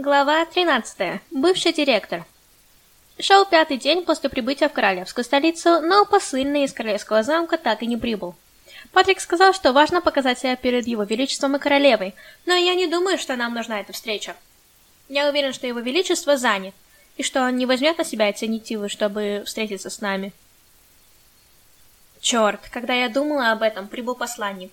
Глава 13. Бывший директор. Шел пятый день после прибытия в королевскую столицу, но посыльный из королевского замка так и не прибыл. Патрик сказал, что важно показать себя перед его величеством и королевой, но я не думаю, что нам нужна эта встреча. Я уверен, что его величество занят, и что он не возьмет на себя инициативы, чтобы встретиться с нами. Черт, когда я думала об этом, прибыл посланник.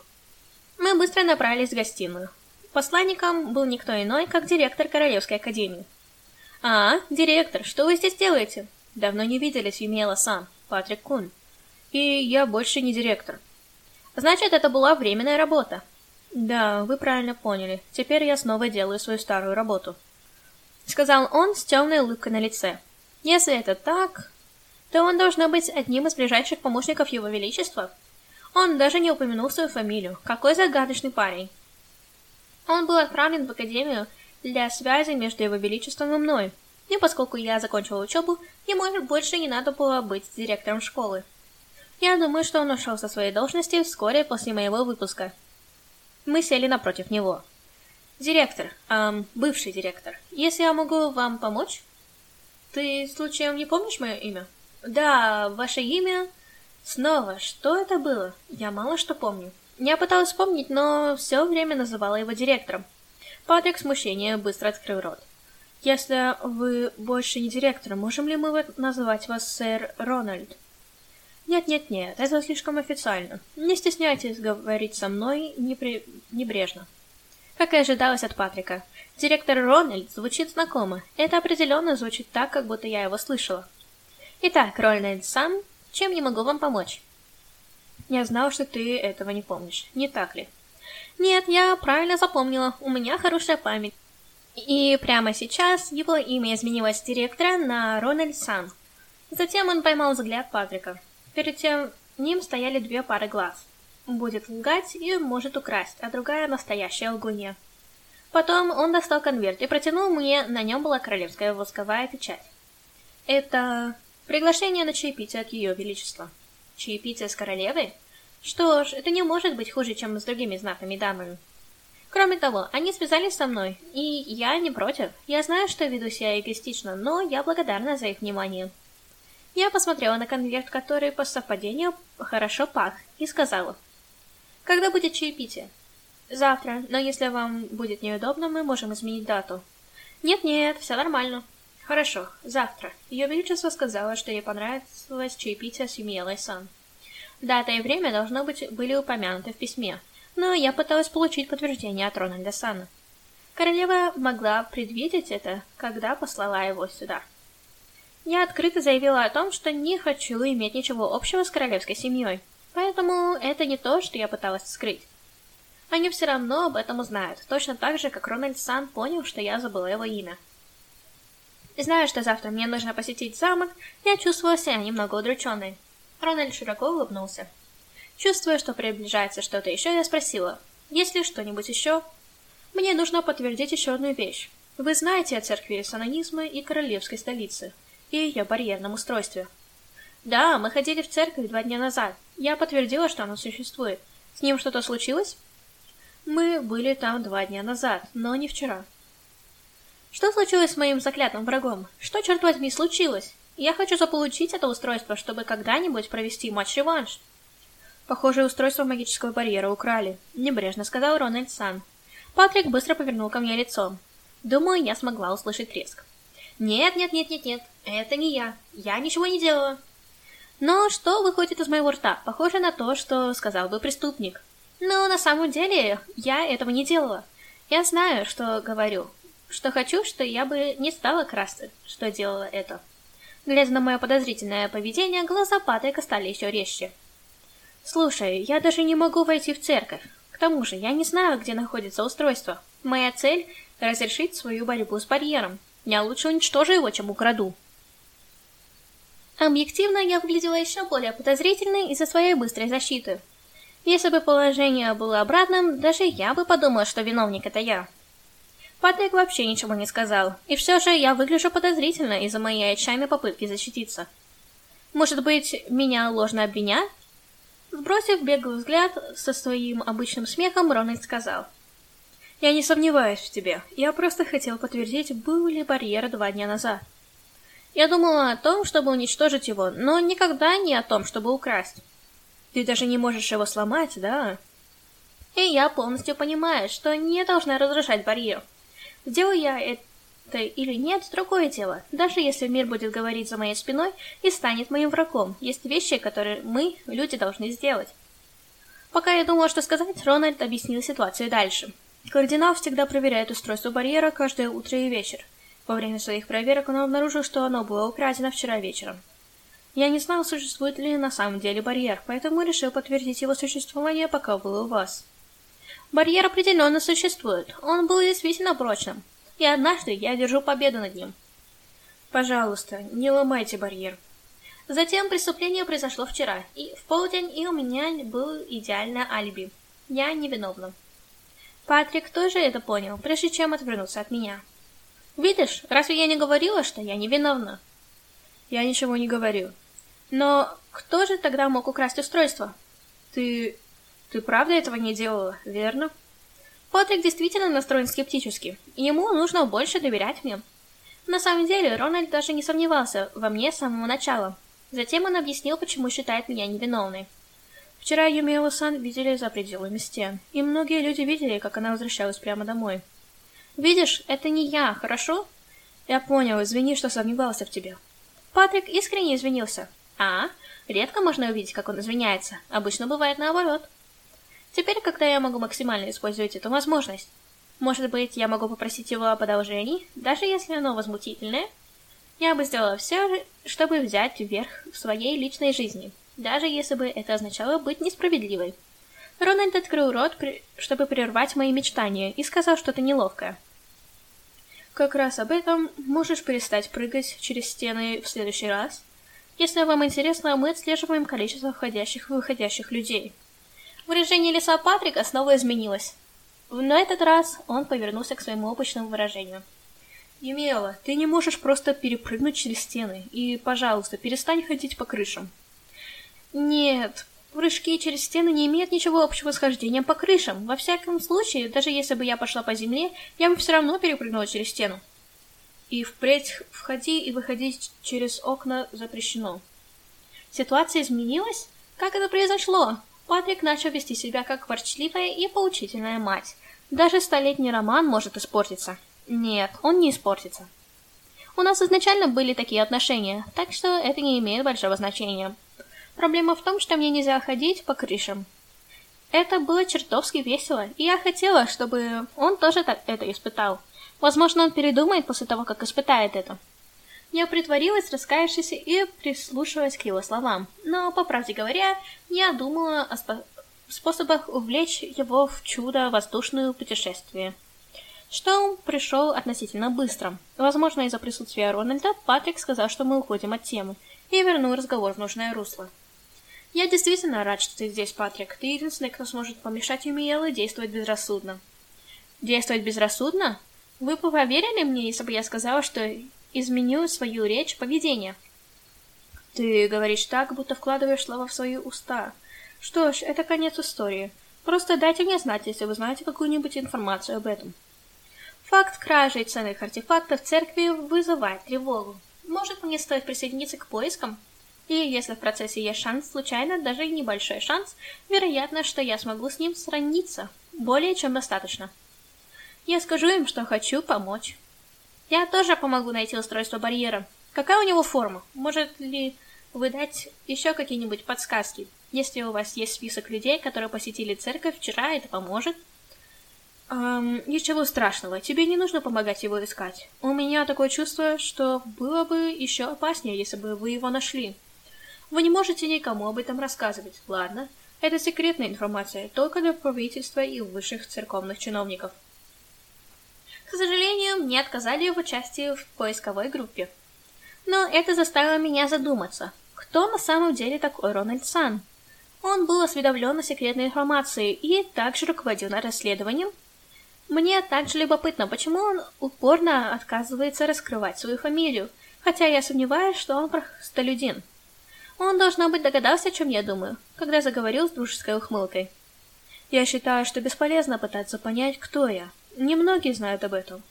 Мы быстро направились в гостиную. Посланником был никто иной, как директор Королевской Академии. «А, директор, что вы здесь делаете?» «Давно не виделись, Юмиэла-сан, Патрик Кун. И я больше не директор». «Значит, это была временная работа?» «Да, вы правильно поняли. Теперь я снова делаю свою старую работу», — сказал он с темной улыбкой на лице. «Если это так, то он должен быть одним из ближайших помощников Его Величества». Он даже не упомянул свою фамилию. Какой загадочный парень. Он был отправлен в академию для связи между его величеством и мной, и поскольку я закончила учебу, ему больше не надо было быть директором школы. Я думаю, что он ушел со своей должности вскоре после моего выпуска. Мы сели напротив него. «Директор, эм, бывший директор, если я могу вам помочь?» «Ты, случаем, не помнишь мое имя?» «Да, ваше имя...» «Снова, что это было? Я мало что помню». Я пыталась вспомнить, но все время называла его директором. Патрик смущения быстро открыл рот. «Если вы больше не директор, можем ли мы называть вас сэр Рональд?» «Нет-нет-нет, это слишком официально. Не стесняйтесь говорить со мной непри... небрежно». Как и ожидалось от Патрика, директор Рональд звучит знакомо. Это определенно звучит так, как будто я его слышала. Итак, Рональд сам, чем я могу вам помочь? Я знал, что ты этого не помнишь, не так ли? Нет, я правильно запомнила, у меня хорошая память. И прямо сейчас его имя изменилось с директора на Рональд Сан. Затем он поймал взгляд Патрика. Перед тем ним стояли две пары глаз. Будет лгать и может украсть, а другая настоящая лгунья. Потом он достал конверт и протянул мне, на нем была королевская восковая печать. Это приглашение на чаепитие от Ее Величества. Чаепитие с королевой? Что ж, это не может быть хуже, чем с другими знатными дамами. Кроме того, они связались со мной, и я не против. Я знаю, что веду себя эгоистично, но я благодарна за их внимание. Я посмотрела на конверт, который по совпадению хорошо пах, и сказала. Когда будет чаепитие? Завтра, но если вам будет неудобно, мы можем изменить дату. Нет-нет, все нормально. Хорошо, завтра. Ее Величество сказала, что ей понравилось чаепитие с Юмиелой Сан. Дата и время, должно быть, были упомянуты в письме, но я пыталась получить подтверждение от Рональда Сана. Королева могла предвидеть это, когда послала его сюда. Я открыто заявила о том, что не хочу иметь ничего общего с королевской семьей, поэтому это не то, что я пыталась скрыть. Они все равно об этом узнают, точно так же, как Рональд Сан понял, что я забыла его имя. Зная, что завтра мне нужно посетить замок, я чувствовала себя немного удрученной. Рональд широко улыбнулся. Чувствуя, что приближается что-то еще, я спросила, есть ли что-нибудь еще? Мне нужно подтвердить еще одну вещь. Вы знаете о церкви санонизма и королевской столице, и ее барьерном устройстве. Да, мы ходили в церковь два дня назад. Я подтвердила, что оно существует. С ним что-то случилось? Мы были там два дня назад, но не вчера. Что случилось с моим заклятым врагом? Что, черт возьми, случилось? Я хочу заполучить это устройство, чтобы когда-нибудь провести матч-реванш. Похоже, устройство магического барьера украли, небрежно сказал Рональд Сан. Патрик быстро повернул ко мне лицо. Думаю, я смогла услышать треск. Нет, нет, нет, нет, нет, это не я. Я ничего не делала. Но что выходит из моего рта? Похоже на то, что сказал бы преступник. Но на самом деле я этого не делала. Я знаю, что говорю, что хочу, что я бы не стала красться, что делала это. Глядя на мое подозрительное поведение, глаза Патрика стали еще резче. Слушай, я даже не могу войти в церковь. К тому же, я не знаю, где находится устройство. Моя цель — разрешить свою борьбу с барьером. Я лучше уничтожу его, чем украду. Объективно, я выглядела еще более подозрительной из-за своей быстрой защиты. Если бы положение было обратным, даже я бы подумала, что виновник — это я. Патрик вообще ничего не сказал, и все же я выгляжу подозрительно из-за моей отчаянной попытки защититься. Может быть, меня ложно обвинят? Сбросив беглый взгляд со своим обычным смехом, Рональд сказал. Я не сомневаюсь в тебе. Я просто хотел подтвердить, был ли барьер два дня назад. Я думала о том, чтобы уничтожить его, но никогда не о том, чтобы украсть. Ты даже не можешь его сломать, да? И я полностью понимаю, что не должна разрушать барьер. Сделаю я это или нет, другое дело. Даже если мир будет говорить за моей спиной и станет моим врагом, есть вещи, которые мы, люди, должны сделать. Пока я думала, что сказать, Рональд объяснил ситуацию дальше. Кардинал всегда проверяет устройство барьера каждое утро и вечер. Во время своих проверок он обнаружил, что оно было украдено вчера вечером. Я не знал, существует ли на самом деле барьер, поэтому решил подтвердить его существование, пока был у вас. Барьер определенно существует, он был действительно прочным, и однажды я держу победу над ним. Пожалуйста, не ломайте барьер. Затем преступление произошло вчера, и в полдень, и у меня был идеальное алиби. Я невиновна. Патрик тоже это понял, прежде чем отвернуться от меня. Видишь, разве я не говорила, что я невиновна? Я ничего не говорю. Но кто же тогда мог украсть устройство? Ты... ты правда этого не делала, верно? Патрик действительно настроен скептически, ему нужно больше доверять мне. На самом деле, Рональд даже не сомневался во мне с самого начала. Затем он объяснил, почему считает меня невиновной. Вчера Юмиэлу-сан видели за пределами стен, и многие люди видели, как она возвращалась прямо домой. Видишь, это не я, хорошо? Я понял, извини, что сомневался в тебе. Патрик искренне извинился. А, редко можно увидеть, как он извиняется. Обычно бывает наоборот. Теперь, когда я могу максимально использовать эту возможность, может быть, я могу попросить его об одолжении, даже если оно возмутительное? Я бы сделала все, чтобы взять вверх в своей личной жизни даже если бы это означало быть несправедливой. Рональд открыл рот, чтобы прервать мои мечтания, и сказал что-то неловкое. Как раз об этом можешь перестать прыгать через стены в следующий раз. Если вам интересно, мы отслеживаем количество входящих и выходящих людей. Выражение лица Патрика снова изменилось. На этот раз он повернулся к своему обычному выражению. «Юмиэла, ты не можешь просто перепрыгнуть через стены, и, пожалуйста, перестань ходить по крышам». Нет, прыжки через стены не имеют ничего общего с хождением по крышам. Во всяком случае, даже если бы я пошла по земле, я бы все равно перепрыгнула через стену. И впредь входи и выходи через окна запрещено. Ситуация изменилась? Как это произошло? Патрик начал вести себя как ворчливая и поучительная мать. Даже столетний роман может испортиться. Нет, он не испортится. У нас изначально были такие отношения, так что это не имеет большого значения. Проблема в том, что мне нельзя ходить по крышам. Это было чертовски весело, и я хотела, чтобы он тоже так это испытал. Возможно, он передумает после того, как испытает это. Я притворилась раскаявшейся и прислушивалась к его словам, но, по правде говоря, я думала о спо способах увлечь его в чудо воздушное путешествие. Что пришел относительно быстро. Возможно, из-за присутствия Рональда Патрик сказал, что мы уходим от темы, и вернул разговор в нужное русло. Я действительно рад, что ты здесь, Патрик. Ты единственный, кто сможет помешать Юмиэлу действовать безрассудно. Действовать безрассудно? Вы бы поверили мне, если бы я сказала, что изменю свою речь, поведение? Ты говоришь так, будто вкладываешь слова в свои уста. Что ж, это конец истории. Просто дайте мне знать, если вы знаете какую-нибудь информацию об этом. Факт кражи ценных артефактов церкви вызывает тревогу. Может, мне стоит присоединиться к поискам? И если в процессе есть шанс, случайно, даже небольшой шанс, вероятно, что я смогу с ним сравниться. Более чем достаточно. Я скажу им, что хочу помочь. Я тоже помогу найти устройство барьера. Какая у него форма? Может ли вы дать еще какие-нибудь подсказки? Если у вас есть список людей, которые посетили церковь вчера, это поможет. Эм, ничего страшного, тебе не нужно помогать его искать. У меня такое чувство, что было бы еще опаснее, если бы вы его нашли. Вы не можете никому об этом рассказывать, ладно? Это секретная информация, только для правительства и высших церковных чиновников. К сожалению, мне отказали в участии в поисковой группе. Но это заставило меня задуматься, кто на самом деле такой Рональд Сан? Он был осведомлен о секретной информации и также руководил расследованием. Мне также любопытно, почему он упорно отказывается раскрывать свою фамилию, хотя я сомневаюсь, что он простолюдин. Он, должно быть, догадался, о чем я думаю, когда заговорил с дружеской ухмылкой. Я считаю, что бесполезно пытаться понять, кто я. Немногие знают об этом,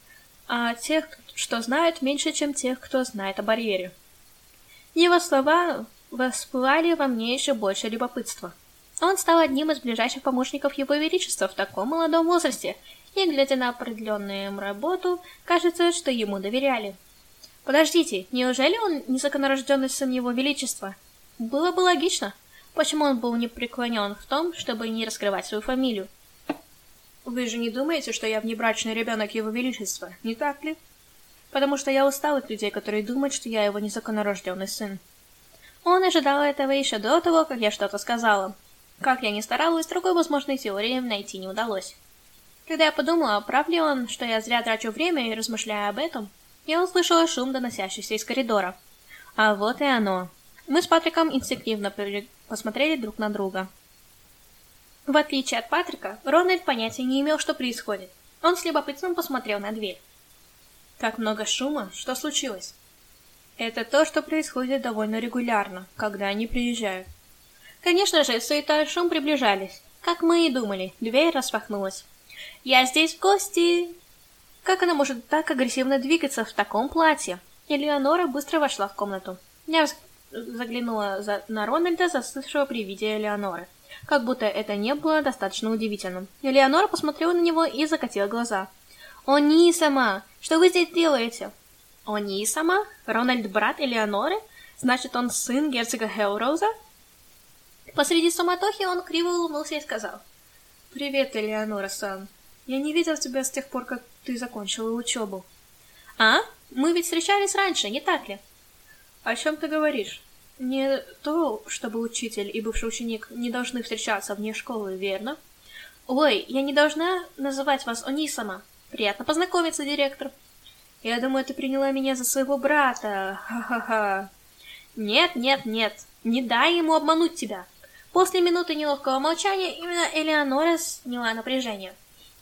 а тех, что знают, меньше, чем тех, кто знает о барьере. Его слова воспылали во мне еще больше любопытства. Он стал одним из ближайших помощников Его Величества в таком молодом возрасте, и, глядя на определенную им работу, кажется, что ему доверяли. Подождите, неужели он незаконорожденный сын Его Величества? Было бы логично. Почему он был не преклонен в том, чтобы не раскрывать свою фамилию? Вы же не думаете, что я внебрачный ребенок Его Величества, не так ли? Потому что я устал от людей, которые думают, что я его незаконорожденный сын. Он ожидал этого еще до того, как я что-то сказала. Как я ни старалась, другой возможной теории найти не удалось. Когда я подумала, прав ли он, что я зря трачу время и размышляя об этом, я услышала шум, доносящийся из коридора. А вот и оно. Мы с Патриком инстинктивно посмотрели друг на друга. В отличие от Патрика, Рональд понятия не имел, что происходит. Он с любопытством посмотрел на дверь. Так много шума, что случилось? Это то, что происходит довольно регулярно, когда они приезжают. Конечно же, суета и шум приближались. Как мы и думали, дверь распахнулась. «Я здесь в гости!» Как она может так агрессивно двигаться в таком платье? Элеонора быстро вошла в комнату. Я заглянула за... на Рональда, застывшего при виде Элеоноры. Как будто это не было достаточно удивительным. Элеонора посмотрела на него и закатила глаза. «О, сама, Что вы здесь делаете?» «О, сама, Рональд брат Элеоноры? Значит, он сын герцога Хелроуза?» Посреди суматохи он криво улыбнулся и сказал. «Привет, Элеонора-сан. Я не видел тебя с тех пор, как ты закончила учебу». «А? Мы ведь встречались раньше, не так ли?» «О чем ты говоришь?» «Не то, чтобы учитель и бывший ученик не должны встречаться вне школы, верно?» «Ой, я не должна называть вас Онисама. Приятно познакомиться, директор». «Я думаю, ты приняла меня за своего брата. Ха-ха-ха». «Нет, нет, нет. Не дай ему обмануть тебя. После минуты неловкого молчания именно Элеонора сняла напряжение.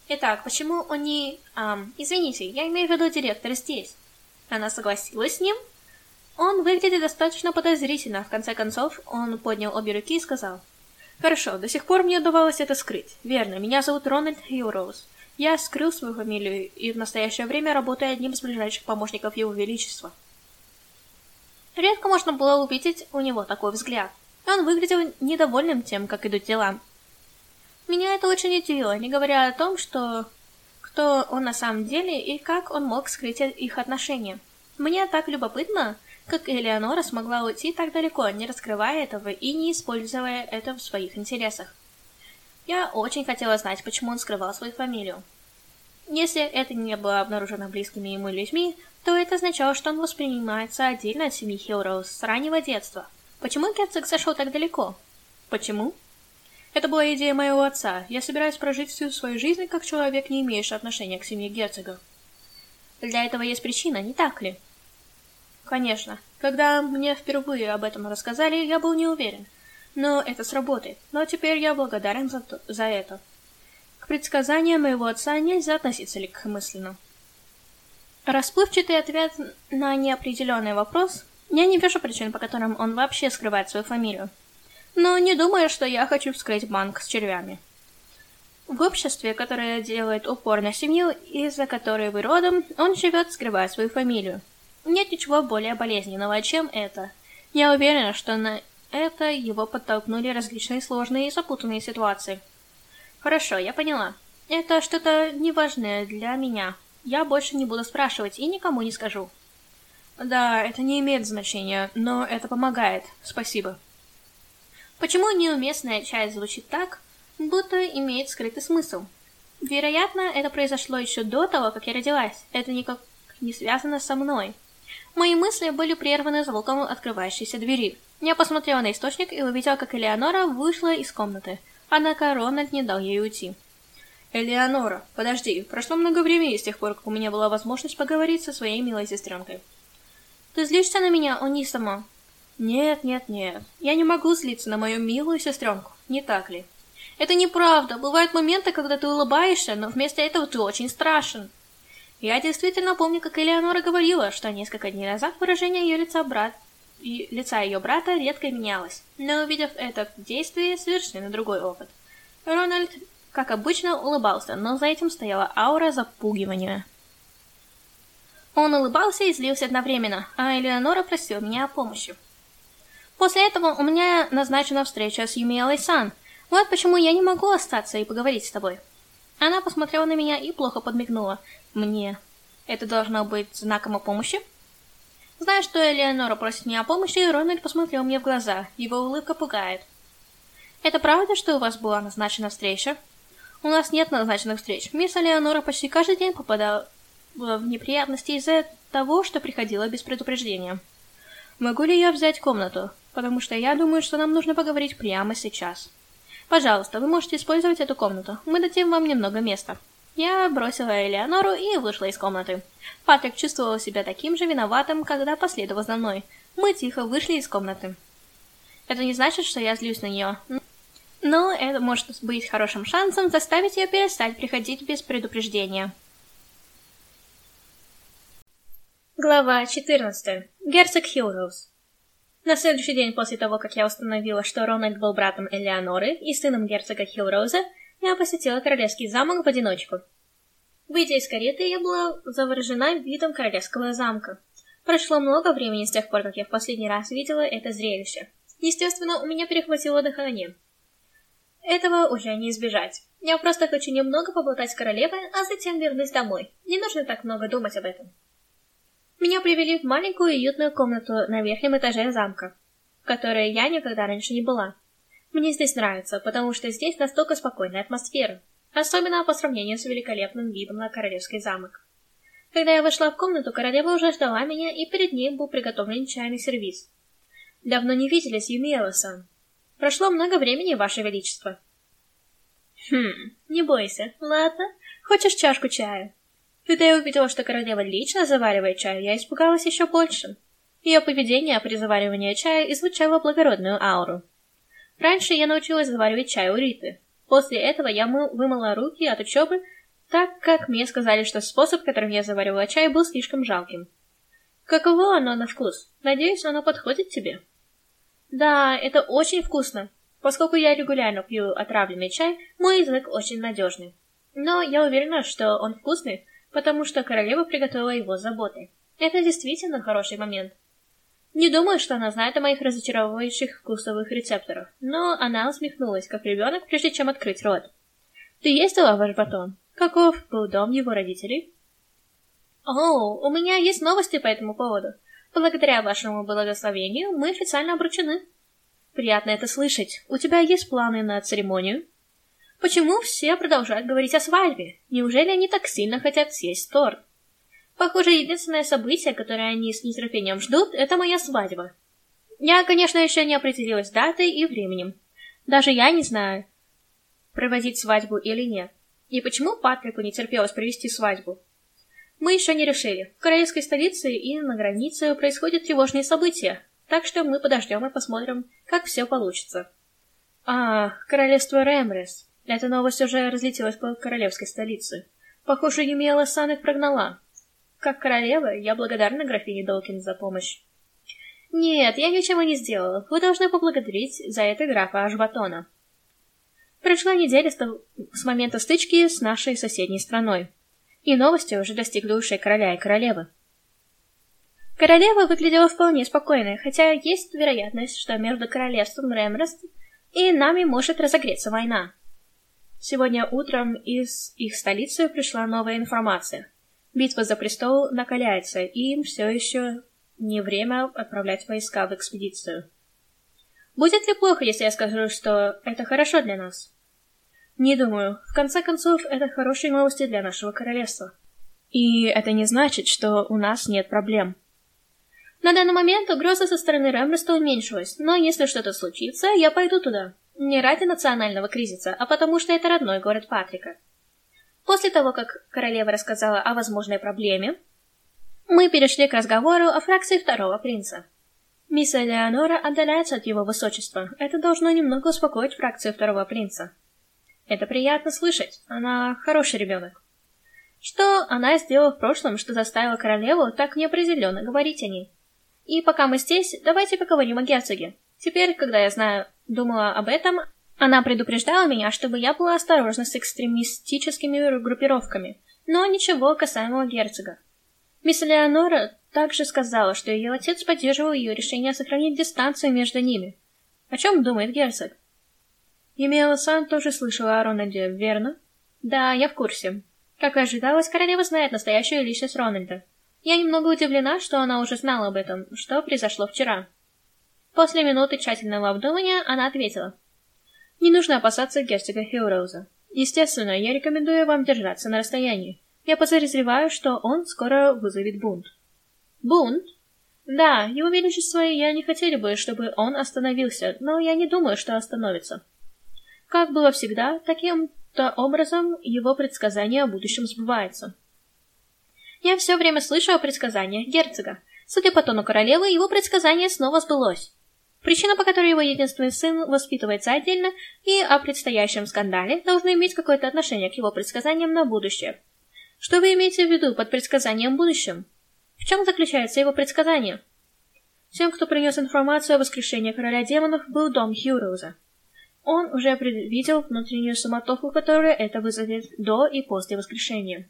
Итак, почему они... Ам, извините, я имею в виду директор здесь. Она согласилась с ним? Он выглядит достаточно подозрительно. В конце концов, он поднял обе руки и сказал. Хорошо, до сих пор мне удавалось это скрыть. Верно, меня зовут Рональд Хьюроуз. Я скрыл свою фамилию и в настоящее время работаю одним из ближайших помощников Его Величества. Редко можно было увидеть у него такой взгляд. Он выглядел недовольным тем, как идут дела. Меня это очень удивило, не говоря о том, что кто он на самом деле и как он мог скрыть их отношения. Мне так любопытно, как Элеонора смогла уйти так далеко, не раскрывая этого и не используя это в своих интересах. Я очень хотела знать, почему он скрывал свою фамилию. Если это не было обнаружено близкими ему людьми, то это означало, что он воспринимается отдельно от семьи Хиллроуз с раннего детства – Почему герцог зашел так далеко? Почему? Это была идея моего отца. Я собираюсь прожить всю свою жизнь как человек, не имеющий отношения к семье герцога. Для этого есть причина, не так ли? Конечно. Когда мне впервые об этом рассказали, я был не уверен. Но это сработает. Но теперь я благодарен за, то, за это. К предсказаниям моего отца нельзя относиться легкомысленно. Расплывчатый ответ на неопределенный вопрос я не вижу причин, по которым он вообще скрывает свою фамилию. Но не думаю, что я хочу вскрыть банк с червями. В обществе, которое делает упор на семью, из-за которой вы родом, он живет, скрывая свою фамилию. Нет ничего более болезненного, чем это. Я уверена, что на это его подтолкнули различные сложные и запутанные ситуации. Хорошо, я поняла. Это что-то неважное для меня. Я больше не буду спрашивать и никому не скажу. Да, это не имеет значения, но это помогает. Спасибо. Почему неуместная часть звучит так, будто имеет скрытый смысл? Вероятно, это произошло еще до того, как я родилась. Это никак не связано со мной. Мои мысли были прерваны звуком открывающейся двери. Я посмотрела на источник и увидела, как Элеонора вышла из комнаты. Однако Рональд не дал ей уйти. «Элеонора, подожди, прошло много времени с тех пор, как у меня была возможность поговорить со своей милой сестренкой. Ты злишься на меня, Онисама? Нет, нет, нет. Я не могу злиться на мою милую сестренку, не так ли? Это неправда. Бывают моменты, когда ты улыбаешься, но вместо этого ты очень страшен. Я действительно помню, как Элеонора говорила, что несколько дней назад выражение ее лица брат и лица ее брата редко менялось, но увидев это в действии, совершенно другой опыт. Рональд как обычно, улыбался, но за этим стояла аура запугивания. Он улыбался и злился одновременно, а Элеонора просила меня о помощи. После этого у меня назначена встреча с Юмиэлой Сан. Вот почему я не могу остаться и поговорить с тобой. Она посмотрела на меня и плохо подмигнула. Мне. Это должно быть знаком о помощи? Зная, что Элеонора просит меня о помощи, Рональд посмотрел мне в глаза. Его улыбка пугает. «Это правда, что у вас была назначена встреча?» «У нас нет назначенных встреч. Мисс Элеонора почти каждый день попадала в неприятности из-за того, что приходила без предупреждения. Могу ли я взять комнату? Потому что я думаю, что нам нужно поговорить прямо сейчас. Пожалуйста, вы можете использовать эту комнату. Мы дадим вам немного места». Я бросила Элеонору и вышла из комнаты. Патрик чувствовал себя таким же виноватым, когда последовал за мной. Мы тихо вышли из комнаты. Это не значит, что я злюсь на нее. Но это может быть хорошим шансом заставить ее перестать приходить без предупреждения. Глава 14. Герцог Хилроуз. На следующий день после того, как я установила, что Рональд был братом Элеоноры и сыном герцога Хилроуза, я посетила королевский замок в одиночку. Выйдя из кареты, я была заворожена видом королевского замка. Прошло много времени с тех пор, как я в последний раз видела это зрелище. Естественно, у меня перехватило дыхание. Этого уже не избежать. Я просто хочу немного поболтать с королевой, а затем вернусь домой. Не нужно так много думать об этом. Меня привели в маленькую уютную комнату на верхнем этаже замка, в которой я никогда раньше не была. Мне здесь нравится, потому что здесь настолько спокойная атмосфера, особенно по сравнению с великолепным видом на королевский замок. Когда я вошла в комнату, королева уже ждала меня, и перед ней был приготовлен чайный сервиз. Давно не виделись, Юмиэла-сан. Прошло много времени, Ваше Величество. Хм, не бойся. Ладно, хочешь чашку чая? Когда я увидела, что королева лично заваривает чай, я испугалась еще больше. Ее поведение при заваривании чая излучало благородную ауру. Раньше я научилась заваривать чай у Риты. После этого я мы... вымыла руки от учебы, так как мне сказали, что способ, которым я заваривала чай, был слишком жалким. Каково оно на вкус? Надеюсь, оно подходит тебе? Да, это очень вкусно. Поскольку я регулярно пью отравленный чай, мой язык очень надежный. Но я уверена, что он вкусный, потому что королева приготовила его заботой. Это действительно хороший момент. Не думаю, что она знает о моих разочаровывающих вкусовых рецепторах, но она усмехнулась, как ребенок, прежде чем открыть рот. Ты ездила ваш батон? Каков был дом его родителей? О, у меня есть новости по этому поводу. Благодаря вашему благословению мы официально обручены. Приятно это слышать. У тебя есть планы на церемонию? Почему все продолжают говорить о свадьбе? Неужели они так сильно хотят съесть торт? Похоже, единственное событие, которое они с нетерпением ждут, это моя свадьба. Я, конечно, еще не определилась датой и временем. Даже я не знаю, проводить свадьбу или нет. И почему Патрику не терпелось провести свадьбу? Мы еще не решили. В королевской столице и на границе происходят тревожные события, так что мы подождем и посмотрим, как все получится. А, королевство Ремрес. Эта новость уже разлетелась по королевской столице. Похоже, Юмиэла Сан их прогнала. Как королева, я благодарна графине Долкин за помощь. Нет, я ничего не сделала. Вы должны поблагодарить за это графа Ашбатона. Прошла неделя с, момента стычки с нашей соседней страной. И новости уже достигли ушей короля и королевы. Королева выглядела вполне спокойной, хотя есть вероятность, что между королевством Ремрест и нами может разогреться война. Сегодня утром из их столицы пришла новая информация. Битва за престол накаляется, и им все еще не время отправлять войска в экспедицию. Будет ли плохо, если я скажу, что это хорошо для нас? Не думаю. В конце концов, это хорошие новости для нашего королевства. И это не значит, что у нас нет проблем. На данный момент угроза со стороны Рембреста уменьшилась, но если что-то случится, я пойду туда. Не ради национального кризиса, а потому что это родной город Патрика. После того, как королева рассказала о возможной проблеме, мы перешли к разговору о фракции второго принца. Мисс Элеонора отдаляется от его высочества. Это должно немного успокоить фракцию второго принца. Это приятно слышать. Она хороший ребенок. Что она сделала в прошлом, что заставила королеву так неопределенно говорить о ней? И пока мы здесь, давайте поговорим о герцоге. Теперь, когда я знаю, думала об этом, Она предупреждала меня, чтобы я была осторожна с экстремистическими группировками, но ничего касаемо герцога. Мисс Леонора также сказала, что ее отец поддерживал ее решение сохранить дистанцию между ними. О чем думает герцог? Емела-сан тоже слышала о Рональде, верно? Да, я в курсе. Как и ожидалось, королева знает настоящую личность Рональда. Я немного удивлена, что она уже знала об этом, что произошло вчера. После минуты тщательного обдумывания она ответила. Не нужно опасаться герцога Хилроуза. Естественно, я рекомендую вам держаться на расстоянии. Я подозреваю, что он скоро вызовет бунт. Бунт? Да, его величество и я не хотели бы, чтобы он остановился, но я не думаю, что остановится. Как было всегда, таким-то образом его предсказание о будущем сбывается. Я все время слышу о предсказаниях герцога. Судя по тону королевы, его предсказание снова сбылось. Причина, по которой его единственный сын воспитывается отдельно, и о предстоящем скандале должны иметь какое-то отношение к его предсказаниям на будущее. Что вы имеете в виду под предсказанием будущем? В чем заключается его предсказание? Тем, кто принес информацию о воскрешении короля демонов, был дом Хьюроуза. Он уже предвидел внутреннюю суматоху, которую это вызовет до и после воскрешения.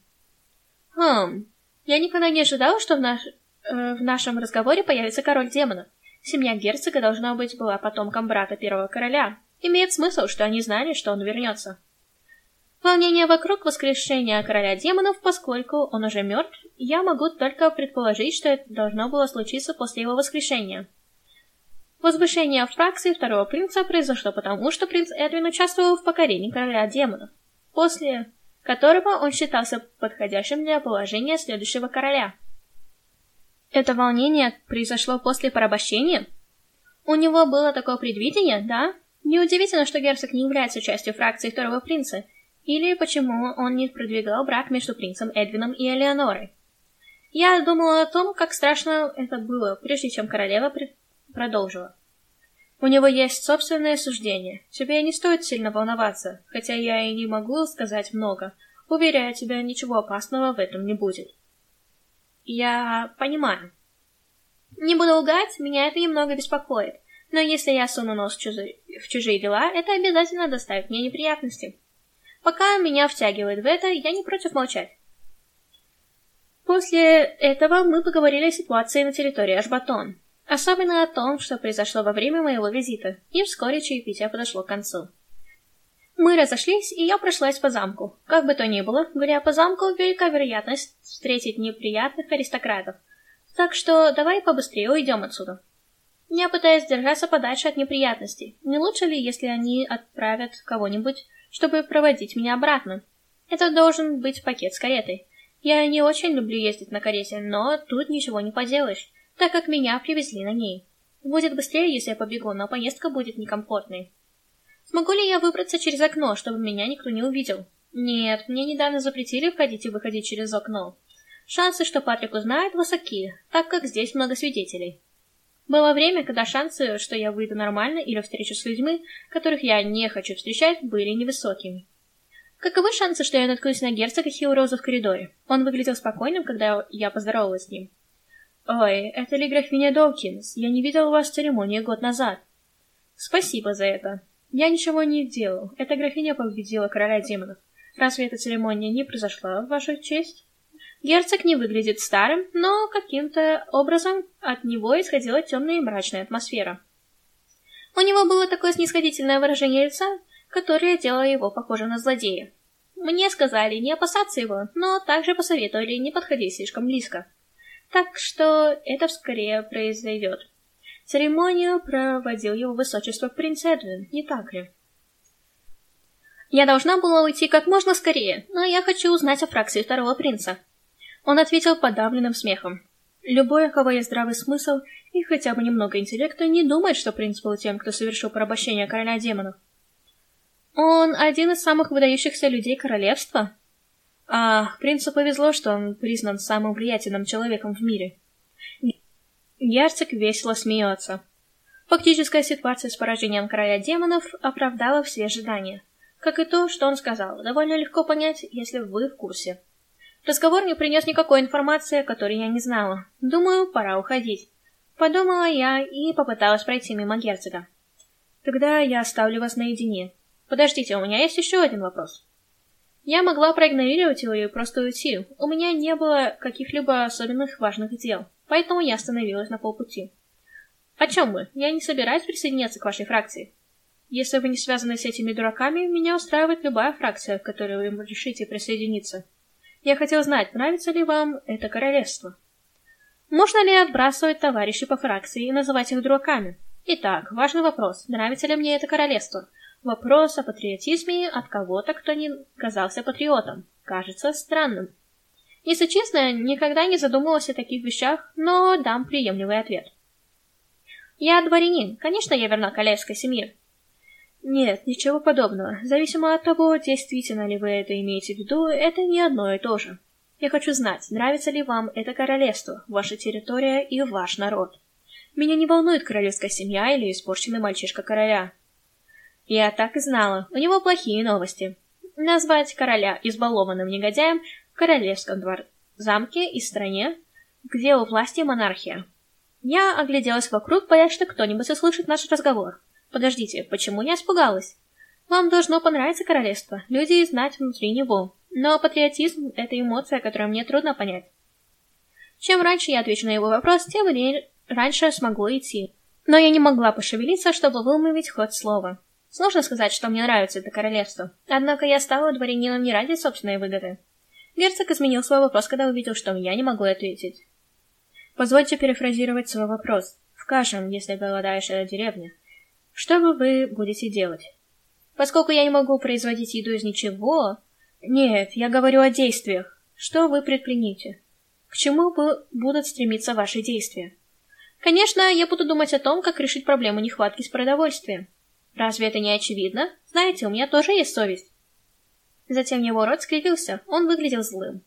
Хм, я никогда не ожидал, что в, наш... э, в нашем разговоре появится король демонов. Семья герцога, должна быть, была потомком брата первого короля. Имеет смысл, что они знали, что он вернется. Волнение вокруг воскрешения короля демонов, поскольку он уже мертв, я могу только предположить, что это должно было случиться после его воскрешения. Возвышение фракции второго принца произошло потому, что принц Эдвин участвовал в покорении короля демонов, после которого он считался подходящим для положения следующего короля. Это волнение произошло после порабощения? У него было такое предвидение, да? Неудивительно, что герцог не является частью фракции второго принца. Или почему он не продвигал брак между принцем Эдвином и Элеонорой. Я думала о том, как страшно это было, прежде чем королева продолжила. У него есть собственное суждение. Тебе не стоит сильно волноваться, хотя я и не могу сказать много. Уверяю тебя, ничего опасного в этом не будет. Я понимаю. Не буду лгать, меня это немного беспокоит. Но если я суну нос в чужие, в чужие дела, это обязательно доставит мне неприятности. Пока меня втягивает в это, я не против молчать. После этого мы поговорили о ситуации на территории Ашбатон. Особенно о том, что произошло во время моего визита, и вскоре чаепитие подошло к концу. Мы разошлись, и я прошлась по замку. Как бы то ни было, гуляя по замку, велика вероятность встретить неприятных аристократов. Так что давай побыстрее уйдем отсюда. Я пытаюсь держаться подальше от неприятностей. Не лучше ли, если они отправят кого-нибудь, чтобы проводить меня обратно? Это должен быть пакет с каретой. Я не очень люблю ездить на карете, но тут ничего не поделаешь, так как меня привезли на ней. Будет быстрее, если я побегу, но поездка будет некомфортной. Смогу ли я выбраться через окно, чтобы меня никто не увидел? Нет, мне недавно запретили входить и выходить через окно. Шансы, что Патрик узнает, высоки, так как здесь много свидетелей. Было время, когда шансы, что я выйду нормально или встречу с людьми, которых я не хочу встречать, были невысокими. Каковы шансы, что я наткнусь на герцога Хиллроуза в коридоре? Он выглядел спокойным, когда я поздоровалась с ним. «Ой, это ли графиня Доукинс? Я не видел вас в церемонии год назад». «Спасибо за это. Я ничего не делал. Эта графиня победила короля демонов. Разве эта церемония не произошла в вашу честь? Герцог не выглядит старым, но каким-то образом от него исходила темная и мрачная атмосфера. У него было такое снисходительное выражение лица, которое делало его похожим на злодея. Мне сказали не опасаться его, но также посоветовали не подходить слишком близко. Так что это скорее произойдет. Церемонию проводил его высочество принц Эдвин, не так ли? Я должна была уйти как можно скорее, но я хочу узнать о фракции второго принца. Он ответил подавленным смехом. Любой, у кого есть здравый смысл и хотя бы немного интеллекта, не думает, что принц был тем, кто совершил порабощение короля демонов. Он один из самых выдающихся людей королевства? А, принцу повезло, что он признан самым влиятельным человеком в мире. Герцог весело смеется. Фактическая ситуация с поражением короля демонов оправдала все ожидания. Как и то, что он сказал, довольно легко понять, если вы в курсе. Разговор не принес никакой информации, о которой я не знала. Думаю, пора уходить. Подумала я и попыталась пройти мимо герцога. Тогда я оставлю вас наедине. Подождите, у меня есть еще один вопрос. Я могла проигнорировать его и просто уйти. У меня не было каких-либо особенных важных дел, поэтому я остановилась на полпути. О чем вы? Я не собираюсь присоединяться к вашей фракции. Если вы не связаны с этими дураками, меня устраивает любая фракция, к которой вы решите присоединиться. Я хотел знать, нравится ли вам это королевство. Можно ли отбрасывать товарищей по фракции и называть их дураками? Итак, важный вопрос, нравится ли мне это королевство? Вопрос о патриотизме от кого-то, кто не казался патриотом. Кажется странным. Если честно, никогда не задумывалась о таких вещах, но дам приемлемый ответ. Я дворянин, конечно, я верна королевской семье. Нет, ничего подобного. Зависимо от того, действительно ли вы это имеете в виду, это не одно и то же. Я хочу знать, нравится ли вам это королевство, ваша территория и ваш народ. Меня не волнует королевская семья или испорченный мальчишка короля. Я так и знала, у него плохие новости. Назвать короля избалованным негодяем королевском двор замке и стране, где у власти монархия. Я огляделась вокруг, боясь, что кто-нибудь услышит наш разговор. Подождите, почему не испугалась? Вам должно понравиться королевство, люди знать внутри него. Но патриотизм — это эмоция, которую мне трудно понять. Чем раньше я отвечу на его вопрос, тем раньше смогу идти. Но я не могла пошевелиться, чтобы вымовить ход слова. Сложно сказать, что мне нравится это королевство. Однако я стала дворянином не ради собственной выгоды. Герцог изменил свой вопрос, когда увидел, что я не могу ответить. Позвольте перефразировать свой вопрос. Скажем, если голодаешь эта деревня, что бы вы будете делать? Поскольку я не могу производить еду из ничего, нет, я говорю о действиях. Что вы предпримете? К чему будут стремиться ваши действия? Конечно, я буду думать о том, как решить проблему нехватки с продовольствием. Разве это не очевидно? Знаете, у меня тоже есть совесть. Затем его рот скривился, он выглядел злым.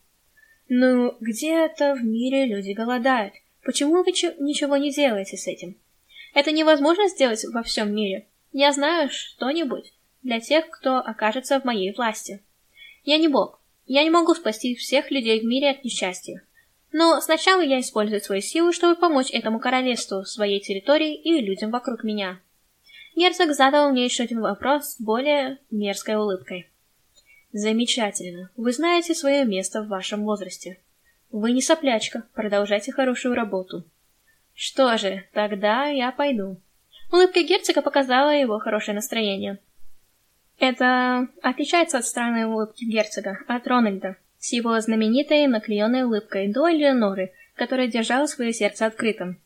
Ну, где-то в мире люди голодают. Почему вы ничего не делаете с этим? Это невозможно сделать во всем мире. Я знаю что-нибудь для тех, кто окажется в моей власти. Я не бог. Я не могу спасти всех людей в мире от несчастья. Но сначала я использую свои силы, чтобы помочь этому королевству, своей территории и людям вокруг меня. Герцог задал мне еще один вопрос с более мерзкой улыбкой. Замечательно. Вы знаете свое место в вашем возрасте. Вы не соплячка, продолжайте хорошую работу. Что же, тогда я пойду. Улыбка герцога показала его хорошее настроение. Это отличается от странной улыбки герцога, от Рональда, с его знаменитой наклеенной улыбкой до Элеоноры, которая держала свое сердце открытым.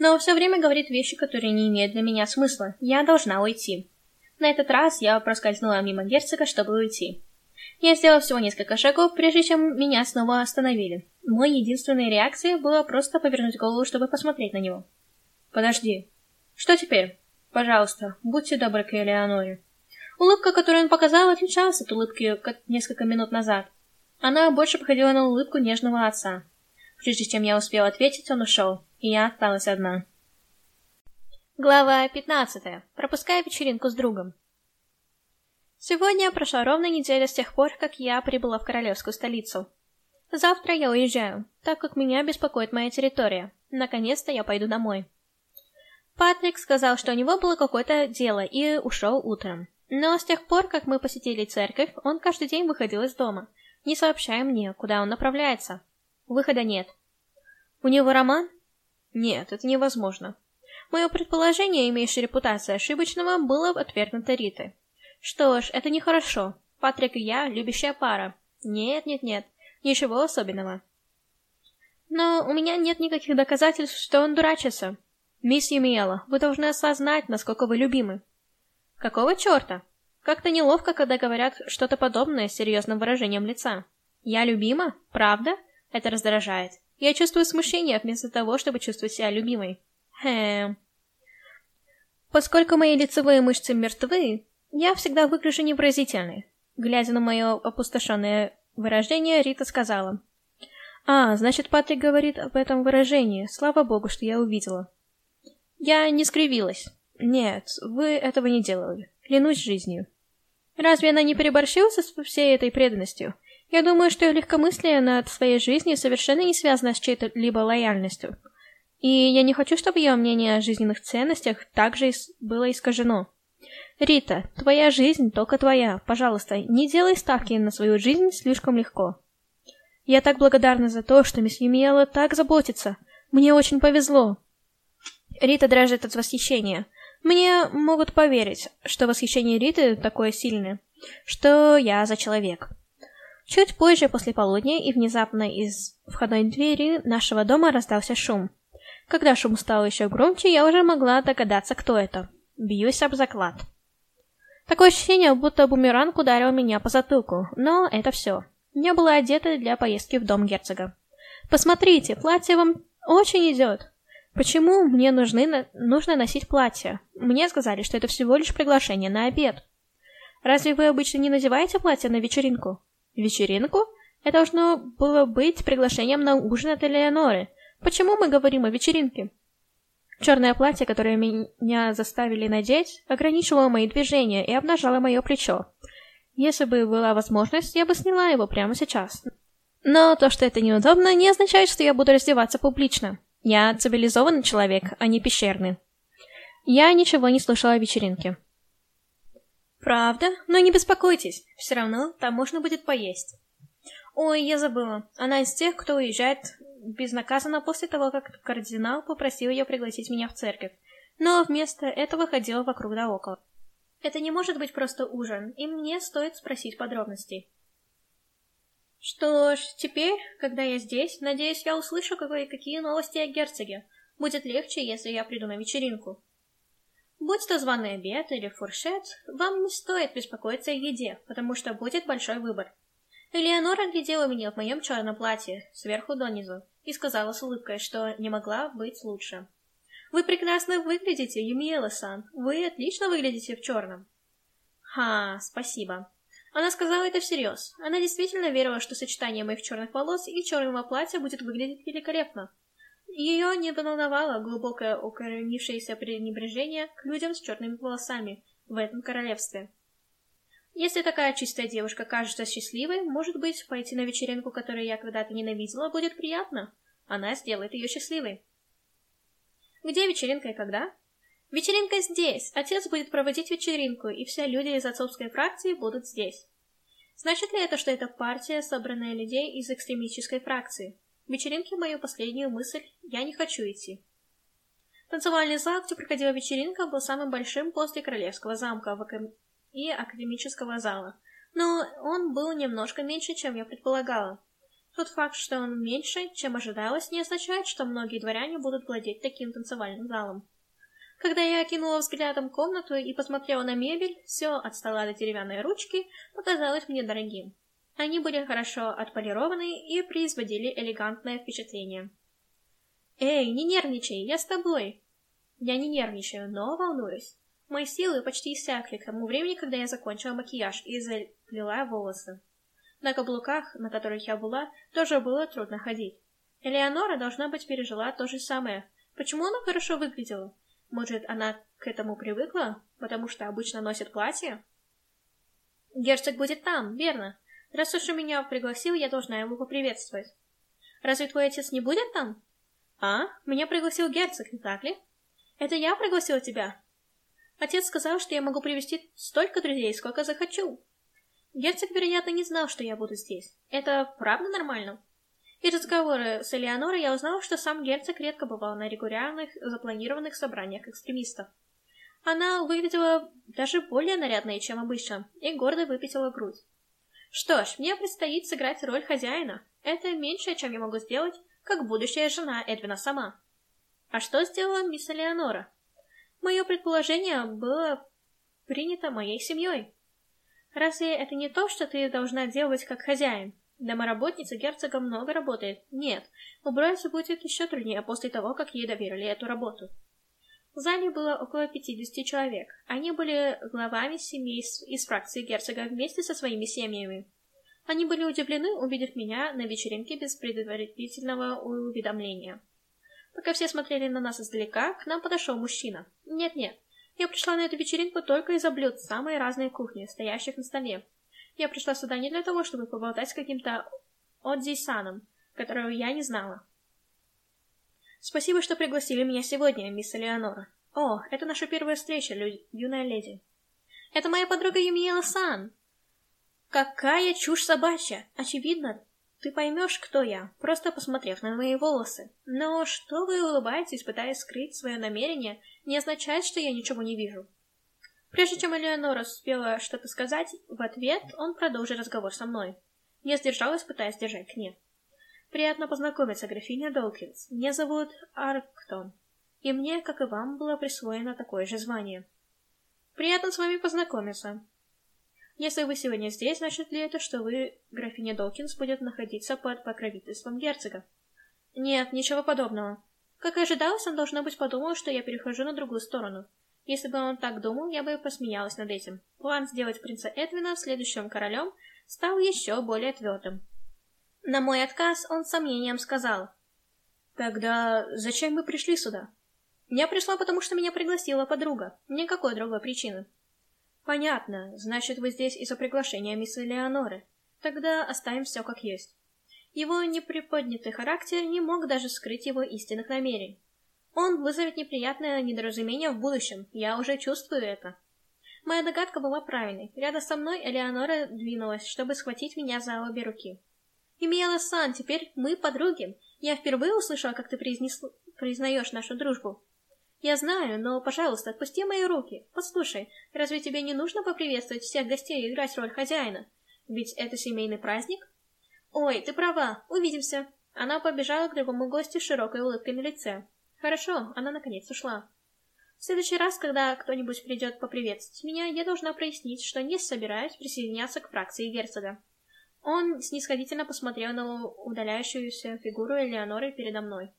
Но все время говорит вещи, которые не имеют для меня смысла. Я должна уйти. На этот раз я проскользнула мимо герцога, чтобы уйти. Я сделала всего несколько шагов, прежде чем меня снова остановили. Моей единственной реакцией было просто повернуть голову, чтобы посмотреть на него. «Подожди. Что теперь? Пожалуйста, будьте добры к Элеоноре». Улыбка, которую он показал, отличалась от улыбки несколько минут назад. Она больше походила на улыбку нежного отца. Прежде чем я успела ответить, он ушел, и я осталась одна. Глава 15. Пропуская вечеринку с другом. Сегодня прошла ровно неделя с тех пор, как я прибыла в королевскую столицу. Завтра я уезжаю, так как меня беспокоит моя территория. Наконец-то я пойду домой. Патрик сказал, что у него было какое-то дело, и ушел утром. Но с тех пор, как мы посетили церковь, он каждый день выходил из дома, не сообщая мне, куда он направляется. Выхода нет. У него роман? Нет, это невозможно. Мое предположение, имеющее репутацию ошибочного, было отвергнуто Ритой. Что ж, это нехорошо. Патрик и я — любящая пара. Нет-нет-нет, ничего особенного. Но у меня нет никаких доказательств, что он дурачится. Мисс Юмиэла, вы должны осознать, насколько вы любимы. Какого черта? Как-то неловко, когда говорят что-то подобное с серьезным выражением лица. Я любима? Правда? Это раздражает. Я чувствую смущение вместо того, чтобы чувствовать себя любимой. Хэм. Поскольку мои лицевые мышцы мертвы, я всегда выгляжу невыразительной. Глядя на мое опустошенное выражение, Рита сказала. «А, значит, Патрик говорит об этом выражении. Слава богу, что я увидела». Я не скривилась. Нет, вы этого не делали. Клянусь жизнью. Разве она не переборщила со всей этой преданностью? Я думаю, что легкомыслие над своей жизнью совершенно не связано с чьей-то либо лояльностью. И я не хочу, чтобы ее мнение о жизненных ценностях также было искажено. Рита, твоя жизнь только твоя. Пожалуйста, не делай ставки на свою жизнь слишком легко. Я так благодарна за то, что мисс Юмиэла так заботится. Мне очень повезло. Рита дрожит от восхищения. Мне могут поверить, что восхищение Риты такое сильное, что я за человек. Чуть позже, после полудня, и внезапно из входной двери нашего дома раздался шум. Когда шум стал еще громче, я уже могла догадаться, кто это. Бьюсь об заклад. Такое ощущение, будто бумеранг ударил меня по затылку, но это все. Я была одета для поездки в дом герцога. Посмотрите, платье вам очень идет. Почему мне нужны, нужно носить платье? Мне сказали, что это всего лишь приглашение на обед. Разве вы обычно не надеваете платье на вечеринку? Вечеринку? Это должно было быть приглашением на ужин от Элеоноры. Почему мы говорим о вечеринке? Черное платье, которое меня заставили надеть, ограничивало мои движения и обнажало мое плечо. Если бы была возможность, я бы сняла его прямо сейчас. Но то, что это неудобно, не означает, что я буду раздеваться публично. Я цивилизованный человек, а не пещерный. Я ничего не слышала о вечеринке. Правда? Но не беспокойтесь, все равно там можно будет поесть. Ой, я забыла. Она из тех, кто уезжает безнаказанно после того, как кардинал попросил ее пригласить меня в церковь. Но вместо этого ходила вокруг да около. Это не может быть просто ужин, и мне стоит спросить подробностей. Что ж, теперь, когда я здесь, надеюсь, я услышу какие новости о герцоге. Будет легче, если я приду на вечеринку. Будь то званый обед или фуршет, вам не стоит беспокоиться о еде, потому что будет большой выбор. Элеонора глядела меня в моем черном платье, сверху донизу, и сказала с улыбкой, что не могла быть лучше. «Вы прекрасно выглядите, Юмиэла-сан. Вы отлично выглядите в черном». «Ха, спасибо. Она сказала это всерьез. Она действительно верила, что сочетание моих черных волос и черного платья будет выглядеть великолепно. Ее не волновало глубокое укоренившееся пренебрежение к людям с черными волосами в этом королевстве. Если такая чистая девушка кажется счастливой, может быть, пойти на вечеринку, которую я когда-то ненавидела, будет приятно. Она сделает ее счастливой. Где вечеринка и когда? Вечеринка здесь. Отец будет проводить вечеринку, и все люди из отцовской фракции будут здесь. Значит ли это, что это партия, собранная людей из экстремистической фракции? В вечеринке мою последнюю мысль «я не хочу идти». Танцевальный зал, где проходила вечеринка, был самым большим после Королевского замка и Академического зала, но он был немножко меньше, чем я предполагала. Тот факт, что он меньше, чем ожидалось, не означает, что многие дворяне будут владеть таким танцевальным залом. Когда я окинула взглядом комнату и посмотрела на мебель, все от стола до деревянной ручки показалось мне дорогим. Они были хорошо отполированы и производили элегантное впечатление. «Эй, не нервничай, я с тобой!» Я не нервничаю, но волнуюсь. Мои силы почти иссякли к тому времени, когда я закончила макияж и заплела волосы. На каблуках, на которых я была, тоже было трудно ходить. Элеонора, должна быть, пережила то же самое. Почему она хорошо выглядела? Может, она к этому привыкла, потому что обычно носит платье? Герцог будет там, верно? Раз уж меня пригласил, я должна его поприветствовать. Разве твой отец не будет там? А? Меня пригласил герцог, не так ли? Это я пригласила тебя? Отец сказал, что я могу привести столько друзей, сколько захочу. Герцог, вероятно, не знал, что я буду здесь. Это правда нормально? Из разговора с Элеонорой я узнала, что сам герцог редко бывал на регулярных, запланированных собраниях экстремистов. Она выглядела даже более нарядной, чем обычно, и гордо выпятила грудь. Что ж, мне предстоит сыграть роль хозяина. Это меньшее, чем я могу сделать, как будущая жена Эдвина сама. А что сделала мисс Элеонора? Мое предположение было принято моей семьей. Разве это не то, что ты должна делать как хозяин? Домоработница герцога много работает. Нет, убраться будет еще труднее после того, как ей доверили эту работу. В зале было около 50 человек. Они были главами семей из фракции герцога вместе со своими семьями. Они были удивлены, увидев меня на вечеринке без предварительного уведомления. Пока все смотрели на нас издалека, к нам подошел мужчина. Нет-нет, я пришла на эту вечеринку только из-за блюд самой разной кухни, стоящих на столе. Я пришла сюда не для того, чтобы поболтать с каким-то Одзи-саном, которого я не знала. Спасибо, что пригласили меня сегодня, мисс Элеонора. О, это наша первая встреча, лю... юная леди. Это моя подруга Юмиела-сан. Какая чушь собачья! Очевидно, ты поймешь, кто я, просто посмотрев на мои волосы. Но что вы улыбаетесь, пытаясь скрыть свое намерение, не означает, что я ничего не вижу. Прежде чем Элеонора успела что-то сказать, в ответ он продолжил разговор со мной. Не сдержалась, пытаясь держать книг. Приятно познакомиться, графиня Долкинс. Меня зовут Арктон, и мне, как и вам, было присвоено такое же звание. Приятно с вами познакомиться. Если вы сегодня здесь, значит ли это, что вы, графиня Долкинс, будет находиться под покровительством герцога? Нет, ничего подобного. Как и ожидалось, он, должно быть, подумал, что я перехожу на другую сторону. Если бы он так думал, я бы посмеялась над этим. План сделать принца Эдвина следующим королем стал еще более твердым. На мой отказ он с сомнением сказал. «Тогда зачем вы пришли сюда?» «Я пришла, потому что меня пригласила подруга. Никакой другой причины». «Понятно. Значит, вы здесь из-за приглашения мисс Элеоноры. Тогда оставим все как есть». Его неприподнятый характер не мог даже скрыть его истинных намерений. Он вызовет неприятное недоразумение в будущем, я уже чувствую это. Моя догадка была правильной. Рядом со мной Элеонора двинулась, чтобы схватить меня за обе руки. «Имела-сан, теперь мы подруги. Я впервые услышала, как ты произнес... признаешь нашу дружбу». «Я знаю, но, пожалуйста, отпусти мои руки. Послушай, разве тебе не нужно поприветствовать всех гостей и играть роль хозяина? Ведь это семейный праздник?» «Ой, ты права. Увидимся». Она побежала к другому гостю с широкой улыбкой на лице. «Хорошо, она наконец ушла». В следующий раз, когда кто-нибудь придет поприветствовать меня, я должна прояснить, что не собираюсь присоединяться к фракции герцога. Он снисходительно посмотрел на удаляющуюся фигуру Элеоноры передо мной.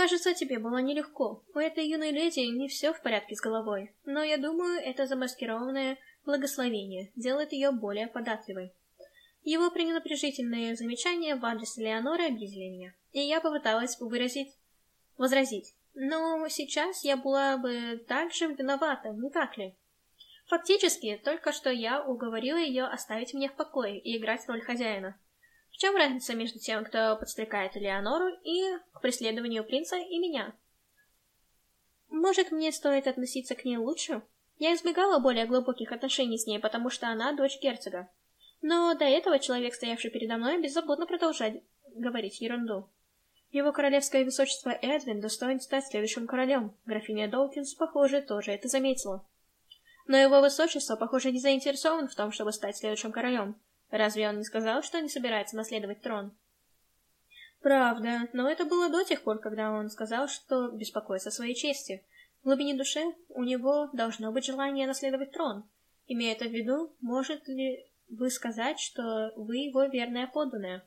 «Кажется, тебе было нелегко. У этой юной леди не все в порядке с головой, но я думаю, это замаскированное благословение делает ее более податливой». Его пренебрежительные замечания в адрес Элеоноры обидели меня, и я попыталась выразить... возразить. Но сейчас я была бы также виновата, не так ли? Фактически, только что я уговорила ее оставить меня в покое и играть роль хозяина. Чем разница между тем, кто подстрекает Элеонору, и к преследованию принца и меня? Может, мне стоит относиться к ней лучше? Я избегала более глубоких отношений с ней, потому что она дочь герцога. Но до этого человек, стоявший передо мной, беззаботно продолжает говорить ерунду. Его королевское высочество Эдвин достоин стать следующим королем. Графиня Долкинс, похоже, тоже это заметила. Но его высочество, похоже, не заинтересован в том, чтобы стать следующим королем. Разве он не сказал, что не собирается наследовать трон? Правда, но это было до тех пор, когда он сказал, что беспокоится о своей чести. В глубине души у него должно быть желание наследовать трон. Имея это в виду, может ли вы сказать, что вы его верная подданная?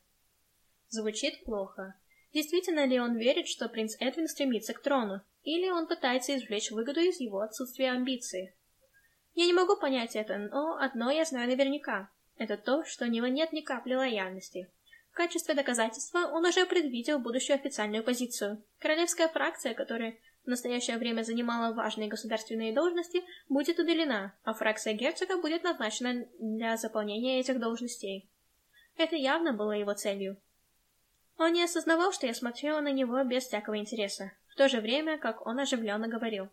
Звучит плохо. Действительно ли он верит, что принц Эдвин стремится к трону, или он пытается извлечь выгоду из его отсутствия амбиций? Я не могу понять это, но одно я знаю наверняка. Это то, что у него нет ни капли лояльности. В качестве доказательства он уже предвидел будущую официальную позицию. Королевская фракция, которая в настоящее время занимала важные государственные должности, будет удалена, а фракция герцога будет назначена для заполнения этих должностей. Это явно было его целью. Он не осознавал, что я смотрела на него без всякого интереса, в то же время, как он оживленно говорил.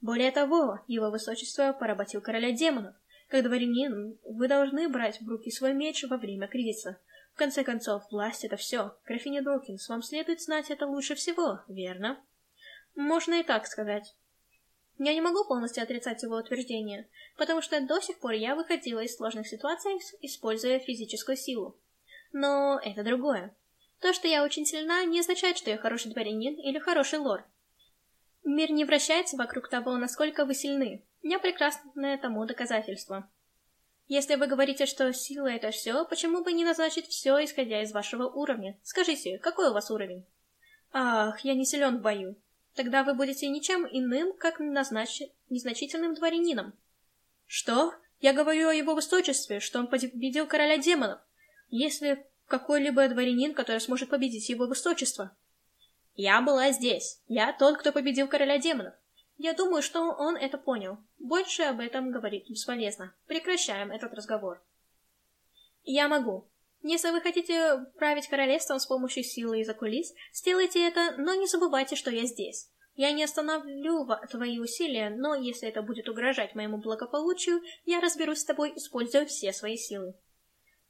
Более того, его высочество поработил короля демонов. Как дворянин, вы должны брать в руки свой меч во время кризиса. В конце концов, власть — это все. Графиня Докинс, вам следует знать это лучше всего, верно? Можно и так сказать. Я не могу полностью отрицать его утверждение, потому что до сих пор я выходила из сложных ситуаций, используя физическую силу. Но это другое. То, что я очень сильна, не означает, что я хороший дворянин или хороший лорд. Мир не вращается вокруг того, насколько вы сильны. Я прекрасное тому доказательство. Если вы говорите, что сила — это все, почему бы не назначить все, исходя из вашего уровня? Скажите, какой у вас уровень? Ах, я не силен в бою. Тогда вы будете ничем иным, как назнач... незначительным дворянином. Что? Я говорю о его высочестве, что он победил короля демонов. Если какой-либо дворянин, который сможет победить его высочество. Я была здесь. Я тот, кто победил короля демонов. Я думаю, что он это понял. Больше об этом говорить бесполезно. Прекращаем этот разговор. Я могу. Если вы хотите править королевством с помощью силы из-за кулис, сделайте это, но не забывайте, что я здесь. Я не остановлю твои усилия, но если это будет угрожать моему благополучию, я разберусь с тобой, используя все свои силы.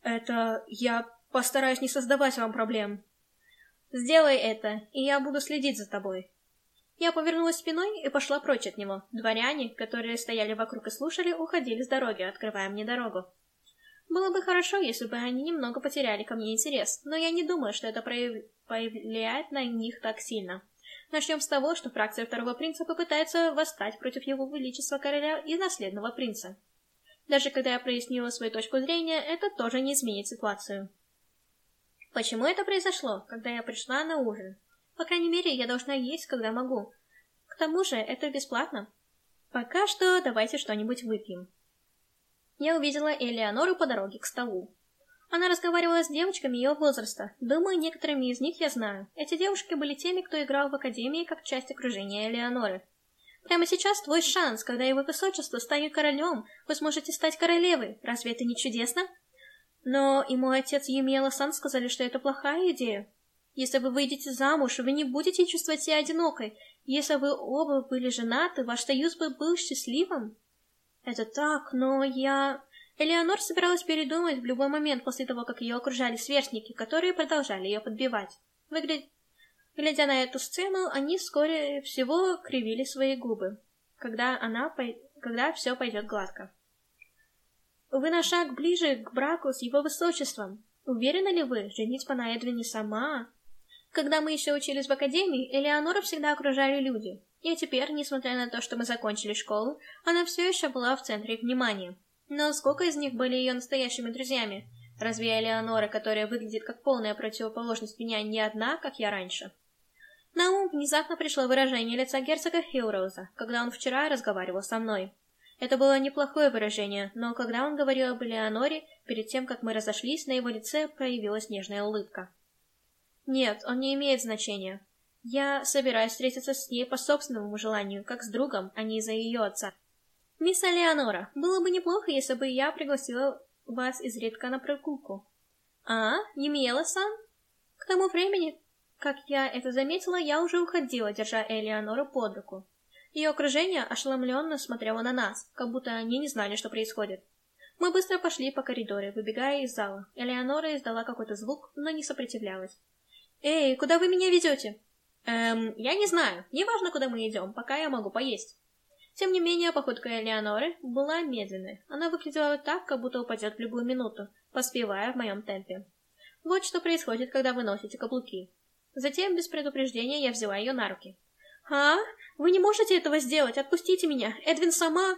Это... я постараюсь не создавать вам проблем. Сделай это, и я буду следить за тобой. Я повернулась спиной и пошла прочь от него. Дворяне, которые стояли вокруг и слушали, уходили с дороги, открывая мне дорогу. Было бы хорошо, если бы они немного потеряли ко мне интерес, но я не думаю, что это прояв... повлияет на них так сильно. Начнем с того, что фракция второго принца попытается восстать против его величества короля и наследного принца. Даже когда я прояснила свою точку зрения, это тоже не изменит ситуацию. Почему это произошло, когда я пришла на ужин? По крайней мере, я должна есть, когда могу. К тому же, это бесплатно. Пока что давайте что-нибудь выпьем. Я увидела Элеонору по дороге к столу. Она разговаривала с девочками ее возраста. Думаю, некоторыми из них я знаю. Эти девушки были теми, кто играл в Академии как часть окружения Элеоноры. Прямо сейчас твой шанс, когда его высочество станет королем, вы сможете стать королевой. Разве это не чудесно? Но и мой отец Юмиэла Сан сказали, что это плохая идея. Если вы выйдете замуж, вы не будете чувствовать себя одинокой. Если вы оба были женаты, ваш союз бы был счастливым. Это так, но я... Элеонор собиралась передумать в любой момент после того, как ее окружали сверстники, которые продолжали ее подбивать. Выглядя... Глядя на эту сцену, они вскоре всего кривили свои губы, когда она... когда все пойдет гладко. Вы на шаг ближе к браку с его высочеством. Уверены ли вы, женитьба на Эдвине сама? Когда мы еще учились в академии, Элеонора всегда окружали люди. И теперь, несмотря на то, что мы закончили школу, она все еще была в центре внимания. Но сколько из них были ее настоящими друзьями? Разве Элеонора, которая выглядит как полная противоположность меня, не одна, как я раньше? На ум внезапно пришло выражение лица герцога Хилроуза, когда он вчера разговаривал со мной. Это было неплохое выражение, но когда он говорил об Элеоноре, перед тем, как мы разошлись, на его лице проявилась нежная улыбка. Нет, он не имеет значения. Я собираюсь встретиться с ней по собственному желанию, как с другом, а не из-за ее отца. Мисс Элеонора, было бы неплохо, если бы я пригласила вас изредка на прогулку. А, Емела-сан? К тому времени, как я это заметила, я уже уходила, держа Элеонору под руку. Ее окружение ошеломленно смотрело на нас, как будто они не знали, что происходит. Мы быстро пошли по коридору, выбегая из зала. Элеонора издала какой-то звук, но не сопротивлялась. «Эй, куда вы меня ведете?» «Эм, я не знаю. Неважно, куда мы идем, пока я могу поесть». Тем не менее, походка Элеоноры была медленной. Она выглядела так, как будто упадет в любую минуту, поспевая в моем темпе. Вот что происходит, когда вы носите каблуки. Затем, без предупреждения, я взяла ее на руки. «А? Вы не можете этого сделать! Отпустите меня! Эдвин сама...»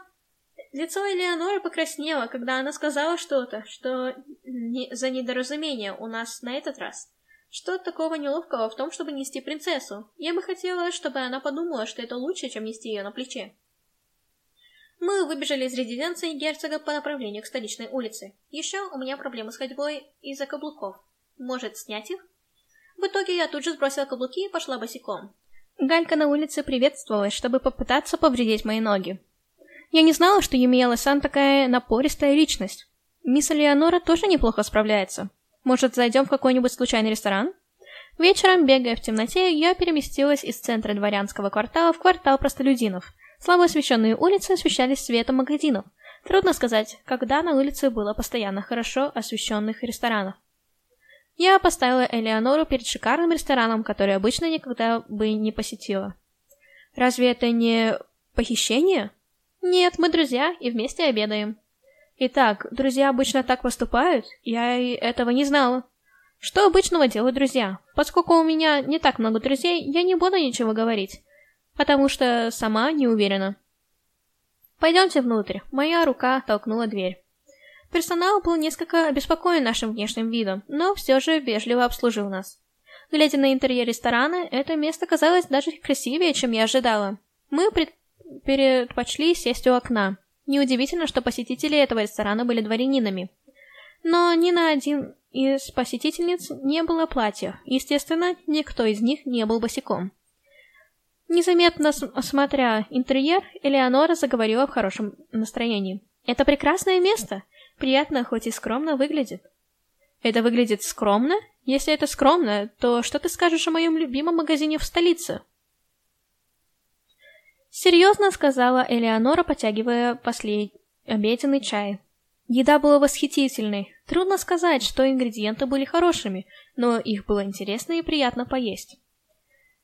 Лицо Элеоноры покраснело, когда она сказала что-то, что не... за недоразумение у нас на этот раз. Что такого неловкого в том, чтобы нести принцессу? Я бы хотела, чтобы она подумала, что это лучше, чем нести ее на плече. Мы выбежали из резиденции герцога по направлению к столичной улице. Еще у меня проблемы с ходьбой из-за каблуков. Может, снять их? В итоге я тут же сбросила каблуки и пошла босиком. Галька на улице приветствовалась, чтобы попытаться повредить мои ноги. Я не знала, что Юмиэла-сан такая напористая личность. Мисс Леонора тоже неплохо справляется. Может, зайдем в какой-нибудь случайный ресторан? Вечером, бегая в темноте, я переместилась из центра дворянского квартала в квартал простолюдинов. Слабо освещенные улицы освещались светом магазинов. Трудно сказать, когда на улице было постоянно хорошо освещенных ресторанов. Я поставила Элеонору перед шикарным рестораном, который обычно никогда бы не посетила. Разве это не похищение? Нет, мы друзья и вместе обедаем. Итак, друзья обычно так поступают? Я и этого не знала. Что обычного делают друзья? Поскольку у меня не так много друзей, я не буду ничего говорить, потому что сама не уверена. Пойдемте внутрь. Моя рука толкнула дверь. Персонал был несколько обеспокоен нашим внешним видом, но все же вежливо обслужил нас. Глядя на интерьер ресторана, это место казалось даже красивее, чем я ожидала. Мы пред... предпочли сесть у окна. Неудивительно, что посетители этого ресторана были дворянинами. Но ни на один из посетительниц не было платья. Естественно, никто из них не был босиком. Незаметно смотря интерьер, Элеонора заговорила в хорошем настроении. «Это прекрасное место приятно, хоть и скромно выглядит. Это выглядит скромно? Если это скромно, то что ты скажешь о моем любимом магазине в столице? Серьезно сказала Элеонора, потягивая последний обеденный чай. Еда была восхитительной. Трудно сказать, что ингредиенты были хорошими, но их было интересно и приятно поесть.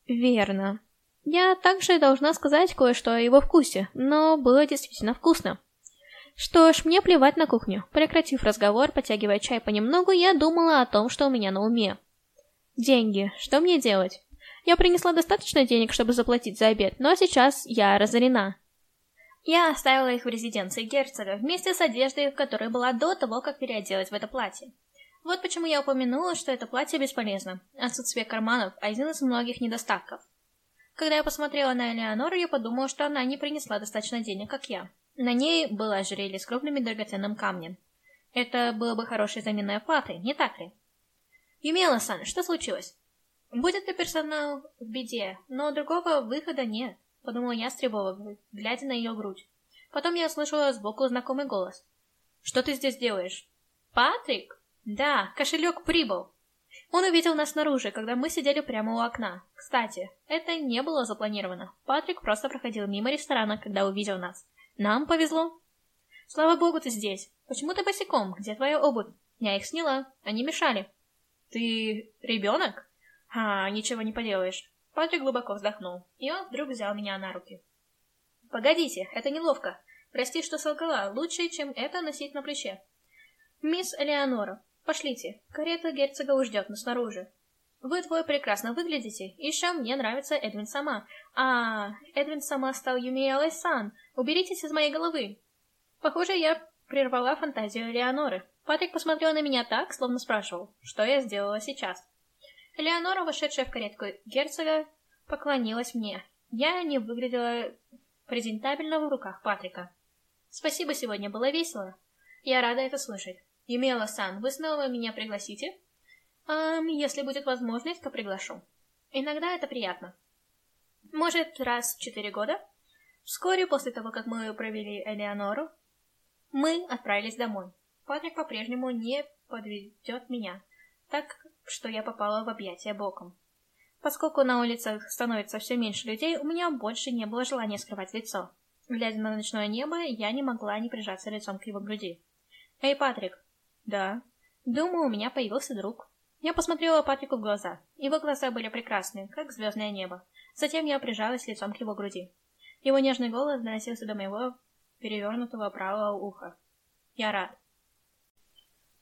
Верно. Я также должна сказать кое-что о его вкусе, но было действительно вкусно. Что ж, мне плевать на кухню. Прекратив разговор, потягивая чай понемногу, я думала о том, что у меня на уме. Деньги. Что мне делать? Я принесла достаточно денег, чтобы заплатить за обед, но сейчас я разорена. Я оставила их в резиденции герцога, вместе с одеждой, в которой была до того, как переоделась в это платье. Вот почему я упомянула, что это платье бесполезно. Отсутствие карманов – один из многих недостатков. Когда я посмотрела на Элеонору, я подумала, что она не принесла достаточно денег, как я. На ней было ожерелье с крупными драгоценным камнем. Это было бы хорошей заменой оплаты, не так ли? Юмела-сан, что случилось? Будет ли персонал в беде, но другого выхода нет, подумала я с тревогой, глядя на ее грудь. Потом я услышала сбоку знакомый голос. Что ты здесь делаешь? Патрик? Да, кошелек прибыл. Он увидел нас снаружи, когда мы сидели прямо у окна. Кстати, это не было запланировано. Патрик просто проходил мимо ресторана, когда увидел нас. Нам повезло. Слава богу, ты здесь. Почему ты босиком? Где твоя обувь? Я их сняла. Они мешали. Ты ребенок? А, ничего не поделаешь. Патрик глубоко вздохнул, и он вдруг взял меня на руки. Погодите, это неловко. Прости, что солгала. Лучше, чем это носить на плече. Мисс Элеонора, пошлите. Карета герцога уж ждет нас снаружи. Вы двое прекрасно выглядите. Еще мне нравится Эдвин сама. А, Эдвин сама стал Юмия Лайсан. Уберитесь из моей головы. Похоже, я прервала фантазию Элеоноры. Патрик посмотрел на меня так, словно спрашивал, что я сделала сейчас. Элеонора, вошедшая в каретку герцога, поклонилась мне. Я не выглядела презентабельно в руках Патрика. Спасибо, сегодня было весело. Я рада это слышать. Юмела-сан, вы снова меня пригласите? Эм, если будет возможность, то приглашу. Иногда это приятно. Может, раз в четыре года? Вскоре после того, как мы провели Элеонору, мы отправились домой. Патрик по-прежнему не подведет меня, так что я попала в объятия боком. Поскольку на улицах становится все меньше людей, у меня больше не было желания скрывать лицо. Глядя на ночное небо, я не могла не прижаться лицом к его груди. «Эй, Патрик!» «Да?» «Думаю, у меня появился друг». Я посмотрела Патрику в глаза. Его глаза были прекрасные, как звездное небо. Затем я прижалась лицом к его груди. Его нежный голос доносился до моего перевернутого правого уха. Я рад.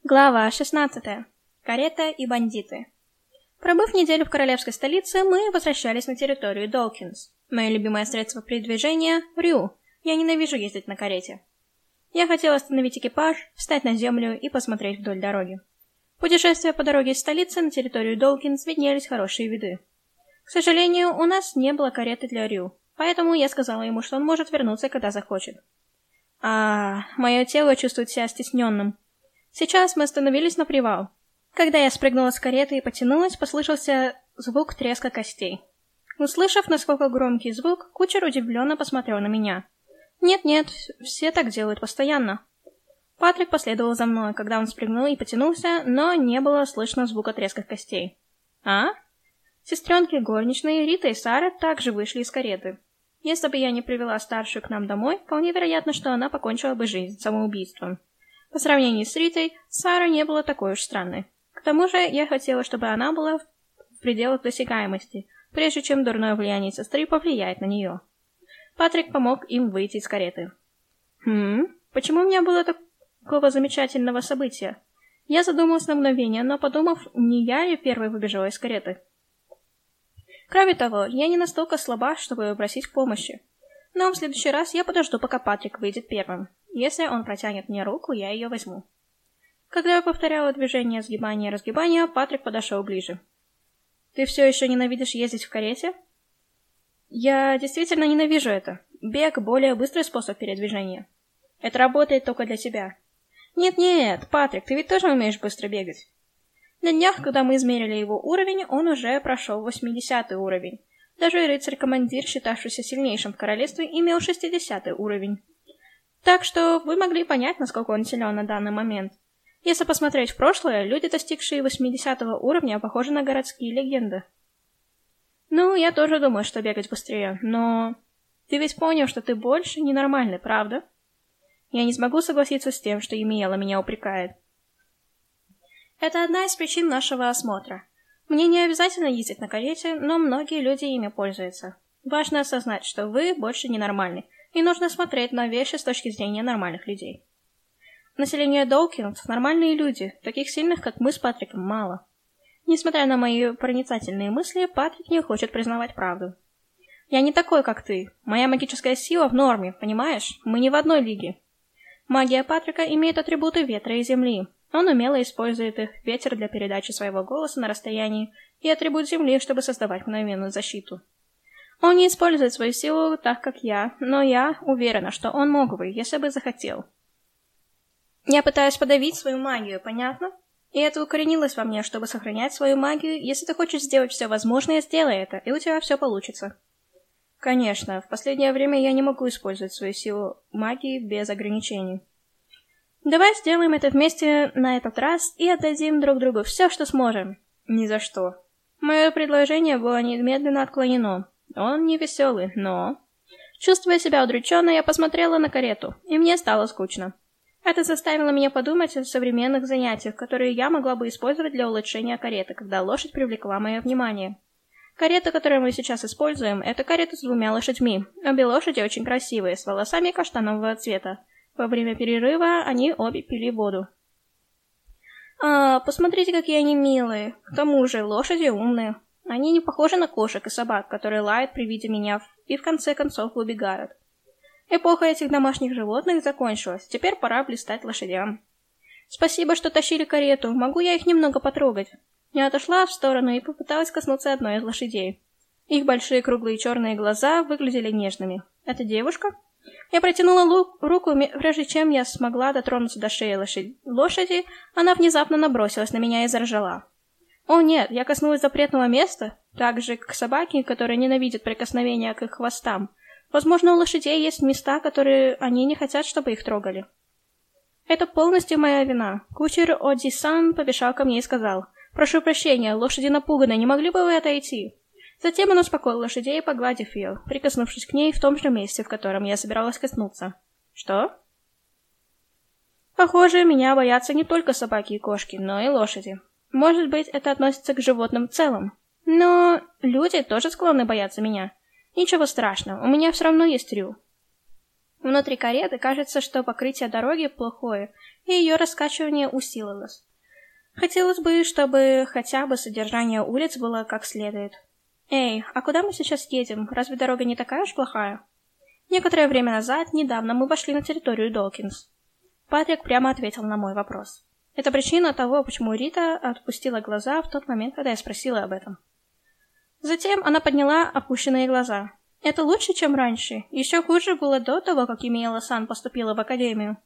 Глава 16. Карета и бандиты. Пробыв неделю в королевской столице, мы возвращались на территорию Долкинс. Мое любимое средство передвижения — Рю. Я ненавижу ездить на карете. Я хотела остановить экипаж, встать на землю и посмотреть вдоль дороги. Путешествия по дороге из столицы на территорию Долкинс виднелись хорошие виды. К сожалению, у нас не было кареты для Рю, поэтому я сказала ему, что он может вернуться, когда захочет. А, мое тело чувствует себя стесненным. Сейчас мы остановились на привал. Когда я спрыгнула с кареты и потянулась, послышался звук треска костей. Услышав, насколько громкий звук, кучер удивленно посмотрел на меня. Нет-нет, все так делают постоянно. Патрик последовал за мной, когда он спрыгнул и потянулся, но не было слышно звука треских костей. «А?» Сестренки горничные Рита и Сара также вышли из кареты. Если бы я не привела старшую к нам домой, вполне вероятно, что она покончила бы жизнь самоубийством. По сравнению с Ритой, Сара не была такой уж странной. Тому же, я хотела, чтобы она была в пределах досягаемости, прежде чем дурное влияние сестры повлияет на нее. Патрик помог им выйти из кареты. «Хм, почему у меня было так такого замечательного события. Я задумалась на мгновение, но подумав, не я ли первой выбежала из кареты. Кроме того, я не настолько слаба, чтобы просить помощи. Но в следующий раз я подожду, пока Патрик выйдет первым. Если он протянет мне руку, я ее возьму. Когда я повторяла движение сгибания и разгибания, Патрик подошел ближе. «Ты все еще ненавидишь ездить в карете?» «Я действительно ненавижу это. Бег — более быстрый способ передвижения. Это работает только для тебя. Нет-нет, Патрик, ты ведь тоже умеешь быстро бегать. На днях, когда мы измерили его уровень, он уже прошел 80 уровень. Даже рыцарь-командир, считавшийся сильнейшим в королевстве, имел 60 уровень. Так что вы могли понять, насколько он силен на данный момент. Если посмотреть в прошлое, люди, достигшие 80 уровня, похожи на городские легенды. Ну, я тоже думаю, что бегать быстрее, но... Ты ведь понял, что ты больше ненормальный, правда? Я не смогу согласиться с тем, что Емиела меня упрекает. Это одна из причин нашего осмотра. Мне не обязательно ездить на карете, но многие люди ими пользуются. Важно осознать, что вы больше ненормальны, и нужно смотреть на вещи с точки зрения нормальных людей. Население Доукинс – нормальные люди, таких сильных, как мы с Патриком, мало. Несмотря на мои проницательные мысли, Патрик не хочет признавать правду. Я не такой, как ты. Моя магическая сила в норме, понимаешь? Мы не в одной лиге. Магия Патрика имеет атрибуты ветра и земли. Он умело использует их, ветер для передачи своего голоса на расстоянии, и атрибут земли, чтобы создавать мгновенную защиту. Он не использует свою силу так, как я, но я уверена, что он мог бы, если бы захотел. Я пытаюсь подавить свою магию, понятно? И это укоренилось во мне, чтобы сохранять свою магию. Если ты хочешь сделать все возможное, сделай это, и у тебя все получится. Конечно, в последнее время я не могу использовать свою силу магии без ограничений. Давай сделаем это вместе на этот раз и отдадим друг другу все, что сможем. Ни за что. Мое предложение было немедленно отклонено. Он не веселый, но... Чувствуя себя удрученно, я посмотрела на карету, и мне стало скучно. Это заставило меня подумать о современных занятиях, которые я могла бы использовать для улучшения кареты, когда лошадь привлекла мое внимание. Карета, которую мы сейчас используем, это карета с двумя лошадьми. Обе лошади очень красивые, с волосами каштанового цвета. Во время перерыва они обе пили воду. А, посмотрите, какие они милые. К тому же, лошади умные. Они не похожи на кошек и собак, которые лают при виде меня и в конце концов убегают. Эпоха этих домашних животных закончилась, теперь пора блистать лошадям. Спасибо, что тащили карету, могу я их немного потрогать? Я отошла в сторону и попыталась коснуться одной из лошадей. Их большие круглые черные глаза выглядели нежными. Это девушка? Я протянула руку, прежде чем я смогла дотронуться до шеи лошади. лошади, она внезапно набросилась на меня и заржала. О нет, я коснулась запретного места, так же, как собаки, которые ненавидят прикосновения к их хвостам. Возможно, у лошадей есть места, которые они не хотят, чтобы их трогали. Это полностью моя вина. Кучер Оди-сан побежал ко мне и сказал, «Прошу прощения, лошади напуганы, не могли бы вы отойти?» Затем он успокоил лошадей, погладив ее, прикоснувшись к ней в том же месте, в котором я собиралась коснуться. «Что?» Похоже, меня боятся не только собаки и кошки, но и лошади. Может быть, это относится к животным в целом. Но люди тоже склонны бояться меня. Ничего страшного, у меня все равно есть Рю. Внутри кареты кажется, что покрытие дороги плохое, и ее раскачивание усилилось. Хотелось бы, чтобы хотя бы содержание улиц было как следует. Эй, а куда мы сейчас едем? Разве дорога не такая уж плохая? Некоторое время назад, недавно, мы вошли на территорию Долкинс. Патрик прямо ответил на мой вопрос. Это причина того, почему Рита отпустила глаза в тот момент, когда я спросила об этом. Затем она подняла опущенные глаза. Это лучше, чем раньше. Еще хуже было до того, как Емиела Сан поступила в академию.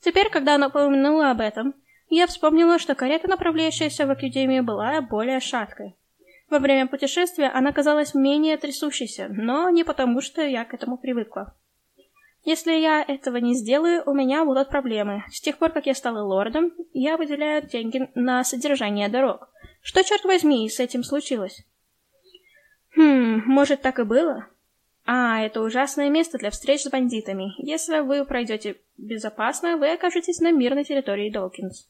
Теперь, когда она упомянула об этом, я вспомнила, что карета, направляющаяся в академию, была более шаткой. Во время путешествия она казалась менее трясущейся, но не потому, что я к этому привыкла. Если я этого не сделаю, у меня будут проблемы. С тех пор, как я стала лордом, я выделяю деньги на содержание дорог. Что, черт возьми, с этим случилось? Хм, может, так и было? А, это ужасное место для встреч с бандитами. Если вы пройдете безопасно, вы окажетесь на мирной территории Долкинс.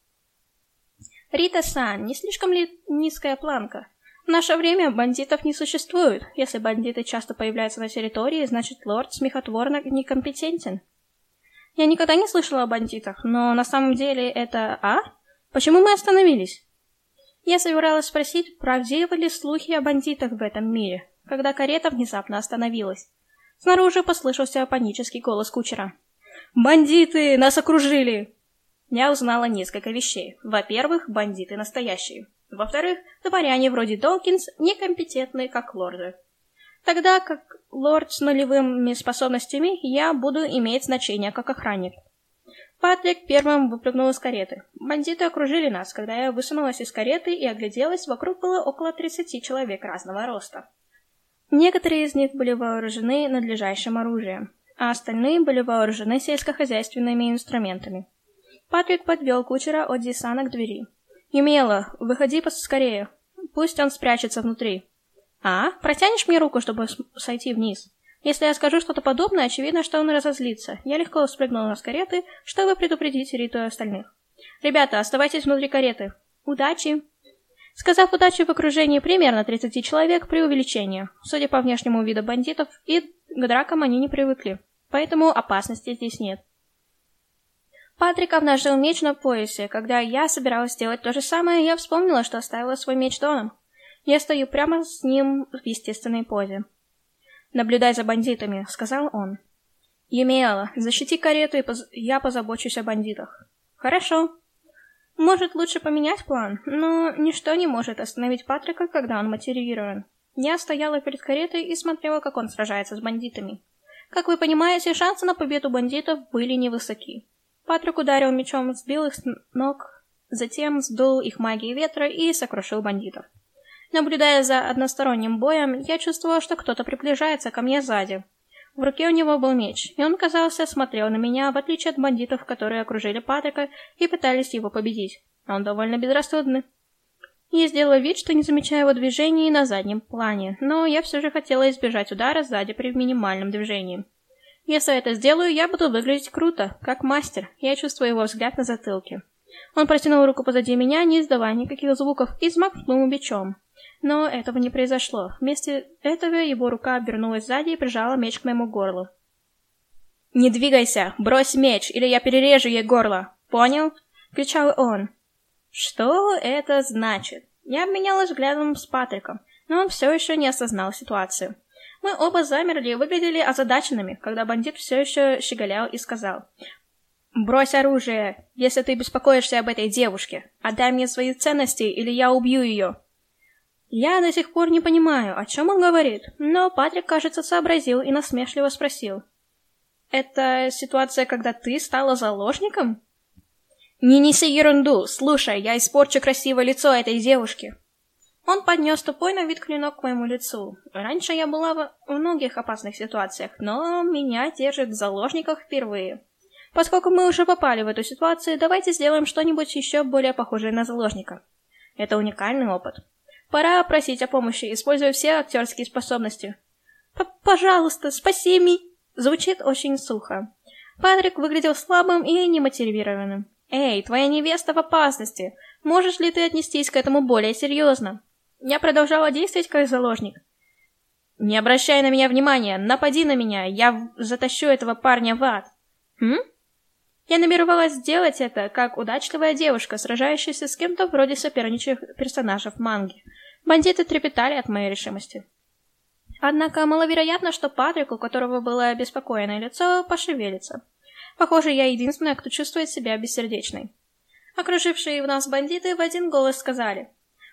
Рита-сан, не слишком ли низкая планка? В наше время бандитов не существует. Если бандиты часто появляются на территории, значит лорд смехотворно некомпетентен. Я никогда не слышала о бандитах, но на самом деле это... А? Почему мы остановились? Я собиралась спросить, правдивы ли слухи о бандитах в этом мире, когда карета внезапно остановилась. Снаружи послышался панический голос кучера. «Бандиты! Нас окружили!» Я узнала несколько вещей. Во-первых, бандиты настоящие. Во-вторых, дворяне вроде Долкинс некомпетентны, как лорды. Тогда как лорд с нулевыми способностями, я буду иметь значение как охранник. Патрик первым выпрыгнул из кареты. Бандиты окружили нас, когда я высунулась из кареты и огляделась, вокруг было около 30 человек разного роста. Некоторые из них были вооружены надлежащим оружием, а остальные были вооружены сельскохозяйственными инструментами. Патрик подвел кучера от Дисана к двери. «Юмела, выходи поскорее. Пусть он спрячется внутри». «А? Протянешь мне руку, чтобы сойти вниз?» Если я скажу что-то подобное, очевидно, что он разозлится. Я легко спрыгнула с кареты, чтобы предупредить Риту и остальных. «Ребята, оставайтесь внутри кареты. Удачи!» Сказав удачи в окружении примерно 30 человек, при увеличении. Судя по внешнему виду бандитов, и к дракам они не привыкли. Поэтому опасности здесь нет. Патрик обнажил меч на поясе. Когда я собиралась сделать то же самое, я вспомнила, что оставила свой меч дома. Я стою прямо с ним в естественной позе. «Наблюдай за бандитами», — сказал он. «Емиэла, защити карету, и поз... я позабочусь о бандитах». «Хорошо». Может, лучше поменять план, но ничто не может остановить Патрика, когда он мотивирован. Я стояла перед каретой и смотрела, как он сражается с бандитами. Как вы понимаете, шансы на победу бандитов были невысоки. Патрик ударил мечом, сбил их с ног, затем сдул их магией ветра и сокрушил бандитов. Наблюдая за односторонним боем, я чувствовала, что кто-то приближается ко мне сзади. В руке у него был меч, и он, казался, смотрел на меня, в отличие от бандитов, которые окружили Патрика и пытались его победить. Он довольно безрассудный. Я сделала вид, что не замечаю его движений на заднем плане, но я все же хотела избежать удара сзади при минимальном движении. Если это сделаю, я буду выглядеть круто, как мастер. Я чувствую его взгляд на затылке. Он протянул руку позади меня, не издавая никаких звуков, и взмахнул бичом. Но этого не произошло. Вместо этого его рука обернулась сзади и прижала меч к моему горлу. «Не двигайся! Брось меч, или я перережу ей горло! Понял?» — кричал он. «Что это значит?» Я обменялась взглядом с Патриком, но он все еще не осознал ситуацию. Мы оба замерли и выглядели озадаченными, когда бандит все еще щеголял и сказал. «Брось оружие, если ты беспокоишься об этой девушке. Отдай мне свои ценности, или я убью ее». Я до сих пор не понимаю, о чем он говорит, но Патрик, кажется, сообразил и насмешливо спросил. «Это ситуация, когда ты стала заложником?» «Не неси ерунду! Слушай, я испорчу красивое лицо этой девушки!» Он поднес тупой на вид клинок к моему лицу. Раньше я была в многих опасных ситуациях, но меня держат в заложниках впервые. Поскольку мы уже попали в эту ситуацию, давайте сделаем что-нибудь еще более похожее на заложника. Это уникальный опыт. Пора просить о помощи, используя все актерские способности. «Пожалуйста, спаси меня!» Звучит очень сухо. Патрик выглядел слабым и немотивированным. «Эй, твоя невеста в опасности! Можешь ли ты отнестись к этому более серьезно?» Я продолжала действовать как заложник. «Не обращай на меня внимания! Напади на меня! Я затащу этого парня в ад!» «Хм?» Я намеревалась сделать это, как удачливая девушка, сражающаяся с кем-то вроде соперничьих персонажей манги. Бандиты трепетали от моей решимости. Однако маловероятно, что Патрик, у которого было обеспокоенное лицо, пошевелится. Похоже, я единственная, кто чувствует себя бессердечной. Окружившие в нас бандиты в один голос сказали.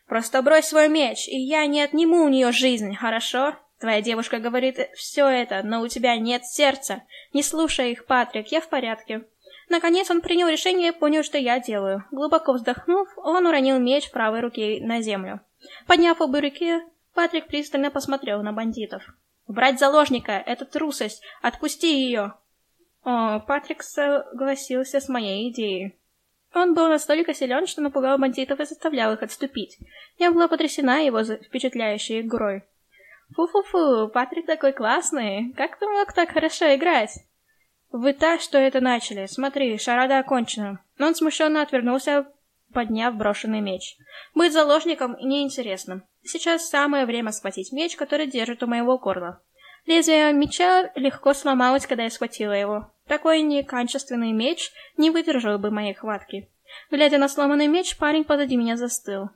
«Просто брось свой меч, и я не отниму у нее жизнь, хорошо? Твоя девушка говорит все это, но у тебя нет сердца. Не слушай их, Патрик, я в порядке». Наконец он принял решение и понял, что я делаю. Глубоко вздохнув, он уронил меч правой руке на землю. Подняв обе руки, Патрик пристально посмотрел на бандитов. «Брать заложника — это трусость! Отпусти ее!» О, Патрик согласился с моей идеей. Он был настолько силен, что напугал бандитов и заставлял их отступить. Я была потрясена его впечатляющей игрой. «Фу-фу-фу, Патрик такой классный! Как ты мог так хорошо играть?» «Вы так, что это начали. Смотри, шарада окончена». Он смущенно отвернулся, подняв брошенный меч. «Быть заложником неинтересно. Сейчас самое время схватить меч, который держит у моего горла». Лезвие меча легко сломалось, когда я схватила его. Такой некачественный меч не выдержал бы моей хватки. Глядя на сломанный меч, парень позади меня застыл.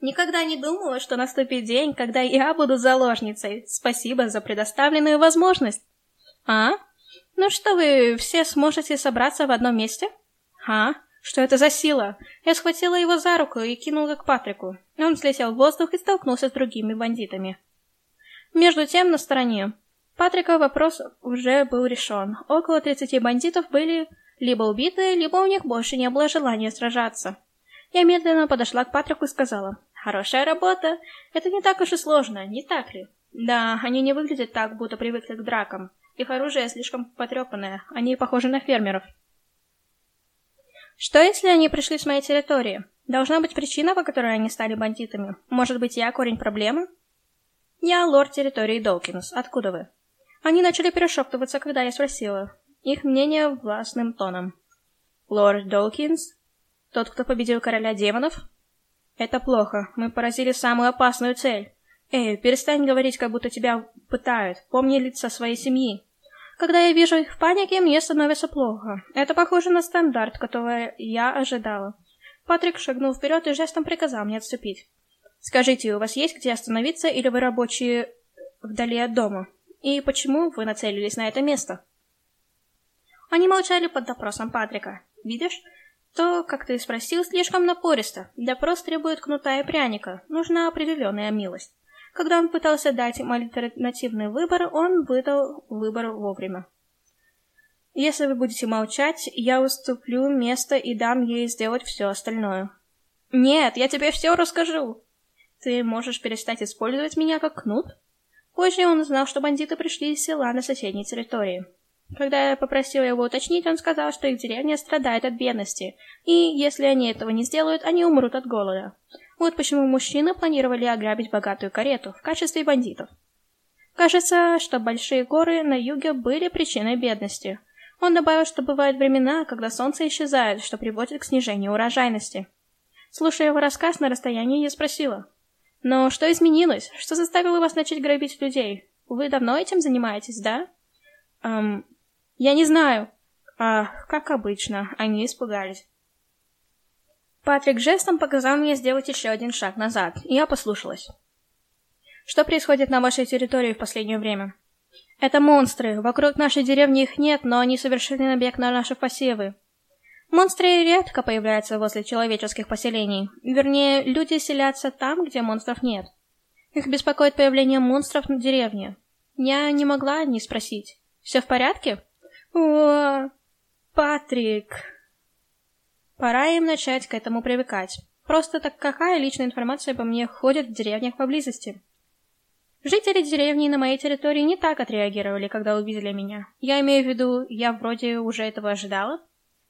Никогда не думала, что наступит день, когда я буду заложницей. Спасибо за предоставленную возможность. А? Ну что вы, все сможете собраться в одном месте? А? Что это за сила? Я схватила его за руку и кинула к Патрику. Он взлетел в воздух и столкнулся с другими бандитами. Между тем, на стороне Патрика вопрос уже был решен. Около 30 бандитов были либо убиты, либо у них больше не было желания сражаться. Я медленно подошла к Патрику и сказала, «Хорошая работа. Это не так уж и сложно, не так ли?» «Да, они не выглядят так, будто привыкли к дракам. Их оружие слишком потрепанное, они похожи на фермеров». Что если они пришли с моей территории? Должна быть причина, по которой они стали бандитами. Может быть, я корень проблемы? Я лорд территории Долкинс. Откуда вы? Они начали перешептываться, когда я спросила. Их мнение властным тоном. Лорд Долкинс? Тот, кто победил короля демонов? Это плохо. Мы поразили самую опасную цель. Эй, перестань говорить, как будто тебя пытают. Помни лица своей семьи. Когда я вижу их в панике, мне становится плохо. Это похоже на стандарт, которого я ожидала. Патрик шагнул вперед и жестом приказал мне отступить. «Скажите, у вас есть где остановиться, или вы рабочие вдали от дома? И почему вы нацелились на это место?» Они молчали под допросом Патрика. «Видишь? То, как ты спросил, слишком напористо. Допрос требует кнута и пряника. Нужна определенная милость. Когда он пытался дать им альтернативный выбор, он выдал выбор вовремя. Если вы будете молчать, я уступлю место и дам ей сделать все остальное. Нет, я тебе все расскажу. Ты можешь перестать использовать меня как кнут? Позже он узнал, что бандиты пришли из села на соседней территории. Когда я попросила его уточнить, он сказал, что их деревня страдает от бедности, и если они этого не сделают, они умрут от голода. Вот почему мужчины планировали ограбить богатую карету в качестве бандитов. Кажется, что большие горы на юге были причиной бедности. Он добавил, что бывают времена, когда солнце исчезает, что приводит к снижению урожайности. Слушая его рассказ на расстоянии, я спросила. «Но что изменилось? Что заставило вас начать грабить людей? Вы давно этим занимаетесь, да?» «Эм, я не знаю. А, как обычно, они испугались. Патрик жестом показал мне сделать еще один шаг назад, и я послушалась. Что происходит на вашей территории в последнее время? Это монстры. Вокруг нашей деревни их нет, но они совершили набег на наши посевы. Монстры редко появляются возле человеческих поселений. Вернее, люди селятся там, где монстров нет. Их беспокоит появление монстров на деревне. Я не могла не спросить. Все в порядке? О, Патрик. Пора им начать к этому привыкать. Просто так какая личная информация обо мне ходит в деревнях поблизости? Жители деревни на моей территории не так отреагировали, когда увидели меня. Я имею в виду, я вроде уже этого ожидала?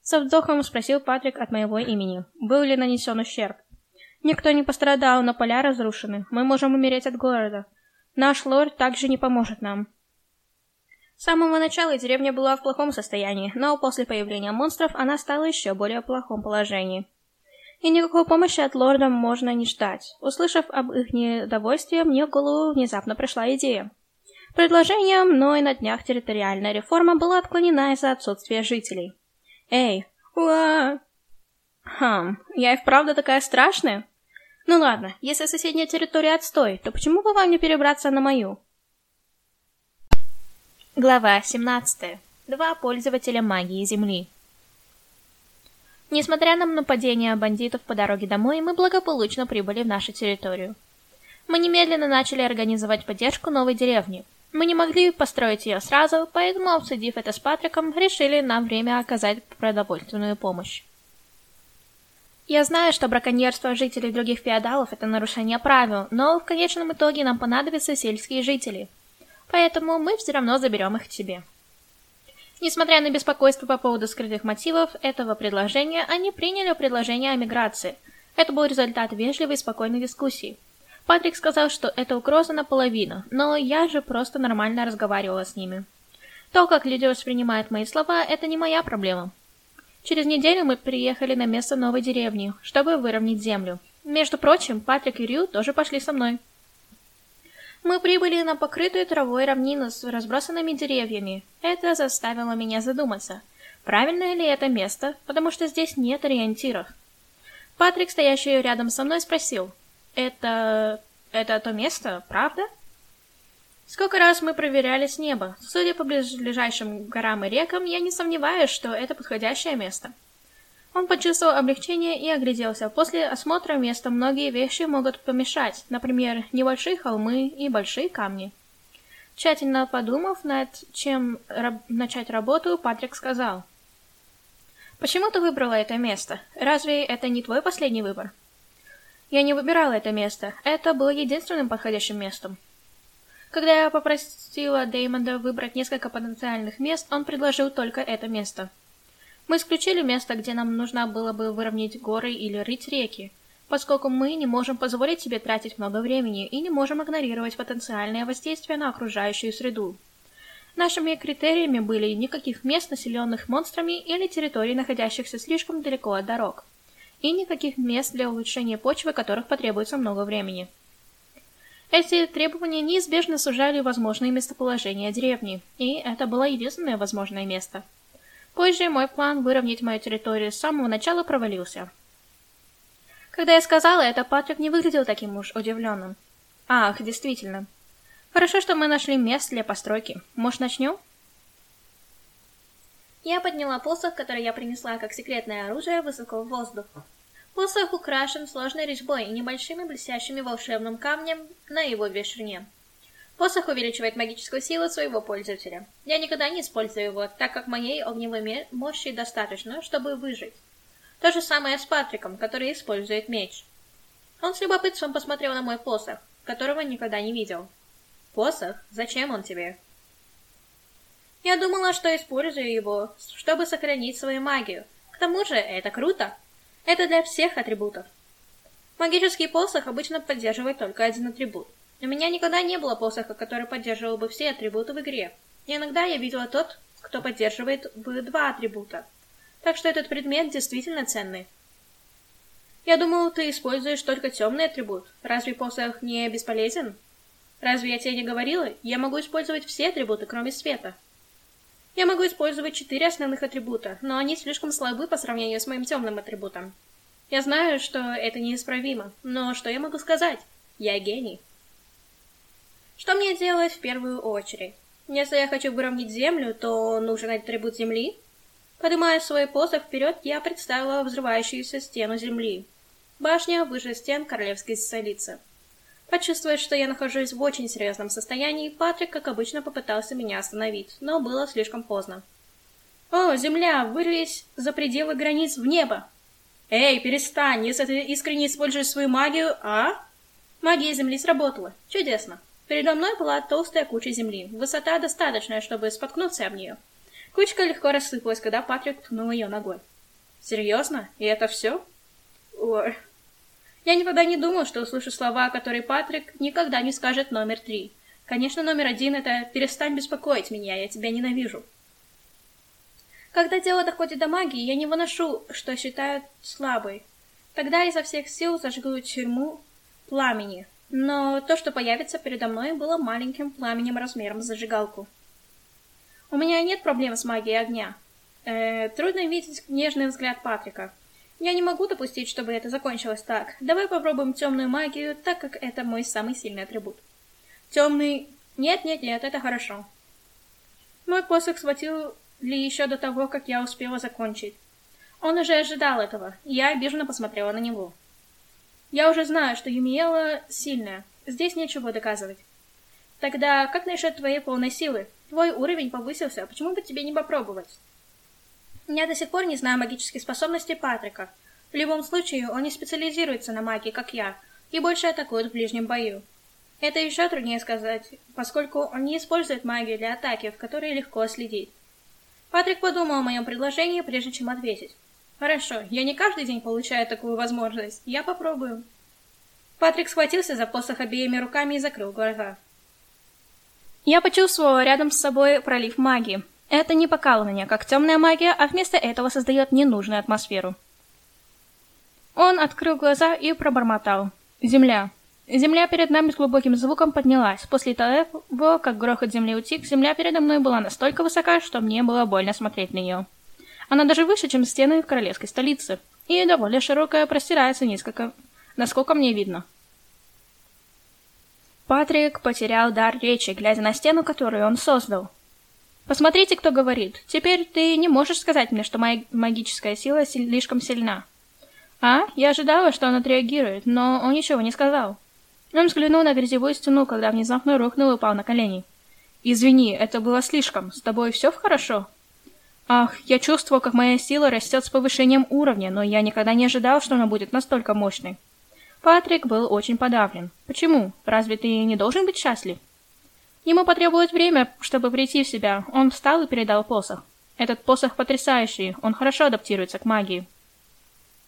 Со вздохом спросил Патрик от моего имени. Был ли нанесен ущерб? Никто не пострадал, но поля разрушены. Мы можем умереть от голода. Наш лорд также не поможет нам. С самого начала деревня была в плохом состоянии, но после появления монстров она стала еще более плохом положении. И никакой помощи от лорда можно не ждать. Услышав об их недовольстве, мне в голову внезапно пришла идея. Предложение мной на днях территориальная реформа была отклонена из-за отсутствия жителей. Эй, уа... Хм, я и вправду такая страшная? Ну ладно, если соседняя территория отстой, то почему бы вам не перебраться на мою? Глава 17. Два пользователя магии Земли. Несмотря на нападение бандитов по дороге домой, мы благополучно прибыли в нашу территорию. Мы немедленно начали организовать поддержку новой деревни. Мы не могли построить ее сразу, поэтому, обсудив это с Патриком, решили на время оказать продовольственную помощь. Я знаю, что браконьерство жителей других феодалов – это нарушение правил, но в конечном итоге нам понадобятся сельские жители – поэтому мы все равно заберем их к себе. Несмотря на беспокойство по поводу скрытых мотивов этого предложения, они приняли предложение о миграции. Это был результат вежливой и спокойной дискуссии. Патрик сказал, что это угроза наполовину, но я же просто нормально разговаривала с ними. То, как люди воспринимают мои слова, это не моя проблема. Через неделю мы приехали на место новой деревни, чтобы выровнять землю. Между прочим, Патрик и Рю тоже пошли со мной. Мы прибыли на покрытую травой равнину с разбросанными деревьями. Это заставило меня задуматься, правильное ли это место, потому что здесь нет ориентиров. Патрик, стоящий рядом со мной, спросил, «Это... это то место, правда?» Сколько раз мы проверяли с неба. Судя по ближайшим горам и рекам, я не сомневаюсь, что это подходящее место. Он почувствовал облегчение и огляделся. После осмотра места многие вещи могут помешать, например, небольшие холмы и большие камни. Тщательно подумав над чем раб начать работу, Патрик сказал. «Почему ты выбрала это место? Разве это не твой последний выбор?» «Я не выбирала это место. Это было единственным подходящим местом. Когда я попросила Деймонда выбрать несколько потенциальных мест, он предложил только это место». Мы исключили место, где нам нужно было бы выровнять горы или рыть реки. поскольку мы не можем позволить себе тратить много времени и не можем игнорировать потенциальное воздействие на окружающую среду. Нашими критериями были никаких мест, населенных монстрами или территорий, находящихся слишком далеко от дорог, и никаких мест для улучшения почвы, которых потребуется много времени. Эти требования неизбежно сужали возможные местоположения деревни, и это было единственное возможное место. Позже мой план выровнять мою территорию с самого начала провалился. Когда я сказала это, Патрик не выглядел таким уж удивленным. Ах, действительно. Хорошо, что мы нашли место для постройки. Может, начнем? Я подняла посох, который я принесла как секретное оружие, высоко в воздух. Посох украшен сложной резьбой и небольшими блестящими волшебным камнем на его вершине. Посох увеличивает магическую силу своего пользователя. Я никогда не использую его, так как моей огневой мощи достаточно, чтобы выжить. То же самое с Патриком, который использует меч. Он с любопытством посмотрел на мой посох, которого никогда не видел. «Посох? Зачем он тебе?» Я думала, что использую его, чтобы сохранить свою магию. К тому же, это круто. Это для всех атрибутов. Магический посох обычно поддерживает только один атрибут. У меня никогда не было посоха, который поддерживал бы все атрибуты в игре. И иногда я видела тот, кто поддерживает бы два атрибута. Так что этот предмет действительно ценный. Я думал, ты используешь только темный атрибут. Разве посох не бесполезен? Разве я тебе не говорила? Я могу использовать все атрибуты, кроме света. Я могу использовать четыре основных атрибута, но они слишком слабы по сравнению с моим темным атрибутом. Я знаю, что это неисправимо, но что я могу сказать? Я гений. Что мне делать в первую очередь? Если я хочу выровнять землю, то нужен атрибут земли. Поднимая свой посох вперед, я представила взрывающуюся стену земли. Башня выше стен королевской столицы. Почувствовав, что я нахожусь в очень серьезном состоянии, Патрик, как обычно, попытался меня остановить, но было слишком поздно. «О, земля, вырвись за пределы границ в небо!» «Эй, перестань, если ты искренне используешь свою магию, а?» Магия земли сработала. Чудесно. Передо мной была толстая куча земли, высота достаточная, чтобы споткнуться об нее. Кучка легко рассыпалась, когда Патрик ткнул ее ногой. «Серьезно? И это все?» «Ой, я никогда не думал, что услышу слова, которые Патрик никогда не скажет номер три. Конечно, номер один — это «перестань беспокоить меня, я тебя ненавижу». Когда дело доходит до магии, я не выношу, что считают слабой. Тогда изо всех сил зажгу тюрьму пламени. Но то, что появится передо мной, было маленьким пламенем размером с зажигалку. У меня нет проблем с магией огня. Э, трудно видеть нежный взгляд Патрика. Я не могу допустить, чтобы это закончилось так. Давай попробуем темную магию, так как это мой самый сильный атрибут. Темный... Нет, нет, нет, это хорошо. Мой посох схватил ли еще до того, как я успела закончить. Он уже ожидал этого, и я обиженно посмотрела на него. Я уже знаю, что Юмиела сильная. Здесь нечего доказывать. Тогда как насчет твоей полной силы? Твой уровень повысился, а почему бы тебе не попробовать? Я до сих пор не знаю магические способности Патрика. В любом случае, он не специализируется на магии, как я, и больше атакует в ближнем бою. Это еще труднее сказать, поскольку он не использует магию для атаки, в которой легко следить. Патрик подумал о моем предложении, прежде чем ответить. Хорошо, я не каждый день получаю такую возможность. Я попробую. Патрик схватился за посох обеими руками и закрыл глаза. Я почувствовала рядом с собой пролив магии. Это не покалывание, как темная магия, а вместо этого создает ненужную атмосферу. Он открыл глаза и пробормотал. Земля. Земля перед нами с глубоким звуком поднялась. После того, как грохот земли утих, земля передо мной была настолько высока, что мне было больно смотреть на нее. Она даже выше, чем стены в королевской столице, и довольно широкая простирается несколько, насколько мне видно. Патрик потерял дар речи, глядя на стену, которую он создал. Посмотрите, кто говорит. Теперь ты не можешь сказать мне, что моя магическая сила слишком сильна. А? Я ожидала, что он отреагирует, но он ничего не сказал. Он взглянул на грязевую стену, когда внезапно рухнул и упал на колени. «Извини, это было слишком. С тобой все хорошо?» Ах, я чувствовал, как моя сила растет с повышением уровня, но я никогда не ожидал, что она будет настолько мощной. Патрик был очень подавлен. Почему? Разве ты не должен быть счастлив? Ему потребовалось время, чтобы прийти в себя. Он встал и передал посох. Этот посох потрясающий, он хорошо адаптируется к магии.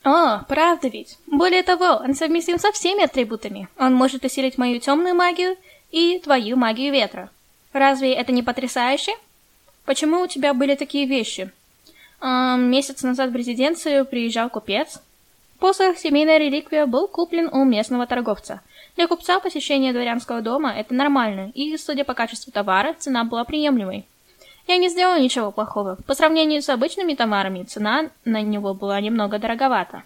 О, правда ведь. Более того, он совместим со всеми атрибутами. Он может усилить мою темную магию и твою магию ветра. Разве это не потрясающе? Почему у тебя были такие вещи? Эм, месяц назад в резиденцию приезжал купец. Посох семейная реликвия был куплен у местного торговца. Для купца посещение дворянского дома – это нормально, и, судя по качеству товара, цена была приемлемой. Я не сделала ничего плохого. По сравнению с обычными товарами, цена на него была немного дороговата.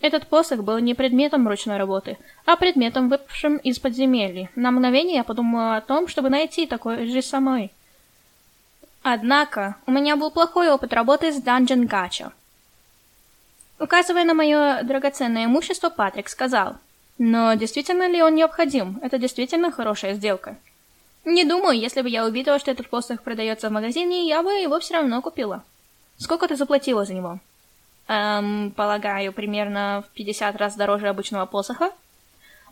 Этот посох был не предметом ручной работы, а предметом, выпавшим из подземелья. На мгновение я подумала о том, чтобы найти такой же самой. Однако, у меня был плохой опыт работы с Dungeon Gacha. Указывая на мое драгоценное имущество, Патрик сказал, «Но действительно ли он необходим? Это действительно хорошая сделка». Не думаю, если бы я увидела, что этот посох продается в магазине, я бы его все равно купила. Сколько ты заплатила за него? Эм, полагаю, примерно в 50 раз дороже обычного посоха.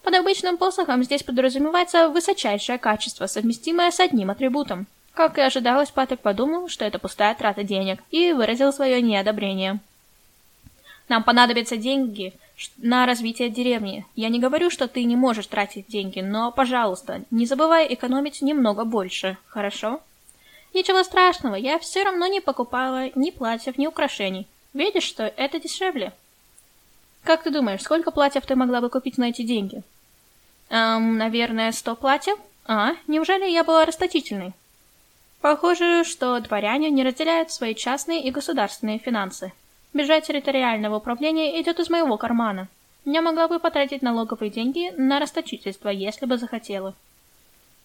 Под обычным посохом здесь подразумевается высочайшее качество, совместимое с одним атрибутом. Как и ожидалось, Патрик подумал, что это пустая трата денег, и выразил свое неодобрение. Нам понадобятся деньги, на развитие деревни. Я не говорю, что ты не можешь тратить деньги, но, пожалуйста, не забывай экономить немного больше, хорошо? Ничего страшного, я все равно не покупала ни платьев, ни украшений. Видишь, что это дешевле. Как ты думаешь, сколько платьев ты могла бы купить на эти деньги? Эм, наверное, сто платьев? А, неужели я была расточительной? Похоже, что дворяне не разделяют свои частные и государственные финансы. Бюджет территориального управления идет из моего кармана. Я могла бы потратить налоговые деньги на расточительство, если бы захотела.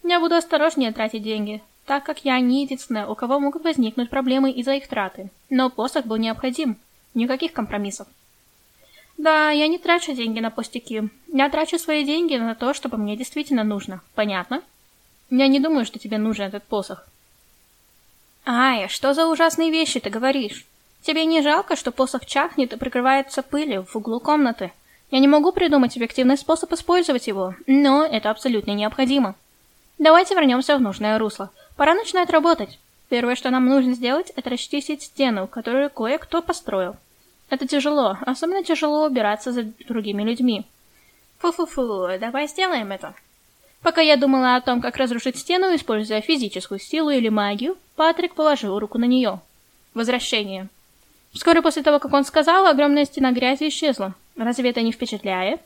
Я буду осторожнее тратить деньги, так как я не единственная, у кого могут возникнуть проблемы из-за их траты. Но посох был необходим. Никаких компромиссов. Да, я не трачу деньги на пустяки. Я трачу свои деньги на то, что мне действительно нужно. Понятно? Я не думаю, что тебе нужен этот посох. Ай, что за ужасные вещи ты говоришь? Тебе не жалко, что посох чахнет и прикрывается пылью в углу комнаты? Я не могу придумать эффективный способ использовать его, но это абсолютно необходимо. Давайте вернемся в нужное русло. Пора начинать работать. Первое, что нам нужно сделать, это расчистить стену, которую кое-кто построил. Это тяжело, особенно тяжело убираться за другими людьми. Фу-фу-фу, давай сделаем это. Пока я думала о том, как разрушить стену, используя физическую силу или магию, Патрик положил руку на нее. Возвращение. Вскоре после того, как он сказал, огромная стена грязи исчезла. Разве это не впечатляет?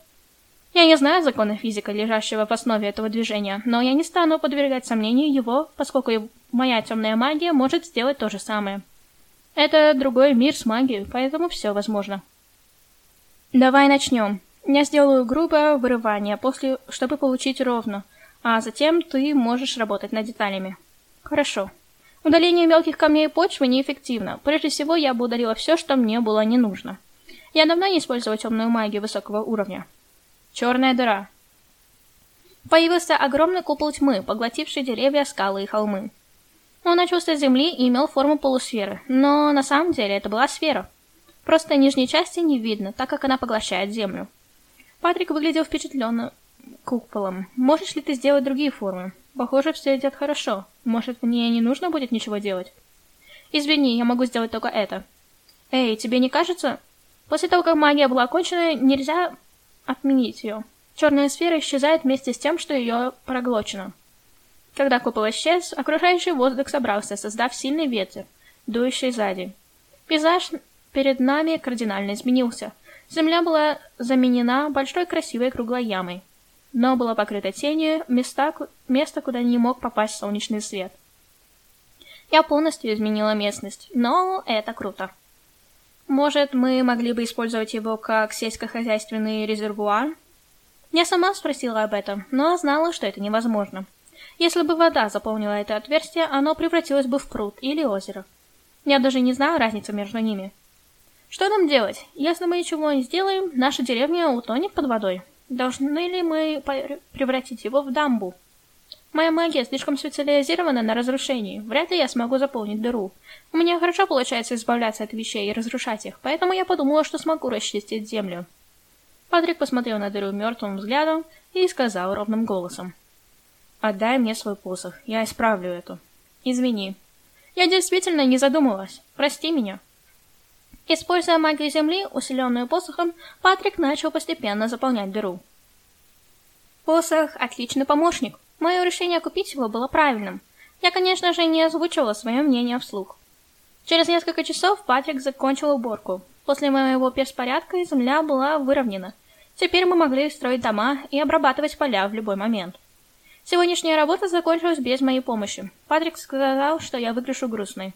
Я не знаю закона физика, лежащего в основе этого движения, но я не стану подвергать сомнению его, поскольку моя темная магия может сделать то же самое. Это другой мир с магией, поэтому все возможно. Давай начнем. Я сделаю грубое вырывание, после, чтобы получить ровно, а затем ты можешь работать над деталями. Хорошо. Удаление мелких камней почвы неэффективно. Прежде всего, я бы удалила все, что мне было не нужно. Я давно не использовала темную магию высокого уровня. Черная дыра. Появился огромный купол тьмы, поглотивший деревья, скалы и холмы. Он начался с земли и имел форму полусферы, но на самом деле это была сфера. Просто нижней части не видно, так как она поглощает землю. Патрик выглядел впечатленно куполом. Можешь ли ты сделать другие формы? Похоже, все идет хорошо. Может, мне не нужно будет ничего делать? Извини, я могу сделать только это. Эй, тебе не кажется? После того, как магия была окончена, нельзя отменить ее. Черная сфера исчезает вместе с тем, что ее проглочено. Когда купол исчез, окружающий воздух собрался, создав сильный ветер, дующий сзади. Пейзаж перед нами кардинально изменился. Земля была заменена большой красивой круглой ямой но было покрыто тенью, места, место, куда не мог попасть солнечный свет. Я полностью изменила местность, но это круто. Может, мы могли бы использовать его как сельскохозяйственный резервуар? Я сама спросила об этом, но знала, что это невозможно. Если бы вода заполнила это отверстие, оно превратилось бы в пруд или озеро. Я даже не знаю разницы между ними. Что нам делать? Если мы ничего не сделаем, наша деревня утонет под водой. Должны ли мы превратить его в дамбу? Моя магия слишком специализирована на разрушении. Вряд ли я смогу заполнить дыру. У меня хорошо получается избавляться от вещей и разрушать их, поэтому я подумала, что смогу расчистить землю. Патрик посмотрел на дыру мертвым взглядом и сказал ровным голосом. «Отдай мне свой посох, я исправлю это. Извини. Я действительно не задумалась. Прости меня». Используя магию Земли, усиленную посохом, Патрик начал постепенно заполнять дыру. Посох – отличный помощник. Мое решение купить его было правильным. Я, конечно же, не озвучивала свое мнение вслух. Через несколько часов Патрик закончил уборку. После моего беспорядка земля была выровнена. Теперь мы могли строить дома и обрабатывать поля в любой момент. Сегодняшняя работа закончилась без моей помощи. Патрик сказал, что я выгляжу грустной.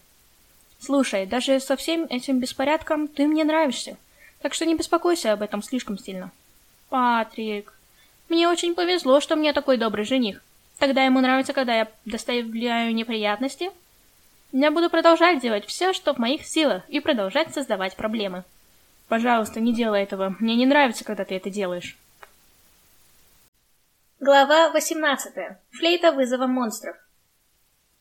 Слушай, даже со всем этим беспорядком ты мне нравишься, так что не беспокойся об этом слишком сильно. Патрик, мне очень повезло, что мне такой добрый жених. Тогда ему нравится, когда я доставляю неприятности? Я буду продолжать делать все, что в моих силах, и продолжать создавать проблемы. Пожалуйста, не делай этого. Мне не нравится, когда ты это делаешь. Глава 18. Флейта вызова монстров.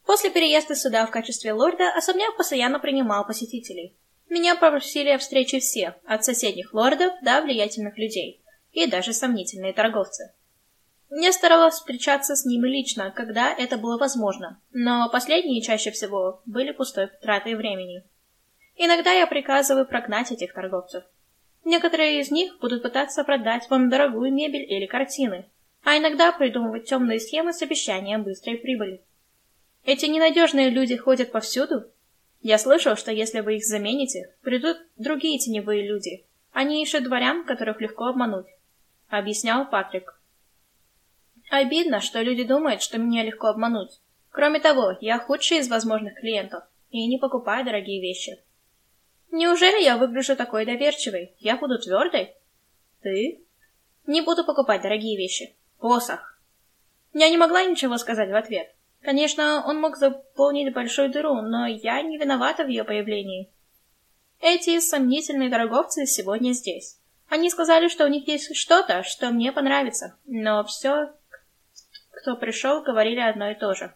После переезда сюда в качестве лорда особняк постоянно принимал посетителей. Меня попросили о встрече все, от соседних лордов до влиятельных людей, и даже сомнительные торговцы. Я старалась встречаться с ними лично, когда это было возможно, но последние чаще всего были пустой тратой времени. Иногда я приказываю прогнать этих торговцев. Некоторые из них будут пытаться продать вам дорогую мебель или картины, а иногда придумывать темные схемы с обещанием быстрой прибыли. Эти ненадежные люди ходят повсюду. Я слышал, что если вы их замените, придут другие теневые люди. Они ищут дворян, которых легко обмануть. Объяснял Патрик. Обидно, что люди думают, что меня легко обмануть. Кроме того, я худший из возможных клиентов и не покупаю дорогие вещи. Неужели я выгляжу такой доверчивой? Я буду твердой? Ты? Не буду покупать дорогие вещи. Посох. Я не могла ничего сказать в ответ. Конечно, он мог заполнить большую дыру, но я не виновата в ее появлении. Эти сомнительные торговцы сегодня здесь. Они сказали, что у них есть что-то, что мне понравится, но все, кто пришел, говорили одно и то же.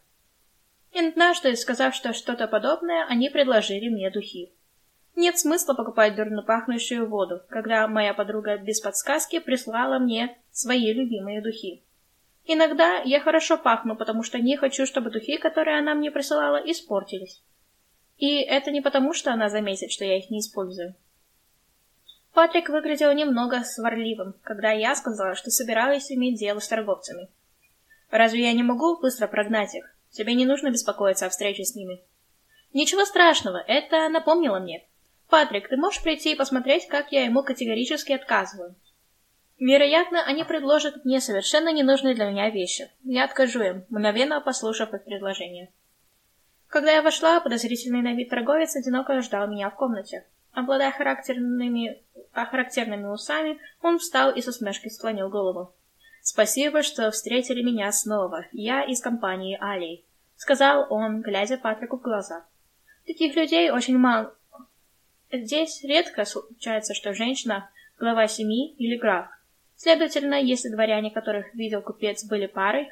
И однажды, сказав, что что-то подобное, они предложили мне духи. Нет смысла покупать дурно пахнущую воду, когда моя подруга без подсказки прислала мне свои любимые духи. Иногда я хорошо пахну, потому что не хочу, чтобы духи, которые она мне присылала, испортились. И это не потому, что она заметит, что я их не использую. Патрик выглядел немного сварливым, когда я сказала, что собираюсь иметь дело с торговцами. Разве я не могу быстро прогнать их? Тебе не нужно беспокоиться о встрече с ними. Ничего страшного, это напомнило мне. Патрик, ты можешь прийти и посмотреть, как я ему категорически отказываю? Вероятно, они предложат мне совершенно ненужные для меня вещи. Я откажу им, мгновенно послушав их предложение. Когда я вошла, подозрительный на вид торговец одиноко ждал меня в комнате. Обладая характерными, а характерными усами, он встал и со смешкой склонил голову. «Спасибо, что встретили меня снова. Я из компании Алей», — сказал он, глядя Патрику в глаза. «Таких людей очень мало. Здесь редко случается, что женщина — глава семьи или граф. Следовательно, если дворяне, которых видел купец, были парой,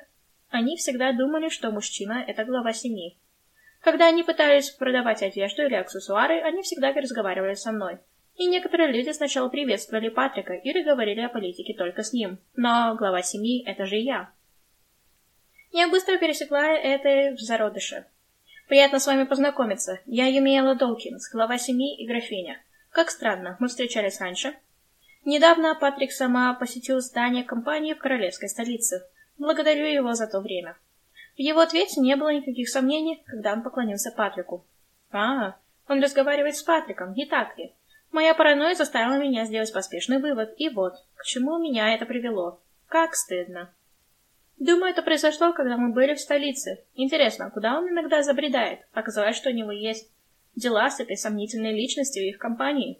они всегда думали, что мужчина — это глава семьи. Когда они пытались продавать одежду или аксессуары, они всегда разговаривали со мной. И некоторые люди сначала приветствовали Патрика или говорили о политике только с ним. Но глава семьи — это же я. Я быстро пересекла это в зародыше. Приятно с вами познакомиться. Я Юмиэла Долкинс, глава семьи и графиня. Как странно, мы встречались раньше. Недавно Патрик сама посетил здание компании в королевской столице. Благодарю его за то время. В его ответе не было никаких сомнений, когда он поклонился Патрику. А, он разговаривает с Патриком, не так ли? Моя паранойя заставила меня сделать поспешный вывод, и вот, к чему меня это привело. Как стыдно. Думаю, это произошло, когда мы были в столице. Интересно, куда он иногда забредает? Оказалось, что у него есть дела с этой сомнительной личностью в их компании.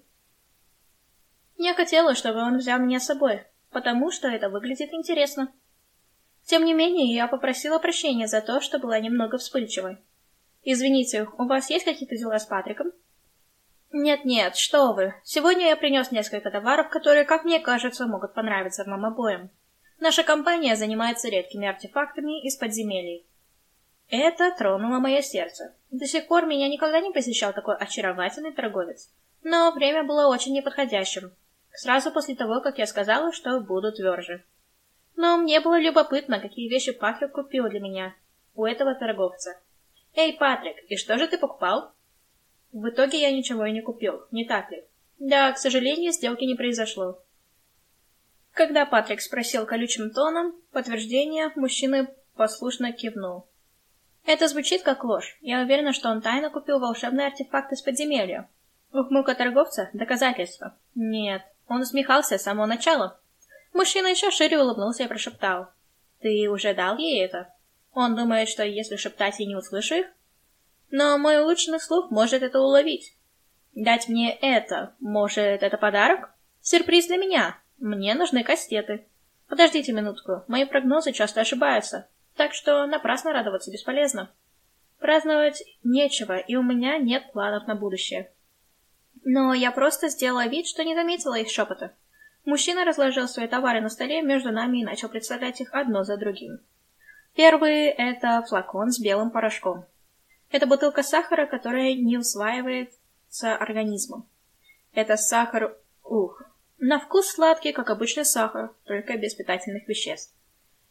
Я хотела, чтобы он взял меня с собой, потому что это выглядит интересно. Тем не менее, я попросила прощения за то, что была немного вспыльчивой. «Извините, у вас есть какие-то дела с Патриком?» «Нет-нет, что вы. Сегодня я принес несколько товаров, которые, как мне кажется, могут понравиться вам обоим. Наша компания занимается редкими артефактами из подземелий. Это тронуло мое сердце. До сих пор меня никогда не посещал такой очаровательный торговец. Но время было очень неподходящим, Сразу после того, как я сказала, что буду тверже. Но мне было любопытно, какие вещи Патрик купил для меня у этого торговца. «Эй, Патрик, и что же ты покупал?» В итоге я ничего и не купил, не так ли? Да, к сожалению, сделки не произошло. Когда Патрик спросил колючим тоном подтверждение, мужчина послушно кивнул. Это звучит как ложь. Я уверена, что он тайно купил волшебный артефакт из подземелья. Ухмылка торговца — доказательство. Нет, он усмехался с самого начала. Мужчина еще шире улыбнулся и прошептал. «Ты уже дал ей это?» Он думает, что если шептать и не услышу их? Но мой улучшенный слух может это уловить. Дать мне это, может, это подарок? Сюрприз для меня. Мне нужны кастеты. Подождите минутку, мои прогнозы часто ошибаются, так что напрасно радоваться бесполезно. Праздновать нечего, и у меня нет планов на будущее. Но я просто сделала вид, что не заметила их шепота. Мужчина разложил свои товары на столе между нами и начал представлять их одно за другим. Первый — это флакон с белым порошком. Это бутылка сахара, которая не усваивается организмом. Это сахар... Ух. На вкус сладкий, как обычный сахар, только без питательных веществ.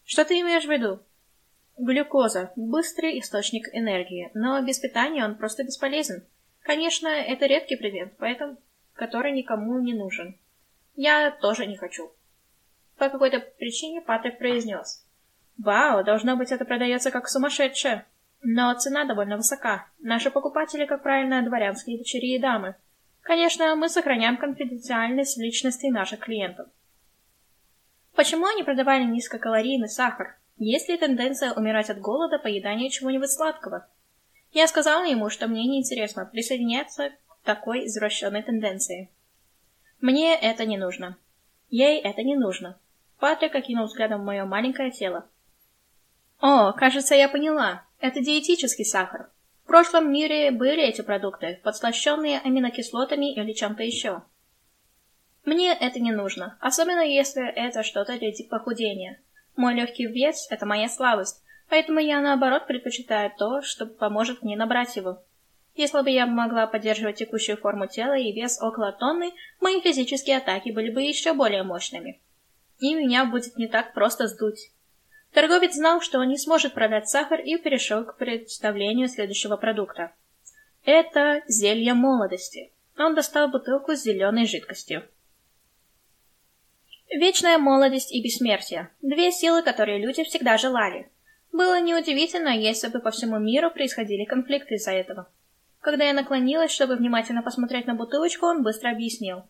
Что ты имеешь в виду? Глюкоза – быстрый источник энергии, но без питания он просто бесполезен. Конечно, это редкий предмет, поэтому который никому не нужен. Я тоже не хочу. По какой-то причине Патрик произнес. Вау, должно быть, это продается как сумасшедшее. Но цена довольно высока. Наши покупатели, как правильно, дворянские дочери и дамы. Конечно, мы сохраняем конфиденциальность личности наших клиентов. Почему они продавали низкокалорийный сахар? Есть ли тенденция умирать от голода поедания чего-нибудь сладкого? Я сказала ему, что мне неинтересно присоединяться к такой извращенной тенденции. Мне это не нужно. Ей это не нужно. Патрик окинул взглядом мое маленькое тело. О, кажется, я поняла. Это диетический сахар. В прошлом мире были эти продукты, подслащенные аминокислотами или чем-то еще. Мне это не нужно, особенно если это что-то для похудения. Мой легкий вес – это моя слабость, поэтому я, наоборот, предпочитаю то, что поможет мне набрать его. Если бы я могла поддерживать текущую форму тела и вес около тонны, мои физические атаки были бы еще более мощными. И меня будет не так просто сдуть. Торговец знал, что он не сможет продать сахар и перешел к представлению следующего продукта. Это зелье молодости. Он достал бутылку с зеленой жидкостью. Вечная молодость и бессмертие – две силы, которые люди всегда желали. Было неудивительно, если бы по всему миру происходили конфликты из-за этого. Когда я наклонилась, чтобы внимательно посмотреть на бутылочку, он быстро объяснил.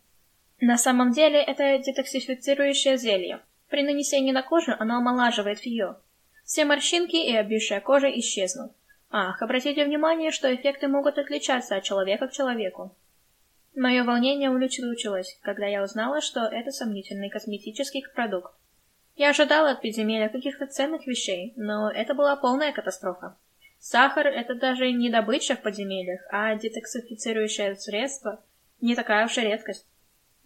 На самом деле это детоксифицирующее зелье. При нанесении на кожу оно омолаживает ее. Все морщинки и обвисшая кожа исчезнут. Ах, обратите внимание, что эффекты могут отличаться от человека к человеку. Мое волнение улетучилось, когда я узнала, что это сомнительный косметический продукт. Я ожидала от подземелья каких-то ценных вещей, но это была полная катастрофа. Сахар — это даже не добыча в подземельях, а детоксифицирующее средство — не такая уж и редкость.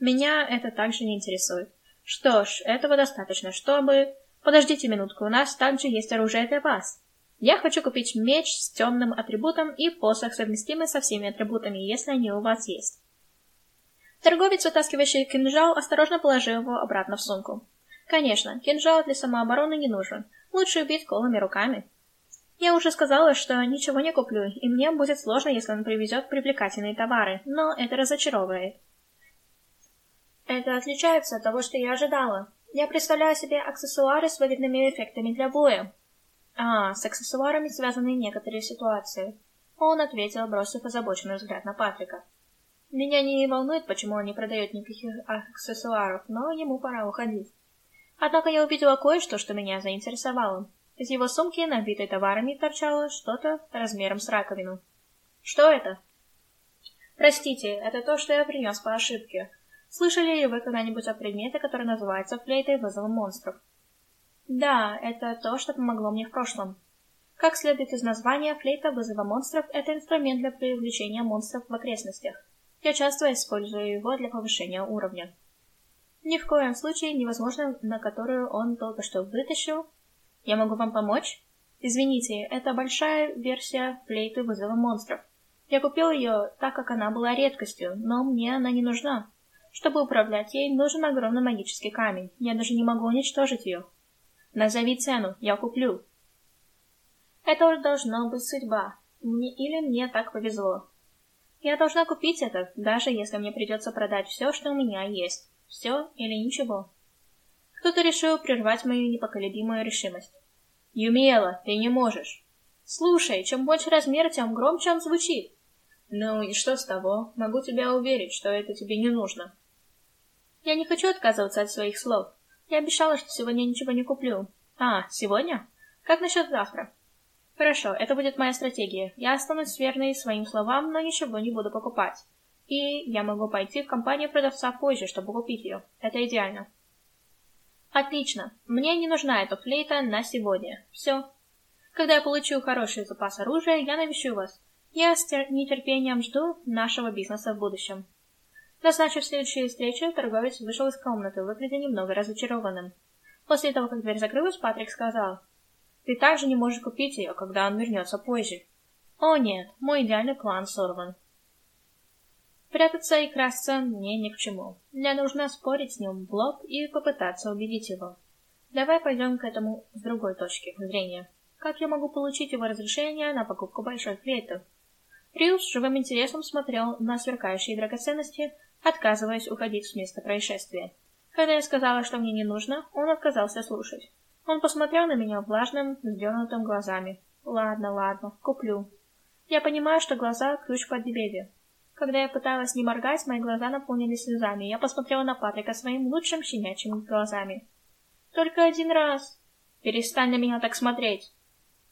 Меня это также не интересует. Что ж, этого достаточно, чтобы... Подождите минутку, у нас также есть оружие для вас. Я хочу купить меч с темным атрибутом и посох, совместимый со всеми атрибутами, если они у вас есть. Торговец, вытаскивающий кинжал, осторожно положил его обратно в сумку. Конечно, кинжал для самообороны не нужен. Лучше убить голыми руками. Я уже сказала, что ничего не куплю, и мне будет сложно, если он привезет привлекательные товары, но это разочаровывает. Это отличается от того, что я ожидала. Я представляю себе аксессуары с выгодными эффектами для боя. А, с аксессуарами связаны некоторые ситуации. Он ответил, бросив озабоченный взгляд на Патрика. Меня не волнует, почему он не продает никаких аксессуаров, но ему пора уходить. Однако я увидела кое-что, что меня заинтересовало. Из его сумки, набитой товарами, торчало что-то размером с раковину. Что это? Простите, это то, что я принес по ошибке. Слышали ли вы когда-нибудь о предмете, который называется флейтой вызова монстров? Да, это то, что помогло мне в прошлом. Как следует из названия, флейта вызова монстров – это инструмент для привлечения монстров в окрестностях. Я часто использую его для повышения уровня. Ни в коем случае невозможно, на которую он только что вытащил. Я могу вам помочь? Извините, это большая версия флейты вызова монстров. Я купил ее, так как она была редкостью, но мне она не нужна. Чтобы управлять ей, нужен огромный магический камень. Я даже не могу уничтожить ее. Назови цену, я куплю. Это должно быть судьба. Мне или мне так повезло. Я должна купить это, даже если мне придется продать все, что у меня есть. Все или ничего. Кто-то решил прервать мою непоколебимую решимость. Юмела, ты не можешь. Слушай, чем больше размер, тем громче он звучит. Ну и что с того? Могу тебя уверить, что это тебе не нужно. Я не хочу отказываться от своих слов. Я обещала, что сегодня ничего не куплю. А, сегодня? Как насчет завтра? Хорошо, это будет моя стратегия. Я останусь верной своим словам, но ничего не буду покупать. И я могу пойти в компанию продавца позже, чтобы купить ее. Это идеально. Отлично. Мне не нужна эта флейта на сегодня. Все. Когда я получу хороший запас оружия, я навещу вас. Я с нетерпением жду нашего бизнеса в будущем. Назначив следующую встречу, торговец вышел из комнаты, выглядя немного разочарованным. После того, как дверь закрылась, Патрик сказал, «Ты также не можешь купить ее, когда он вернется позже». «О нет, мой идеальный план сорван». Прятаться и красться мне ни к чему. Мне нужно спорить с ним в лоб и попытаться убедить его. Давай пойдем к этому с другой точки зрения. Как я могу получить его разрешение на покупку большой флейты? Риус с живым интересом смотрел на сверкающие драгоценности, отказываясь уходить с места происшествия. Когда я сказала, что мне не нужно, он отказался слушать. Он посмотрел на меня влажным, вздернутым глазами. Ладно, ладно, куплю. Я понимаю, что глаза — ключ к победе. Когда я пыталась не моргать, мои глаза наполнились слезами. Я посмотрела на Патрика своим лучшим щенячьими глазами. Только один раз. Перестань на меня так смотреть.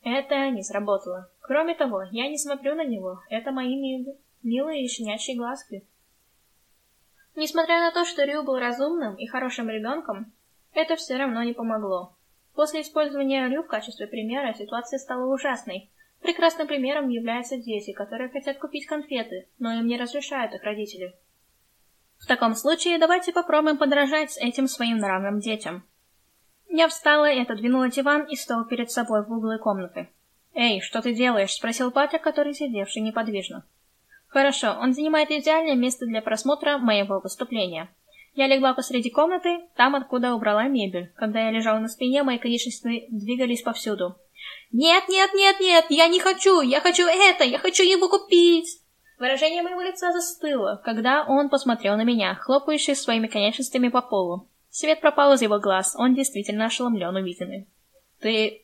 Это не сработало. Кроме того, я не смотрю на него. Это мои мил... милые щенячьи глазки. Несмотря на то, что Рю был разумным и хорошим ребенком, это все равно не помогло. После использования Рю в качестве примера ситуация стала ужасной. Прекрасным примером являются дети, которые хотят купить конфеты, но им не разрешают их родители. В таком случае давайте попробуем подражать этим своим нравным детям. Я встала и отодвинула диван и стол перед собой в углы комнаты. «Эй, что ты делаешь?» — спросил Патрик, который сидевший неподвижно. Хорошо, он занимает идеальное место для просмотра моего выступления. Я легла посреди комнаты, там, откуда убрала мебель. Когда я лежала на спине, мои конечности двигались повсюду. «Нет, нет, нет, нет, я не хочу! Я хочу это! Я хочу его купить!» Выражение моего лица застыло, когда он посмотрел на меня, хлопающий своими конечностями по полу. Свет пропал из его глаз, он действительно ошеломлен увиденным. «Ты...»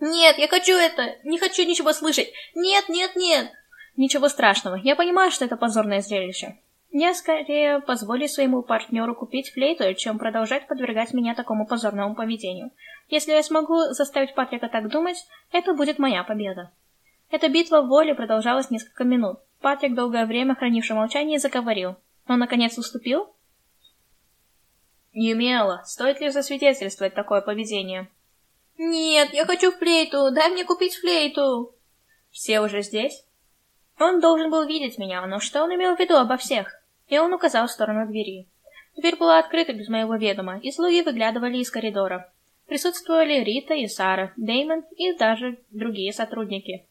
«Нет, я хочу это! Не хочу ничего слышать! Нет, нет, нет!» Ничего страшного, я понимаю, что это позорное зрелище. Я скорее позволю своему партнеру купить флейту, чем продолжать подвергать меня такому позорному поведению. Если я смогу заставить Патрика так думать, это будет моя победа. Эта битва воли продолжалась несколько минут. Патрик, долгое время хранивший молчание, заговорил. Он, наконец, уступил? «Юмела, стоит ли засвидетельствовать такое поведение?» «Нет, я хочу флейту! Дай мне купить флейту!» «Все уже здесь?» Он должен был видеть меня, но что он имел в виду обо всех? И он указал в сторону двери. Дверь была открыта без моего ведома, и слуги выглядывали из коридора. Присутствовали Рита и Сара, Деймон и даже другие сотрудники.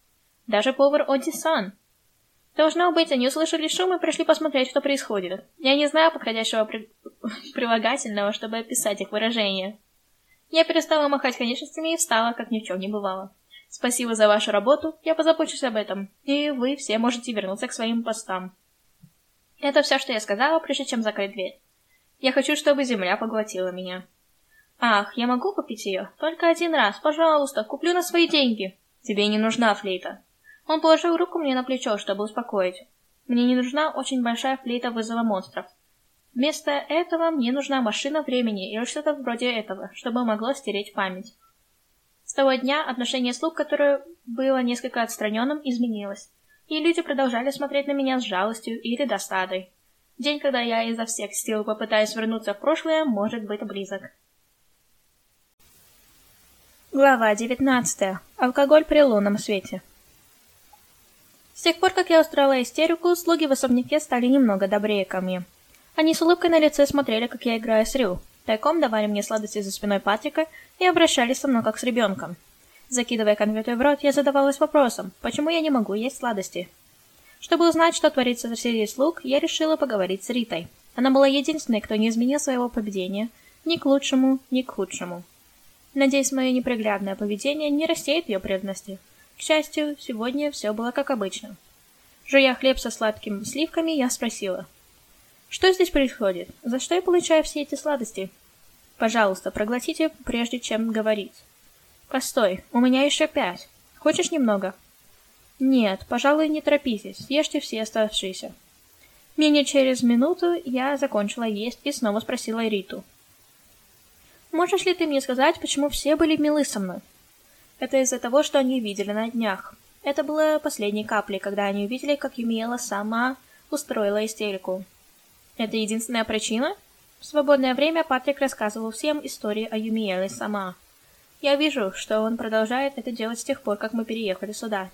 Даже повар Одисан. Должно быть, они услышали шум и пришли посмотреть, что происходит. Я не знаю подходящего при... прилагательного, чтобы описать их выражение. Я перестала махать конечностями и встала, как ни в чем не бывало. Спасибо за вашу работу, я позабочусь об этом, и вы все можете вернуться к своим постам. Это все, что я сказала, прежде чем закрыть дверь. Я хочу, чтобы земля поглотила меня. Ах, я могу купить ее? Только один раз, пожалуйста, куплю на свои деньги. Тебе не нужна флейта. Он положил руку мне на плечо, чтобы успокоить. Мне не нужна очень большая флейта вызова монстров. Вместо этого мне нужна машина времени или что-то вроде этого, чтобы могло стереть память. С того дня отношение слуг, которое было несколько отстраненным, изменилось, и люди продолжали смотреть на меня с жалостью или досадой. День, когда я изо всех сил попытаюсь вернуться в прошлое, может быть близок. Глава 19. Алкоголь при лунном свете. С тех пор, как я устроила истерику, слуги в особняке стали немного добрее ко мне. Они с улыбкой на лице смотрели, как я играю с Рю, Тайком давали мне сладости за спиной Патрика и обращались со мной как с ребенком. Закидывая конфеты в рот, я задавалась вопросом, почему я не могу есть сладости. Чтобы узнать, что творится среди слуг, я решила поговорить с Ритой. Она была единственной, кто не изменил своего поведения ни к лучшему, ни к худшему. Надеюсь, мое неприглядное поведение не рассеет ее преданности. К счастью, сегодня все было как обычно. Жуя хлеб со сладкими сливками, я спросила. «Что здесь происходит? За что я получаю все эти сладости?» «Пожалуйста, проглотите, прежде чем говорить». «Постой, у меня еще пять. Хочешь немного?» «Нет, пожалуй, не торопитесь, ешьте все оставшиеся». Менее через минуту я закончила есть и снова спросила Риту. «Можешь ли ты мне сказать, почему все были милы со мной?» Это из-за того, что они видели на днях. Это было последней каплей, когда они увидели, как Юмиэла сама устроила истерику. Это единственная причина? В свободное время Патрик рассказывал всем истории о Юмиэле сама. Я вижу, что он продолжает это делать с тех пор, как мы переехали сюда.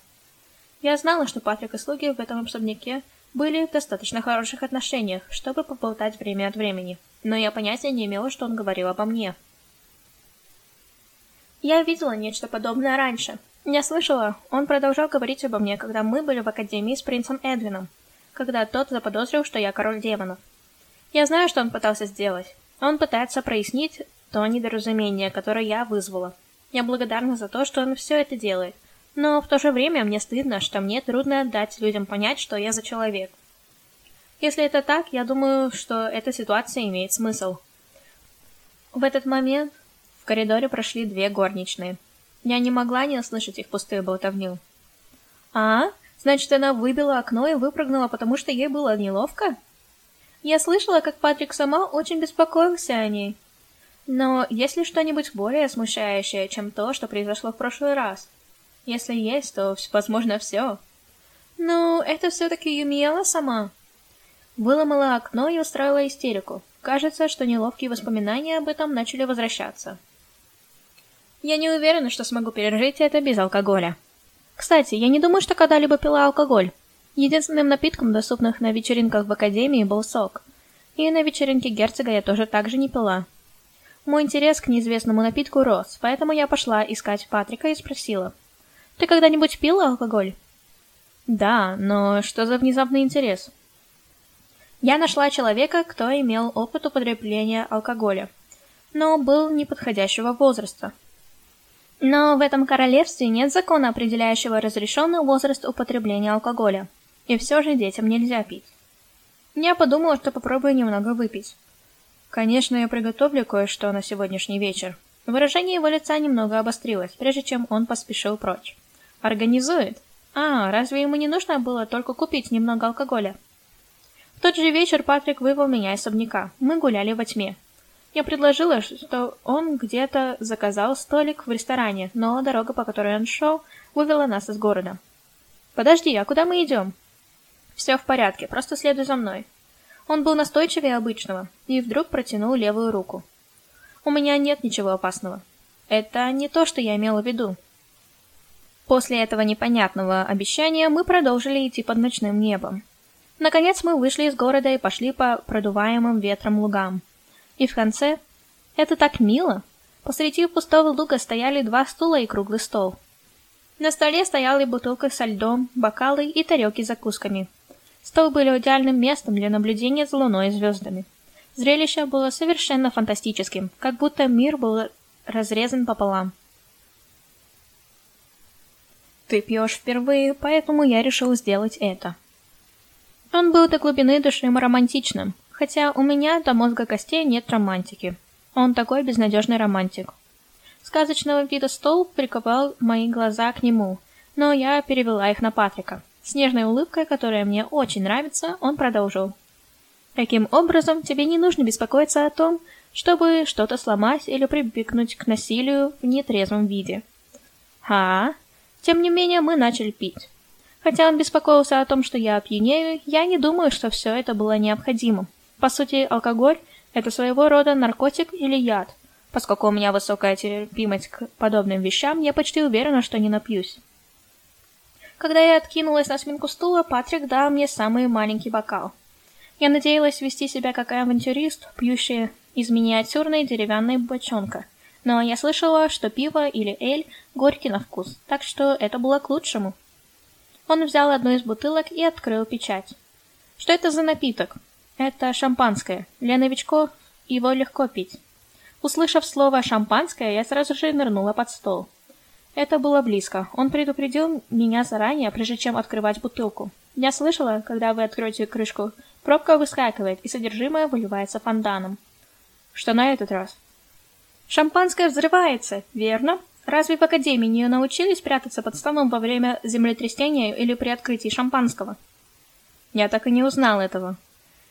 Я знала, что Патрик и слуги в этом особняке были в достаточно хороших отношениях, чтобы поболтать время от времени, но я понятия не имела, что он говорил обо мне. Я видела нечто подобное раньше. Я слышала, он продолжал говорить обо мне, когда мы были в академии с принцем Эдвином, когда тот заподозрил, что я король демонов. Я знаю, что он пытался сделать. Он пытается прояснить то недоразумение, которое я вызвала. Я благодарна за то, что он все это делает. Но в то же время мне стыдно, что мне трудно дать людям понять, что я за человек. Если это так, я думаю, что эта ситуация имеет смысл. В этот момент в коридоре прошли две горничные. Я не могла не услышать их пустую болтовню. «А? Значит, она выбила окно и выпрыгнула, потому что ей было неловко?» Я слышала, как Патрик сама очень беспокоился о ней. Но есть ли что-нибудь более смущающее, чем то, что произошло в прошлый раз? Если есть, то, возможно, все. Ну, это все-таки Юмиэла сама. Выломала окно и устроила истерику. Кажется, что неловкие воспоминания об этом начали возвращаться. Я не уверена, что смогу пережить это без алкоголя. Кстати, я не думаю, что когда-либо пила алкоголь. Единственным напитком, доступным на вечеринках в академии, был сок. И на вечеринке герцога я тоже так же не пила. Мой интерес к неизвестному напитку рос, поэтому я пошла искать Патрика и спросила. «Ты когда-нибудь пил алкоголь?» «Да, но что за внезапный интерес?» Я нашла человека, кто имел опыт употребления алкоголя, но был неподходящего возраста. Но в этом королевстве нет закона, определяющего разрешенный возраст употребления алкоголя. И все же детям нельзя пить. Я подумала, что попробую немного выпить. Конечно, я приготовлю кое-что на сегодняшний вечер. Выражение его лица немного обострилось, прежде чем он поспешил прочь. Организует? А, разве ему не нужно было только купить немного алкоголя? В тот же вечер Патрик вывел меня из особняка. Мы гуляли во тьме. Я предложила, что он где-то заказал столик в ресторане, но дорога, по которой он шел, вывела нас из города. «Подожди, а куда мы идем?» «Все в порядке, просто следуй за мной». Он был настойчивее обычного и вдруг протянул левую руку. «У меня нет ничего опасного. Это не то, что я имела в виду». После этого непонятного обещания мы продолжили идти под ночным небом. Наконец мы вышли из города и пошли по продуваемым ветром лугам. И в конце... Это так мило! Посреди пустого луга стояли два стула и круглый стол. На столе стояли бутылка со льдом, бокалы и тарелки с закусками. Стол был идеальным местом для наблюдения за луной и звездами. Зрелище было совершенно фантастическим, как будто мир был разрезан пополам. Ты пьешь впервые, поэтому я решил сделать это. Он был до глубины души романтичным, Хотя у меня до мозга костей нет романтики. Он такой безнадежный романтик. Сказочного вида стол приковал мои глаза к нему, но я перевела их на Патрика. С нежной улыбкой, которая мне очень нравится, он продолжил. Таким образом, тебе не нужно беспокоиться о том, чтобы что-то сломать или прибегнуть к насилию в нетрезвом виде. А, тем не менее, мы начали пить. Хотя он беспокоился о том, что я опьянею, я не думаю, что все это было необходимым. По сути, алкоголь – это своего рода наркотик или яд. Поскольку у меня высокая терпимость к подобным вещам, я почти уверена, что не напьюсь. Когда я откинулась на спинку стула, Патрик дал мне самый маленький бокал. Я надеялась вести себя как авантюрист, пьющий из миниатюрной деревянной бочонка. Но я слышала, что пиво или эль горький на вкус, так что это было к лучшему. Он взял одну из бутылок и открыл печать. Что это за напиток? Это шампанское. Для новичков его легко пить. Услышав слово «шампанское», я сразу же нырнула под стол. Это было близко. Он предупредил меня заранее, прежде чем открывать бутылку. Я слышала, когда вы откроете крышку, пробка выскакивает, и содержимое выливается фонтаном. Что на этот раз? Шампанское взрывается, верно? Разве в Академии не научились прятаться под столом во время землетрясения или при открытии шампанского? Я так и не узнал этого.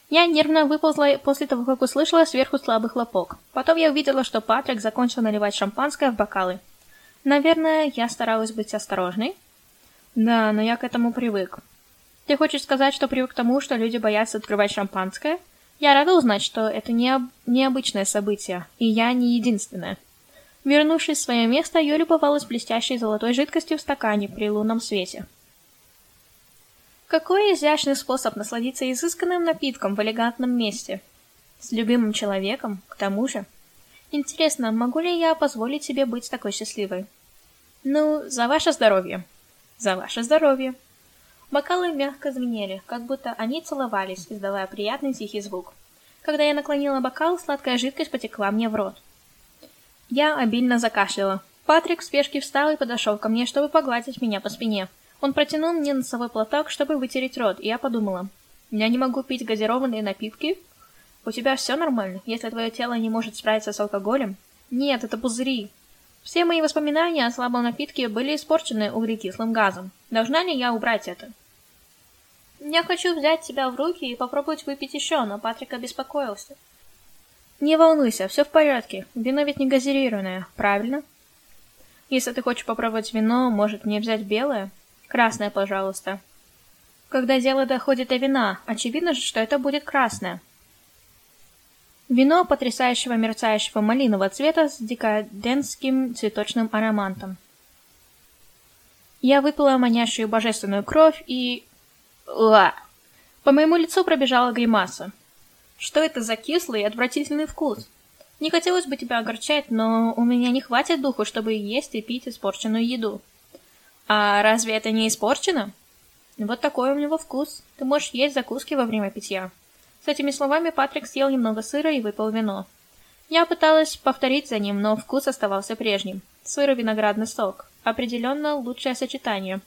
Я нервно выползла после того, как услышала сверху слабый хлопок. Потом я увидела, что Патрик закончил наливать шампанское в бокалы. Наверное, я старалась быть осторожной. Да, но я к этому привык. Ты хочешь сказать, что привык к тому, что люди боятся открывать шампанское? Я рада узнать, что это не необычное событие, и я не единственная. Вернувшись в свое место, я любовалась блестящей золотой жидкостью в стакане при лунном свете. Какой изящный способ насладиться изысканным напитком в элегантном месте. С любимым человеком, к тому же. Интересно, могу ли я позволить себе быть такой счастливой? Ну, за ваше здоровье. За ваше здоровье. Бокалы мягко звенели, как будто они целовались, издавая приятный тихий звук. Когда я наклонила бокал, сладкая жидкость потекла мне в рот. Я обильно закашляла. Патрик в спешке встал и подошел ко мне, чтобы погладить меня по спине. Он протянул мне носовой платок, чтобы вытереть рот, и я подумала, я не могу пить газированные напитки, у тебя все нормально, если твое тело не может справиться с алкоголем? Нет, это пузыри. Все мои воспоминания о слабом напитке были испорчены углекислым газом. Должна ли я убрать это? Я хочу взять тебя в руки и попробовать выпить еще, но Патрик обеспокоился. Не волнуйся, все в порядке. Вино ведь не газированное, правильно? Если ты хочешь попробовать вино, может мне взять белое? Красное, пожалуйста. Когда дело доходит до вина, очевидно же, что это будет красное. Вино потрясающего мерцающего малинового цвета с декадентским цветочным ароматом. Я выпила манящую божественную кровь и... Ла! По моему лицу пробежала гримаса. Что это за кислый и отвратительный вкус? Не хотелось бы тебя огорчать, но у меня не хватит духу, чтобы есть и пить испорченную еду. А разве это не испорчено? Вот такой у него вкус. Ты можешь есть закуски во время питья. С этими словами Патрик съел немного сыра и выпил вино. Я пыталась повторить за ним, но вкус оставался прежним. Сыр и виноградный сок. Определенно лучшее сочетание.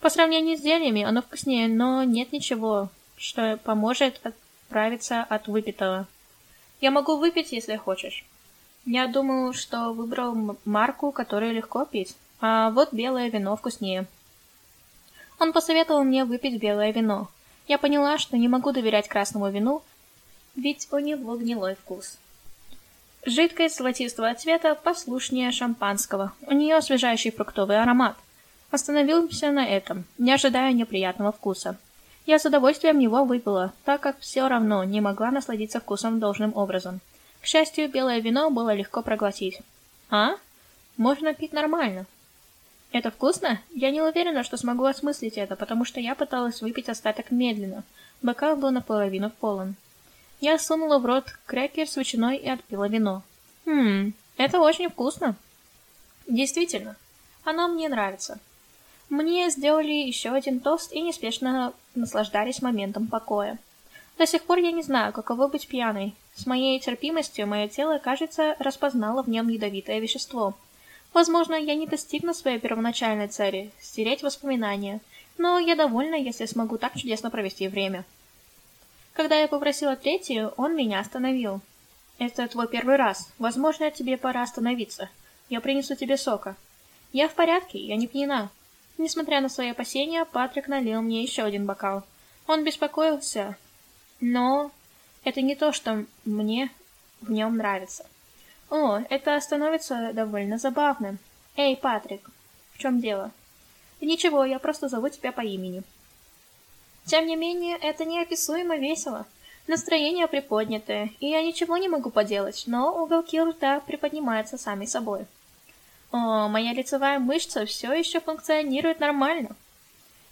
По сравнению с зельями оно вкуснее, но нет ничего, что поможет отправиться от выпитого. Я могу выпить, если хочешь. Я думаю, что выбрал марку, которую легко пить. А вот белое вино вкуснее. Он посоветовал мне выпить белое вино. Я поняла, что не могу доверять красному вину, ведь у него гнилой вкус. Жидкость золотистого цвета послушнее шампанского. У нее освежающий фруктовый аромат. Остановился на этом, не ожидая неприятного вкуса. Я с удовольствием его выпила, так как все равно не могла насладиться вкусом должным образом. К счастью, белое вино было легко проглотить. А? Можно пить нормально. Это вкусно? Я не уверена, что смогу осмыслить это, потому что я пыталась выпить остаток медленно. Бокал был наполовину полон. Я сунула в рот крекер с ветчиной и отпила вино. Хм, это очень вкусно. Действительно, оно мне нравится. Мне сделали еще один тост и неспешно наслаждались моментом покоя. До сих пор я не знаю, каково быть пьяной. С моей терпимостью мое тело, кажется, распознало в нем ядовитое вещество — Возможно, я не достигну своей первоначальной цели — стереть воспоминания, но я довольна, если смогу так чудесно провести время. Когда я попросила третью, он меня остановил. «Это твой первый раз. Возможно, тебе пора остановиться. Я принесу тебе сока». «Я в порядке, я не пьяна». Несмотря на свои опасения, Патрик налил мне еще один бокал. Он беспокоился, но это не то, что мне в нем нравится. О, это становится довольно забавным. Эй, Патрик, в чем дело? Ничего, я просто зову тебя по имени. Тем не менее, это неописуемо весело. Настроение приподнятое, и я ничего не могу поделать, но уголки рта приподнимаются сами собой. О, моя лицевая мышца все еще функционирует нормально.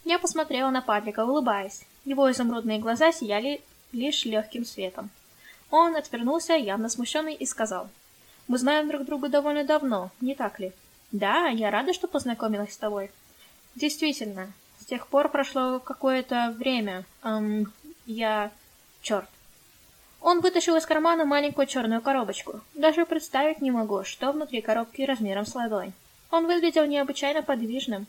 Я посмотрела на Патрика, улыбаясь. Его изумрудные глаза сияли лишь легким светом. Он отвернулся, явно смущенный, и сказал — мы знаем друг друга довольно давно, не так ли? Да, я рада, что познакомилась с тобой. Действительно, с тех пор прошло какое-то время. Эм, я... Черт. Он вытащил из кармана маленькую черную коробочку. Даже представить не могу, что внутри коробки размером с ладонь. Он выглядел необычайно подвижным.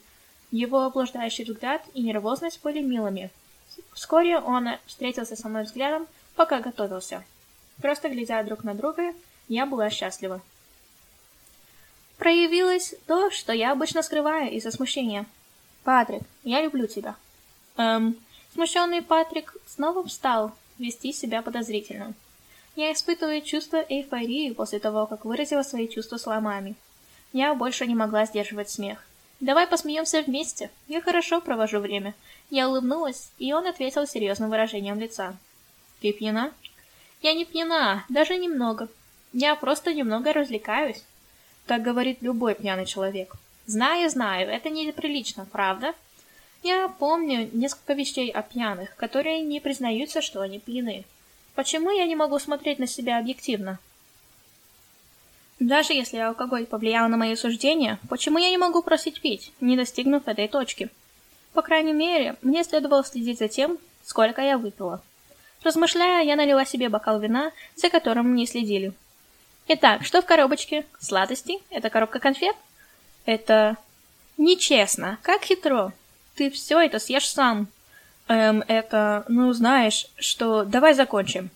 Его облуждающий взгляд и нервозность были милыми. Вскоре он встретился со мной взглядом, пока готовился. Просто глядя друг на друга, я была счастлива. Проявилось то, что я обычно скрываю из-за смущения. «Патрик, я люблю тебя». Эм, смущенный Патрик снова встал, вести себя подозрительно. Я испытываю чувство эйфории после того, как выразила свои чувства словами. Я больше не могла сдерживать смех. «Давай посмеемся вместе. Я хорошо провожу время». Я улыбнулась, и он ответил серьезным выражением лица. «Ты пьяна?» «Я не пьяна, даже немного. Я просто немного развлекаюсь». Так говорит любой пьяный человек. Знаю, знаю, это неприлично, правда? Я помню несколько вещей о пьяных, которые не признаются, что они пьяны. Почему я не могу смотреть на себя объективно? Даже если алкоголь повлиял на мои суждения, почему я не могу просить пить, не достигнув этой точки? По крайней мере, мне следовало следить за тем, сколько я выпила. Размышляя, я налила себе бокал вина, за которым не следили. Итак, что в коробочке? Сладости? Это коробка конфет? Это... Нечестно. Как хитро. Ты все это съешь сам. Эм, это... Ну, знаешь, что... Давай закончим.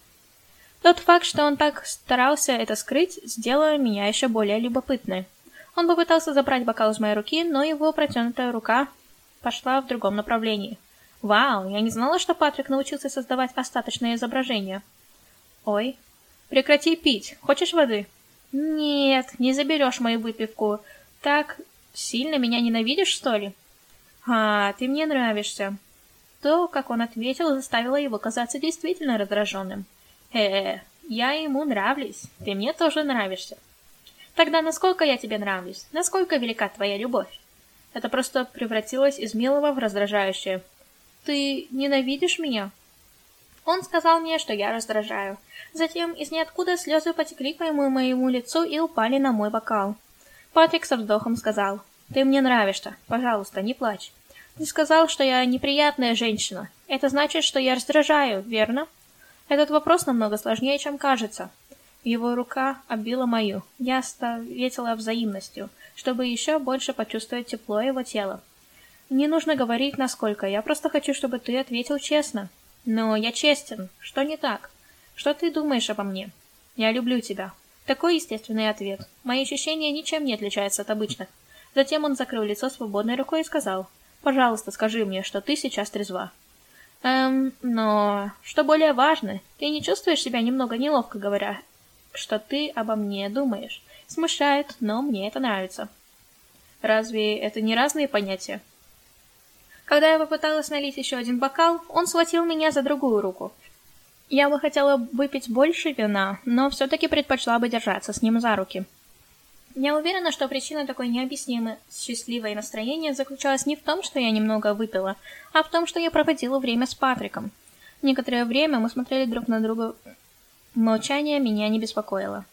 Тот факт, что он так старался это скрыть, сделал меня еще более любопытной. Он попытался забрать бокал из моей руки, но его протянутая рука пошла в другом направлении. Вау, я не знала, что Патрик научился создавать остаточные изображения. Ой. Прекрати пить. Хочешь воды? Нет, не заберешь мою выпивку. Так сильно меня ненавидишь, что ли? А, ты мне нравишься. То, как он ответил, заставило его казаться действительно раздраженным. Э, я ему нравлюсь, ты мне тоже нравишься. Тогда насколько я тебе нравлюсь? Насколько велика твоя любовь? Это просто превратилось из милого в раздражающее. Ты ненавидишь меня? Он сказал мне, что я раздражаю. Затем из ниоткуда слезы потекли по моему, моему лицу и упали на мой бокал. Патрик со вздохом сказал, «Ты мне нравишься. Пожалуйста, не плачь. Ты сказал, что я неприятная женщина. Это значит, что я раздражаю, верно?» Этот вопрос намного сложнее, чем кажется. Его рука оббила мою. Я ответила взаимностью, чтобы еще больше почувствовать тепло его тела. Не нужно говорить, насколько. Я просто хочу, чтобы ты ответил честно. Но я честен. Что не так? Что ты думаешь обо мне? Я люблю тебя. Такой естественный ответ. Мои ощущения ничем не отличаются от обычных. Затем он закрыл лицо свободной рукой и сказал, «Пожалуйста, скажи мне, что ты сейчас трезва». Эм, но что более важно, ты не чувствуешь себя немного неловко, говоря, что ты обо мне думаешь. Смущает, но мне это нравится. Разве это не разные понятия? Когда я попыталась налить еще один бокал, он схватил меня за другую руку. Я бы хотела выпить больше вина, но все-таки предпочла бы держаться с ним за руки. Я уверена, что причина такой необъяснимой счастливой настроения заключалась не в том, что я немного выпила, а в том, что я проводила время с Патриком. Некоторое время мы смотрели друг на друга. Молчание меня не беспокоило.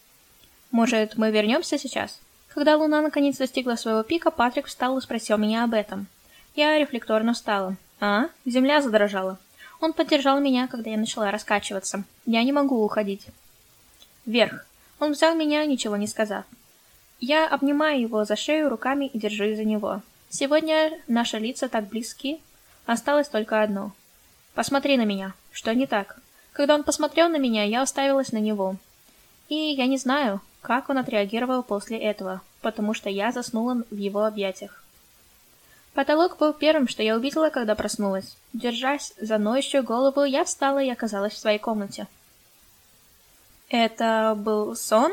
Может, мы вернемся сейчас? Когда луна наконец достигла своего пика, Патрик встал и спросил меня об этом. Я рефлекторно встала. А? Земля задрожала. Он поддержал меня, когда я начала раскачиваться. Я не могу уходить. Вверх. Он взял меня, ничего не сказав. Я обнимаю его за шею руками и держу за него. Сегодня наши лица так близки. Осталось только одно. Посмотри на меня. Что не так? Когда он посмотрел на меня, я уставилась на него. И я не знаю, как он отреагировал после этого, потому что я заснула в его объятиях. Потолок был первым, что я увидела, когда проснулась. Держась за ноющую голову, я встала и оказалась в своей комнате. Это был сон?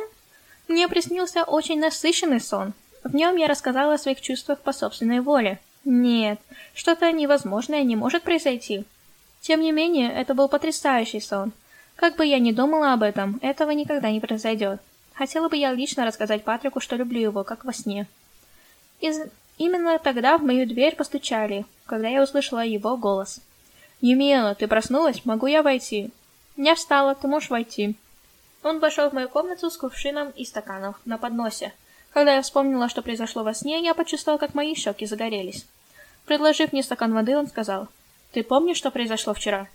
Мне приснился очень насыщенный сон. В нем я рассказала о своих чувствах по собственной воле. Нет, что-то невозможное не может произойти. Тем не менее, это был потрясающий сон. Как бы я ни думала об этом, этого никогда не произойдет. Хотела бы я лично рассказать Патрику, что люблю его, как во сне. Из... Именно тогда в мою дверь постучали, когда я услышала его голос. «Юмиэла, ты проснулась? Могу я войти?» «Я встала, ты можешь войти». Он вошел в мою комнату с кувшином и стаканом на подносе. Когда я вспомнила, что произошло во сне, я почувствовала, как мои щеки загорелись. Предложив мне стакан воды, он сказал, «Ты помнишь, что произошло вчера?»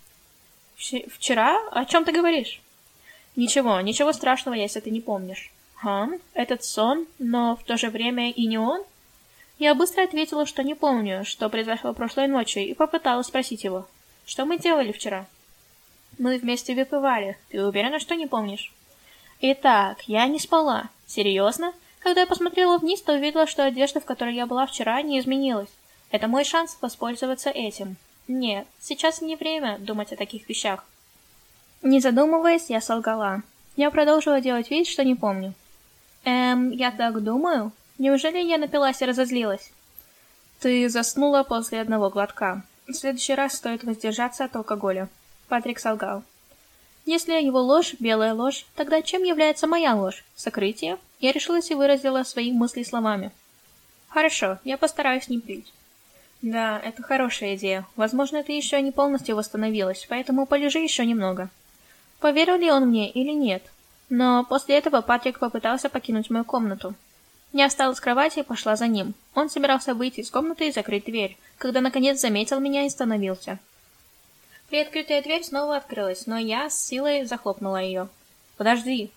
«Вчера? О чем ты говоришь?» «Ничего, ничего страшного, если ты не помнишь». «Хм, этот сон, но в то же время и не он?» Я быстро ответила, что не помню, что произошло прошлой ночью, и попыталась спросить его, что мы делали вчера. Мы вместе выпивали. Ты уверена, что не помнишь? Итак, я не спала. Серьезно? Когда я посмотрела вниз, то увидела, что одежда, в которой я была вчера, не изменилась. Это мой шанс воспользоваться этим. Нет, сейчас не время думать о таких вещах. Не задумываясь, я солгала. Я продолжила делать вид, что не помню. Эм, я так думаю? Неужели я напилась и разозлилась? Ты заснула после одного глотка. В следующий раз стоит воздержаться от алкоголя. Патрик солгал. Если его ложь — белая ложь, тогда чем является моя ложь? Сокрытие? Я решилась и выразила свои мысли словами. Хорошо, я постараюсь не пить. Да, это хорошая идея. Возможно, ты еще не полностью восстановилась, поэтому полежи еще немного. Поверил ли он мне или нет? Но после этого Патрик попытался покинуть мою комнату. Я встала с кровати и пошла за ним. Он собирался выйти из комнаты и закрыть дверь, когда наконец заметил меня и остановился. Приоткрытая дверь снова открылась, но я с силой захлопнула ее. «Подожди.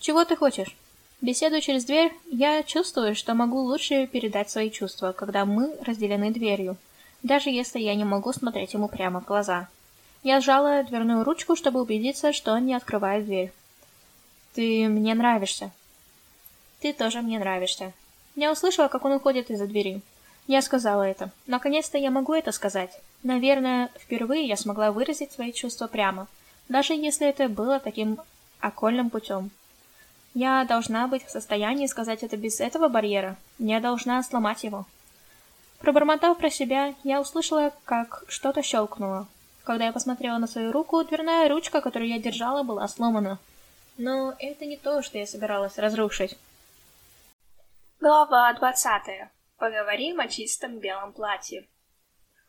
Чего ты хочешь?» Беседуя через дверь, я чувствую, что могу лучше передать свои чувства, когда мы разделены дверью, даже если я не могу смотреть ему прямо в глаза. Я сжала дверную ручку, чтобы убедиться, что он не открывает дверь. «Ты мне нравишься». «Ты тоже мне нравишься». Я услышала, как он уходит из-за двери. Я сказала это. Наконец-то я могу это сказать. Наверное, впервые я смогла выразить свои чувства прямо, даже если это было таким окольным путем. Я должна быть в состоянии сказать это без этого барьера. Я должна сломать его. Пробормотав про себя, я услышала, как что-то щелкнуло. Когда я посмотрела на свою руку, дверная ручка, которую я держала, была сломана. Но это не то, что я собиралась разрушить. Глава двадцатая. Поговорим о чистом белом платье.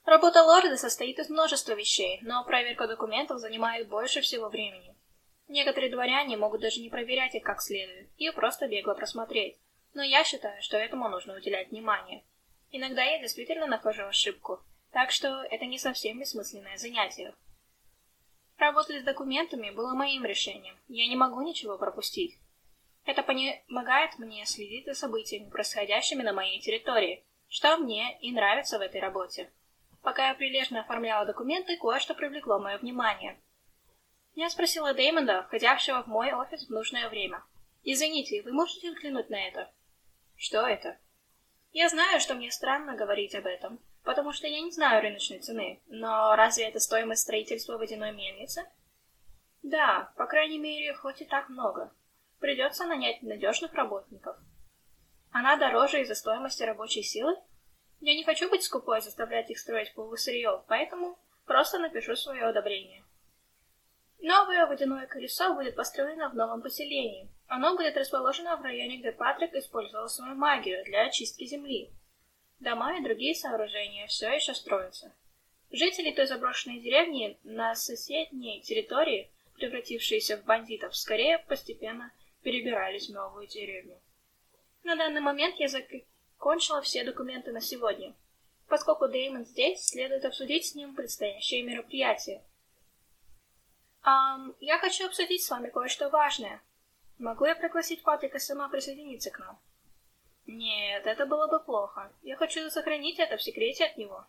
Работа лорда состоит из множества вещей, но проверка документов занимает больше всего времени. Некоторые дворяне могут даже не проверять их как следует, и просто бегло просмотреть. Но я считаю, что этому нужно уделять внимание. Иногда я действительно нахожу ошибку, так что это не совсем бессмысленное занятие. Работать с документами было моим решением, я не могу ничего пропустить. Это помогает мне следить за событиями, происходящими на моей территории, что мне и нравится в этой работе. Пока я прилежно оформляла документы, кое-что привлекло мое внимание. Я спросила Дэймонда, входящего в мой офис в нужное время. «Извините, вы можете взглянуть на это?» «Что это?» Я знаю, что мне странно говорить об этом, потому что я не знаю рыночной цены, но разве это стоимость строительства водяной мельницы? Да, по крайней мере, хоть и так много. Придется нанять надежных работников. Она дороже из-за стоимости рабочей силы? Я не хочу быть скупой заставлять их строить полусырье, поэтому просто напишу свое одобрение. Новое водяное колесо будет построено в новом поселении. Оно будет расположено в районе, где Патрик использовал свою магию для очистки земли. Дома и другие сооружения все еще строятся. Жители той заброшенной деревни на соседней территории, превратившиеся в бандитов, скорее постепенно перебирались в новую деревню. На данный момент я Кончила все документы на сегодня. Поскольку Дэймон здесь, следует обсудить с ним предстоящее мероприятие. Um, я хочу обсудить с вами кое-что важное. Могу я пригласить Патрика сама присоединиться к нам? Нет, это было бы плохо. Я хочу сохранить это в секрете от него.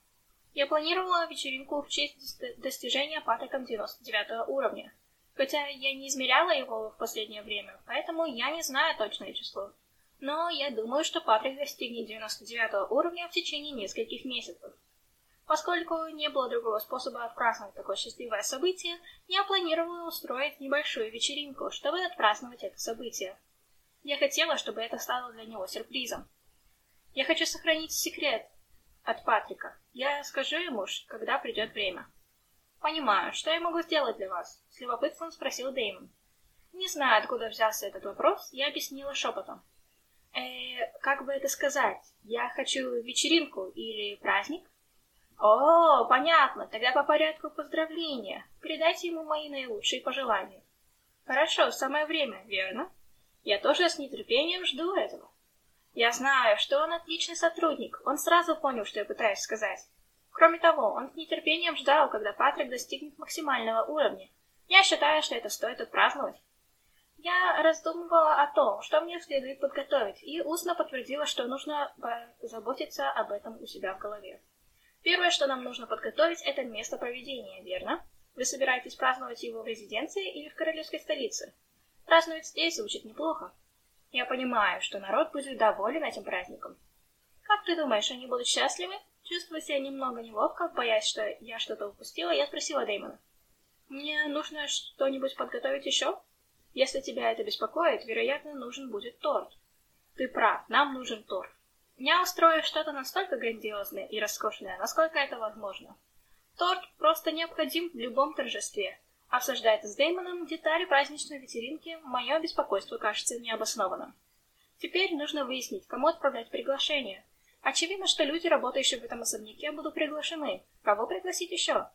Я планировала вечеринку в честь достижения Патриком 99 уровня. Хотя я не измеряла его в последнее время, поэтому я не знаю точное число но я думаю, что Патрик достигнет 99 уровня в течение нескольких месяцев. Поскольку не было другого способа отпраздновать такое счастливое событие, я планировала устроить небольшую вечеринку, чтобы отпраздновать это событие. Я хотела, чтобы это стало для него сюрпризом. Я хочу сохранить секрет от Патрика. Я скажу ему, когда придет время. Понимаю, что я могу сделать для вас? С любопытством спросил Дэймон. Не знаю, откуда взялся этот вопрос, я объяснила шепотом. Э, как бы это сказать? Я хочу вечеринку или праздник? О, понятно, тогда по порядку поздравления. Передайте ему мои наилучшие пожелания. Хорошо, самое время, верно? Я тоже с нетерпением жду этого. Я знаю, что он отличный сотрудник, он сразу понял, что я пытаюсь сказать. Кроме того, он с нетерпением ждал, когда Патрик достигнет максимального уровня. Я считаю, что это стоит отпраздновать. Я раздумывала о том, что мне следует подготовить, и устно подтвердила, что нужно заботиться об этом у себя в голове. Первое, что нам нужно подготовить, это место проведения, верно? Вы собираетесь праздновать его в резиденции или в королевской столице? Праздновать здесь звучит неплохо. Я понимаю, что народ будет доволен этим праздником. Как ты думаешь, они будут счастливы? Чувствуя себя немного неловко, боясь, что я что-то упустила, я спросила Дэймона. Мне нужно что-нибудь подготовить еще? Если тебя это беспокоит, вероятно, нужен будет торт. Ты прав, нам нужен торт. Я устрою что-то настолько грандиозное и роскошное, насколько это возможно. Торт просто необходим в любом торжестве. Обсуждая это с Дэймоном, детали праздничной вечеринки, мое беспокойство кажется необоснованным. Теперь нужно выяснить, кому отправлять приглашение. Очевидно, что люди, работающие в этом особняке, будут приглашены. Кого пригласить еще?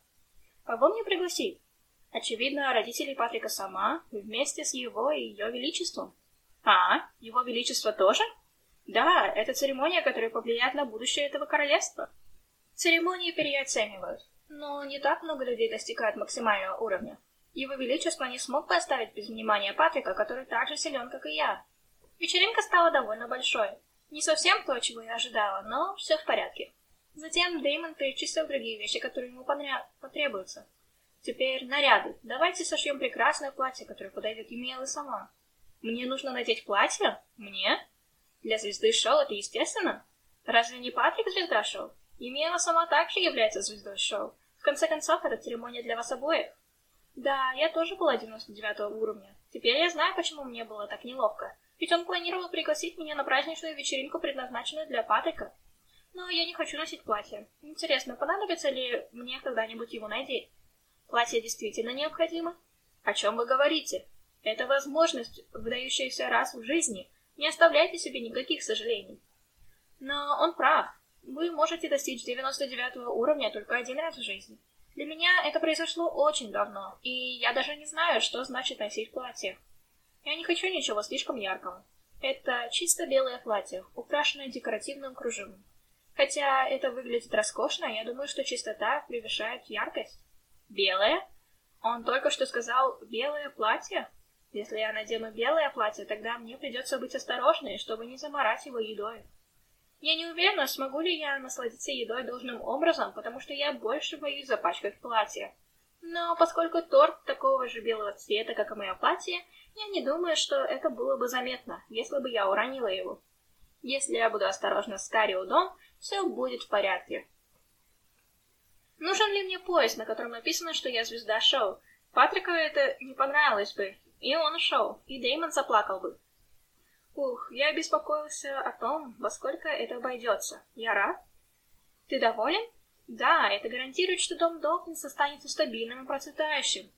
Кого мне пригласить? Очевидно, родителей Патрика сама, вместе с его и ее величеством. А, его величество тоже? Да, это церемония, которая повлияет на будущее этого королевства. Церемонии переоценивают, но не так много людей достигают максимального уровня. Его Величество не смог бы оставить без внимания Патрика, который так же силен, как и я. Вечеринка стала довольно большой. Не совсем то, чего я ожидала, но все в порядке. Затем Дэймон перечислил другие вещи, которые ему потребуются. Теперь наряды. Давайте сошьем прекрасное платье, которое подойдет Емела сама. Мне нужно надеть платье? Мне? Для звезды шоу это естественно. Разве не Патрик звезда шоу? Емела сама также является звездой шоу. В конце концов, это церемония для вас обоих. Да, я тоже была 99 уровня. Теперь я знаю, почему мне было так неловко. Ведь он планировал пригласить меня на праздничную вечеринку, предназначенную для Патрика. Но я не хочу носить платье. Интересно, понадобится ли мне когда-нибудь его надеть? Платье действительно необходимо? О чем вы говорите? Это возможность, выдающаяся раз в жизни. Не оставляйте себе никаких сожалений. Но он прав. Вы можете достичь 99 уровня только один раз в жизни. Для меня это произошло очень давно, и я даже не знаю, что значит носить платье. Я не хочу ничего слишком яркого. Это чисто белое платье, украшенное декоративным кружевом. Хотя это выглядит роскошно, я думаю, что чистота превышает яркость. Белое? Он только что сказал «белое платье». Если я надену белое платье, тогда мне придется быть осторожной, чтобы не заморать его едой. Я не уверена, смогу ли я насладиться едой должным образом, потому что я больше боюсь запачкать платье. Но поскольку торт такого же белого цвета, как и мое платье, я не думаю, что это было бы заметно, если бы я уронила его. Если я буду осторожна с кариудом, все будет в порядке. Нужен ли мне пояс, на котором написано, что я звезда шоу? Патрику это не понравилось бы, и он ушел, и Дэймон заплакал бы. Ух, я беспокоился о том, во сколько это обойдется. Я рад. Ты доволен? Да, это гарантирует, что дом Долкинс останется стабильным и процветающим.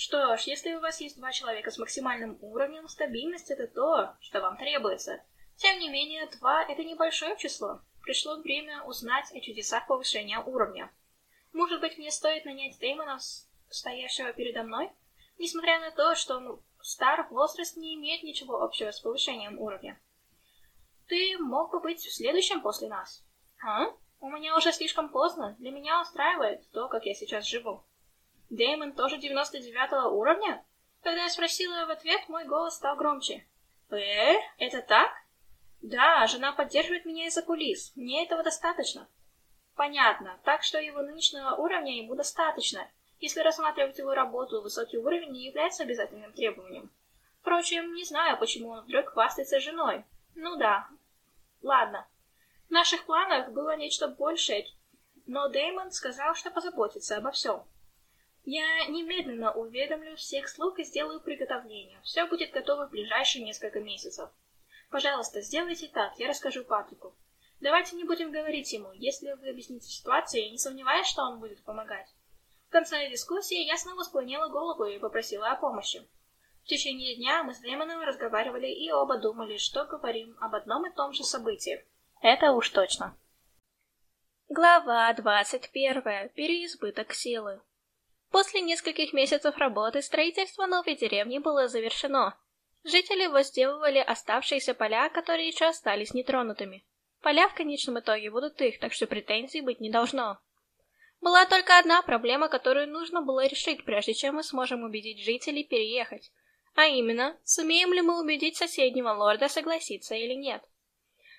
Что ж, если у вас есть два человека с максимальным уровнем, стабильность это то, что вам требуется. Тем не менее, два — это небольшое число. Пришло время узнать о чудесах повышения уровня. Может быть, мне стоит нанять Дэймона, стоящего передо мной? Несмотря на то, что он стар, возраст не имеет ничего общего с повышением уровня. Ты мог бы быть следующим после нас. А? У меня уже слишком поздно. Для меня устраивает то, как я сейчас живу. Дэймон тоже 99 уровня? Когда я спросила в ответ, мой голос стал громче. Э, это так? Да, жена поддерживает меня из-за кулис. Мне этого достаточно. Понятно, так что его нынешнего уровня ему достаточно. Если рассматривать его работу, высокий уровень не является обязательным требованием. Впрочем, не знаю, почему он вдруг хвастается женой. Ну да. Ладно. В наших планах было нечто большее, но Дэймон сказал, что позаботится обо всем. Я немедленно уведомлю всех слуг и сделаю приготовление. Все будет готово в ближайшие несколько месяцев. Пожалуйста, сделайте так, я расскажу Патрику. Давайте не будем говорить ему. Если вы объясните ситуацию, я не сомневаюсь, что он будет помогать. В конце дискуссии я снова склонила голову и попросила о помощи. В течение дня мы с Демоном разговаривали и оба думали, что говорим об одном и том же событии. Это уж точно. Глава 21. Переизбыток силы. После нескольких месяцев работы строительство новой деревни было завершено. Жители возделывали оставшиеся поля, которые еще остались нетронутыми. Поля в конечном итоге будут их, так что претензий быть не должно. Была только одна проблема, которую нужно было решить, прежде чем мы сможем убедить жителей переехать. А именно, сумеем ли мы убедить соседнего лорда согласиться или нет.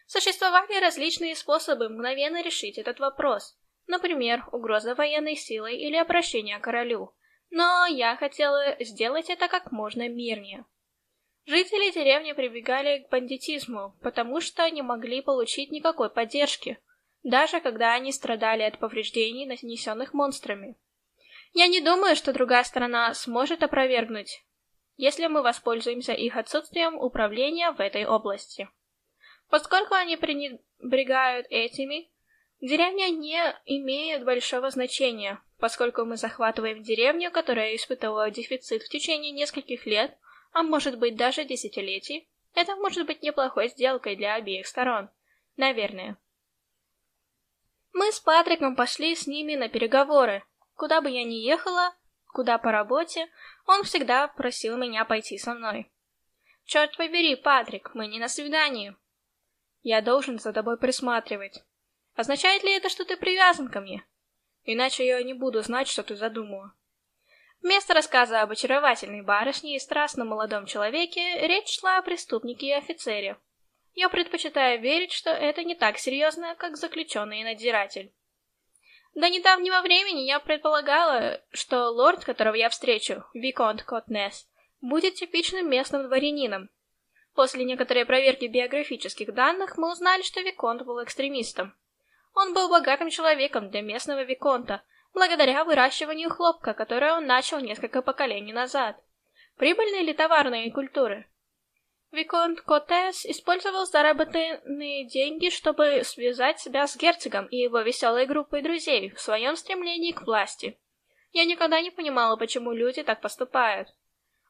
Существовали различные способы мгновенно решить этот вопрос. Например, угроза военной силой или обращение к королю. Но я хотела сделать это как можно мирнее. Жители деревни прибегали к бандитизму, потому что не могли получить никакой поддержки, даже когда они страдали от повреждений, нанесенных монстрами. Я не думаю, что другая сторона сможет опровергнуть, если мы воспользуемся их отсутствием управления в этой области. Поскольку они пренебрегают этими, деревня не имеет большого значения, поскольку мы захватываем деревню, которая испытывала дефицит в течение нескольких лет, а может быть даже десятилетий, это может быть неплохой сделкой для обеих сторон. Наверное. Мы с Патриком пошли с ними на переговоры. Куда бы я ни ехала, куда по работе, он всегда просил меня пойти со мной. Черт побери, Патрик, мы не на свидании. Я должен за тобой присматривать. Означает ли это, что ты привязан ко мне? Иначе я не буду знать, что ты задумала. Вместо рассказа об очаровательной барышне и страстном молодом человеке, речь шла о преступнике и офицере. Я предпочитаю верить, что это не так серьезно, как заключенный и надзиратель. До недавнего времени я предполагала, что лорд, которого я встречу, Виконт Котнес, будет типичным местным дворянином. После некоторой проверки биографических данных мы узнали, что Виконт был экстремистом. Он был богатым человеком для местного Виконта, благодаря выращиванию хлопка, которое он начал несколько поколений назад. Прибыльные ли товарные культуры? Виконт Котес использовал заработанные деньги, чтобы связать себя с герцогом и его веселой группой друзей в своем стремлении к власти. Я никогда не понимала, почему люди так поступают.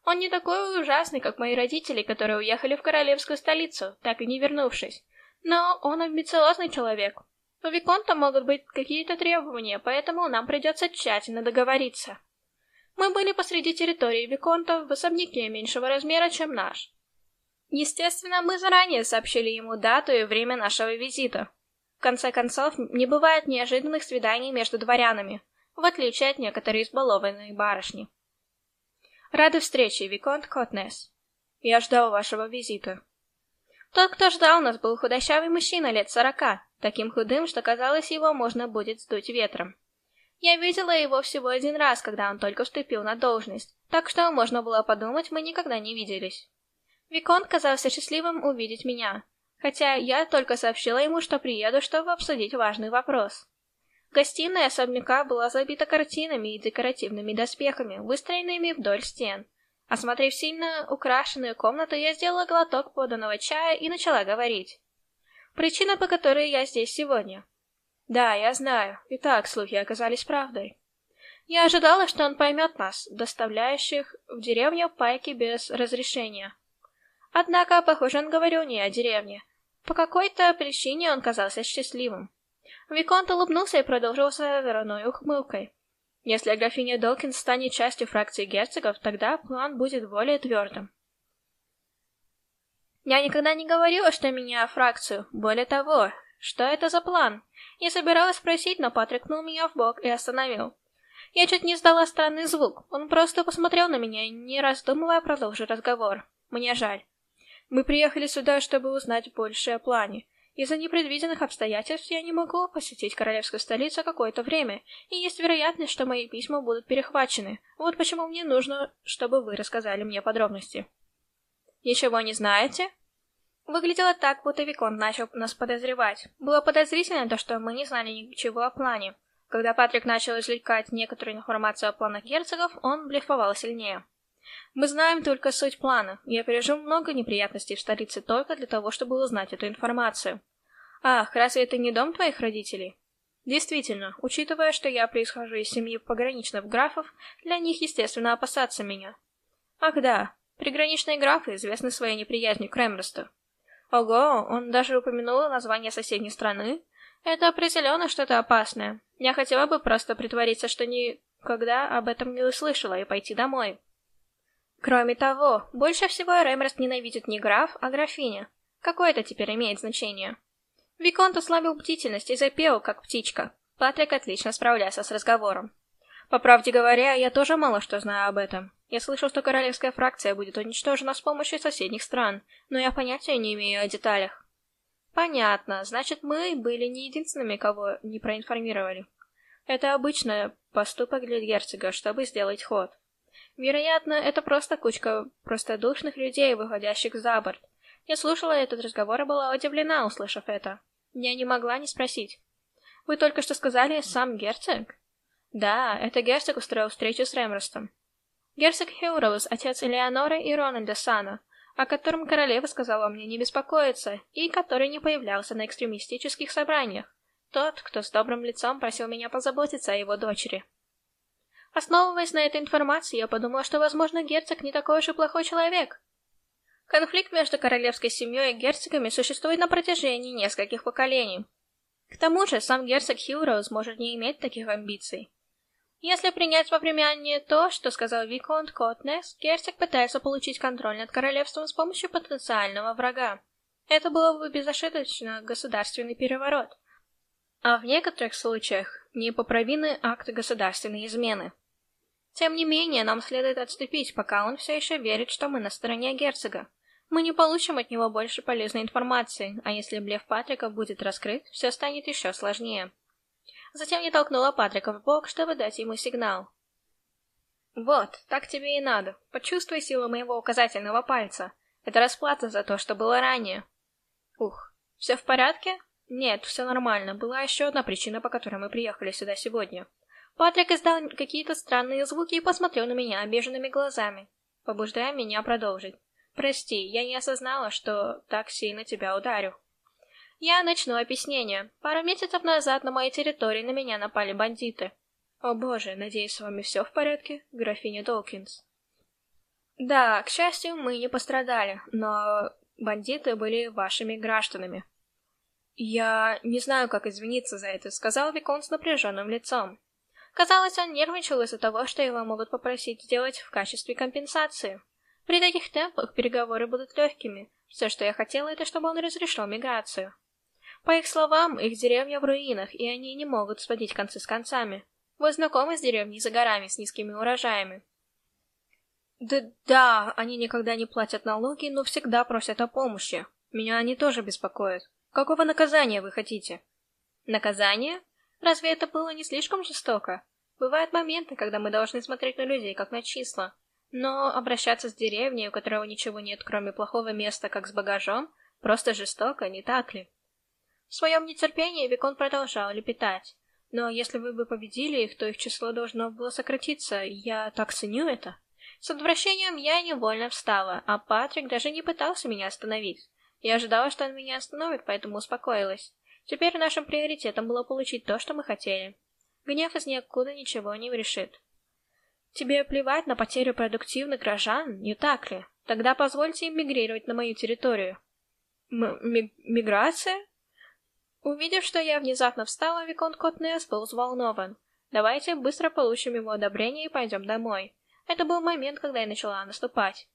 Он не такой ужасный, как мои родители, которые уехали в королевскую столицу, так и не вернувшись. Но он амбициозный человек. У Виконта могут быть какие-то требования, поэтому нам придется тщательно договориться. Мы были посреди территории Виконта в особняке меньшего размера, чем наш. Естественно, мы заранее сообщили ему дату и время нашего визита. В конце концов, не бывает неожиданных свиданий между дворянами, в отличие от некоторой избалованной барышни. Рады встрече, Виконт Котнес. Я ждал вашего визита. Тот, кто ждал нас, был худощавый мужчина лет сорока, таким худым, что казалось, его можно будет сдуть ветром. Я видела его всего один раз, когда он только вступил на должность, так что можно было подумать, мы никогда не виделись. Виконт казался счастливым увидеть меня, хотя я только сообщила ему, что приеду, чтобы обсудить важный вопрос. Гостиная особняка была забита картинами и декоративными доспехами, выстроенными вдоль стен. Осмотрев сильно украшенную комнату, я сделала глоток поданного чая и начала говорить. Причина, по которой я здесь сегодня. Да, я знаю. Итак, слухи оказались правдой. Я ожидала, что он поймет нас, доставляющих в деревню пайки без разрешения. Однако, похоже, он говорил не о деревне. По какой-то причине он казался счастливым. Виконт улыбнулся и продолжил с озорной ухмылкой. Если графиня Долкин станет частью фракции герцогов, тогда план будет более твердым. Я никогда не говорила, что меняю фракцию. Более того, что это за план? Я собиралась спросить, но Патрик меня в бок и остановил. Я чуть не сдала странный звук. Он просто посмотрел на меня и, не раздумывая, продолжил разговор. Мне жаль. Мы приехали сюда, чтобы узнать больше о плане. Из-за непредвиденных обстоятельств я не могу посетить королевскую столицу какое-то время, и есть вероятность, что мои письма будут перехвачены. Вот почему мне нужно, чтобы вы рассказали мне подробности. Ничего не знаете? Выглядело так, будто Викон начал нас подозревать. Было подозрительно то, что мы не знали ничего о плане. Когда Патрик начал извлекать некоторую информацию о планах герцогов, он блефовал сильнее. Мы знаем только суть плана. Я пережил много неприятностей в столице только для того, чтобы узнать эту информацию. Ах, разве это не дом твоих родителей? Действительно, учитывая, что я происхожу из семьи пограничных графов, для них, естественно, опасаться меня. Ах да, приграничные графы известны своей неприязнью к Ремросту. Ого, он даже упомянул название соседней страны? Это определенно что-то опасное. Я хотела бы просто притвориться, что никогда об этом не услышала и пойти домой. Кроме того, больше всего Ремрест ненавидит не граф, а графиня. Какое это теперь имеет значение? Виконт ослабил бдительность и запел, как птичка. Патрик отлично справлялся с разговором. По правде говоря, я тоже мало что знаю об этом. Я слышал, что королевская фракция будет уничтожена с помощью соседних стран, но я понятия не имею о деталях. Понятно, значит, мы были не единственными, кого не проинформировали. Это обычный поступок для герцога, чтобы сделать ход. Вероятно, это просто кучка простодушных людей, выходящих за борт. Я слушала этот разговор и была удивлена, услышав это. Я не могла не спросить. Вы только что сказали «сам герцог»? Да, это герцог устроил встречу с Ремростом. Герцог Хеуроус, отец Элеоноры и Рональда Сана, о котором королева сказала мне не беспокоиться, и который не появлялся на экстремистических собраниях. Тот, кто с добрым лицом просил меня позаботиться о его дочери. Основываясь на этой информации, я подумала, что, возможно, герцог не такой уж и плохой человек. Конфликт между королевской семьей и герцогами существует на протяжении нескольких поколений. К тому же, сам герцог Хилроуз может не иметь таких амбиций. Если принять во внимание то, что сказал Виконт Котнес, герцог пытается получить контроль над королевством с помощью потенциального врага. Это было бы безошибочно государственный переворот. А в некоторых случаях непоправимый акт государственной измены. Тем не менее, нам следует отступить, пока он все еще верит, что мы на стороне герцога. Мы не получим от него больше полезной информации, а если блеф Патрика будет раскрыт, все станет еще сложнее. Затем я толкнула Патрика в бок, чтобы дать ему сигнал. «Вот, так тебе и надо. Почувствуй силу моего указательного пальца. Это расплата за то, что было ранее». «Ух, все в порядке?» «Нет, все нормально. Была еще одна причина, по которой мы приехали сюда сегодня». Патрик издал какие-то странные звуки и посмотрел на меня обиженными глазами, побуждая меня продолжить. «Прости, я не осознала, что так сильно тебя ударю». Я начну объяснение. Пару месяцев назад на моей территории на меня напали бандиты. О боже, надеюсь, с вами все в порядке, графиня Долкинс. Да, к счастью, мы не пострадали, но бандиты были вашими гражданами. Я не знаю, как извиниться за это, сказал Викон с напряженным лицом. Казалось, он нервничал из-за того, что его могут попросить сделать в качестве компенсации. При таких темпах переговоры будут легкими. Все, что я хотела, это чтобы он разрешил миграцию. По их словам, их деревня в руинах, и они не могут сводить концы с концами. Вы знакомы с деревней за горами с низкими урожаями? Да, да, они никогда не платят налоги, но всегда просят о помощи. Меня они тоже беспокоят. Какого наказания вы хотите? Наказание? Разве это было не слишком жестоко? Бывают моменты, когда мы должны смотреть на людей, как на числа. Но обращаться с деревней, у которого ничего нет, кроме плохого места, как с багажом, просто жестоко, не так ли? В своем нетерпении Викон продолжал лепетать. Но если вы бы победили их, то их число должно было сократиться. Я так ценю это. С отвращением я невольно встала, а Патрик даже не пытался меня остановить. Я ожидала, что он меня остановит, поэтому успокоилась. Теперь нашим приоритетом было получить то, что мы хотели. Гнев из ниоткуда ничего не решит. Тебе плевать на потерю продуктивных горожан, не так ли? Тогда позвольте им мигрировать на мою территорию. М миграция? Увидев, что я внезапно встала, Виконт Котнес был взволнован. Давайте быстро получим его одобрение и пойдем домой. Это был момент, когда я начала наступать.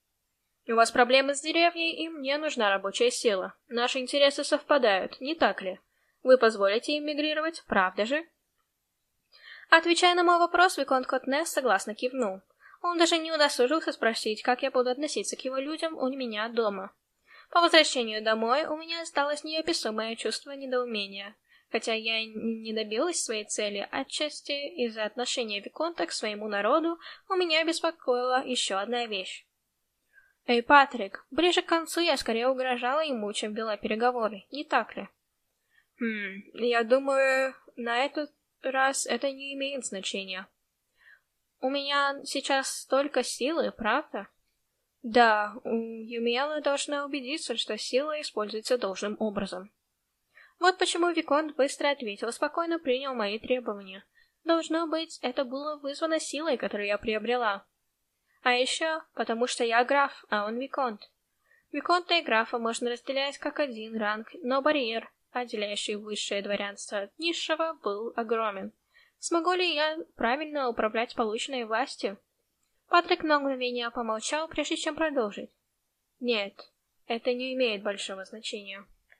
У вас проблемы с деревней, и мне нужна рабочая сила. Наши интересы совпадают, не так ли? Вы позволите им мигрировать, правда же? Отвечая на мой вопрос, Виконт Котнес согласно кивнул. Он даже не удосужился спросить, как я буду относиться к его людям у меня дома. По возвращению домой у меня осталось неописуемое чувство недоумения. Хотя я не добилась своей цели, отчасти из-за отношения Виконта к своему народу, у меня беспокоила еще одна вещь. Эй, Патрик, ближе к концу я скорее угрожала ему, чем вела переговоры, не так ли? Хм, я думаю, на этот раз это не имеет значения. У меня сейчас столько силы, правда? Да, Юмиэла должна убедиться, что сила используется должным образом. Вот почему Виконт быстро ответил, спокойно принял мои требования. Должно быть, это было вызвано силой, которую я приобрела. А еще, потому что я граф, а он Виконт. Виконта и графа можно разделять как один ранг, но барьер, отделяющий высшее дворянство от низшего, был огромен. Смогу ли я правильно управлять полученной властью? Патрик на мгновение помолчал, прежде чем продолжить. Нет, это не имеет большого значения.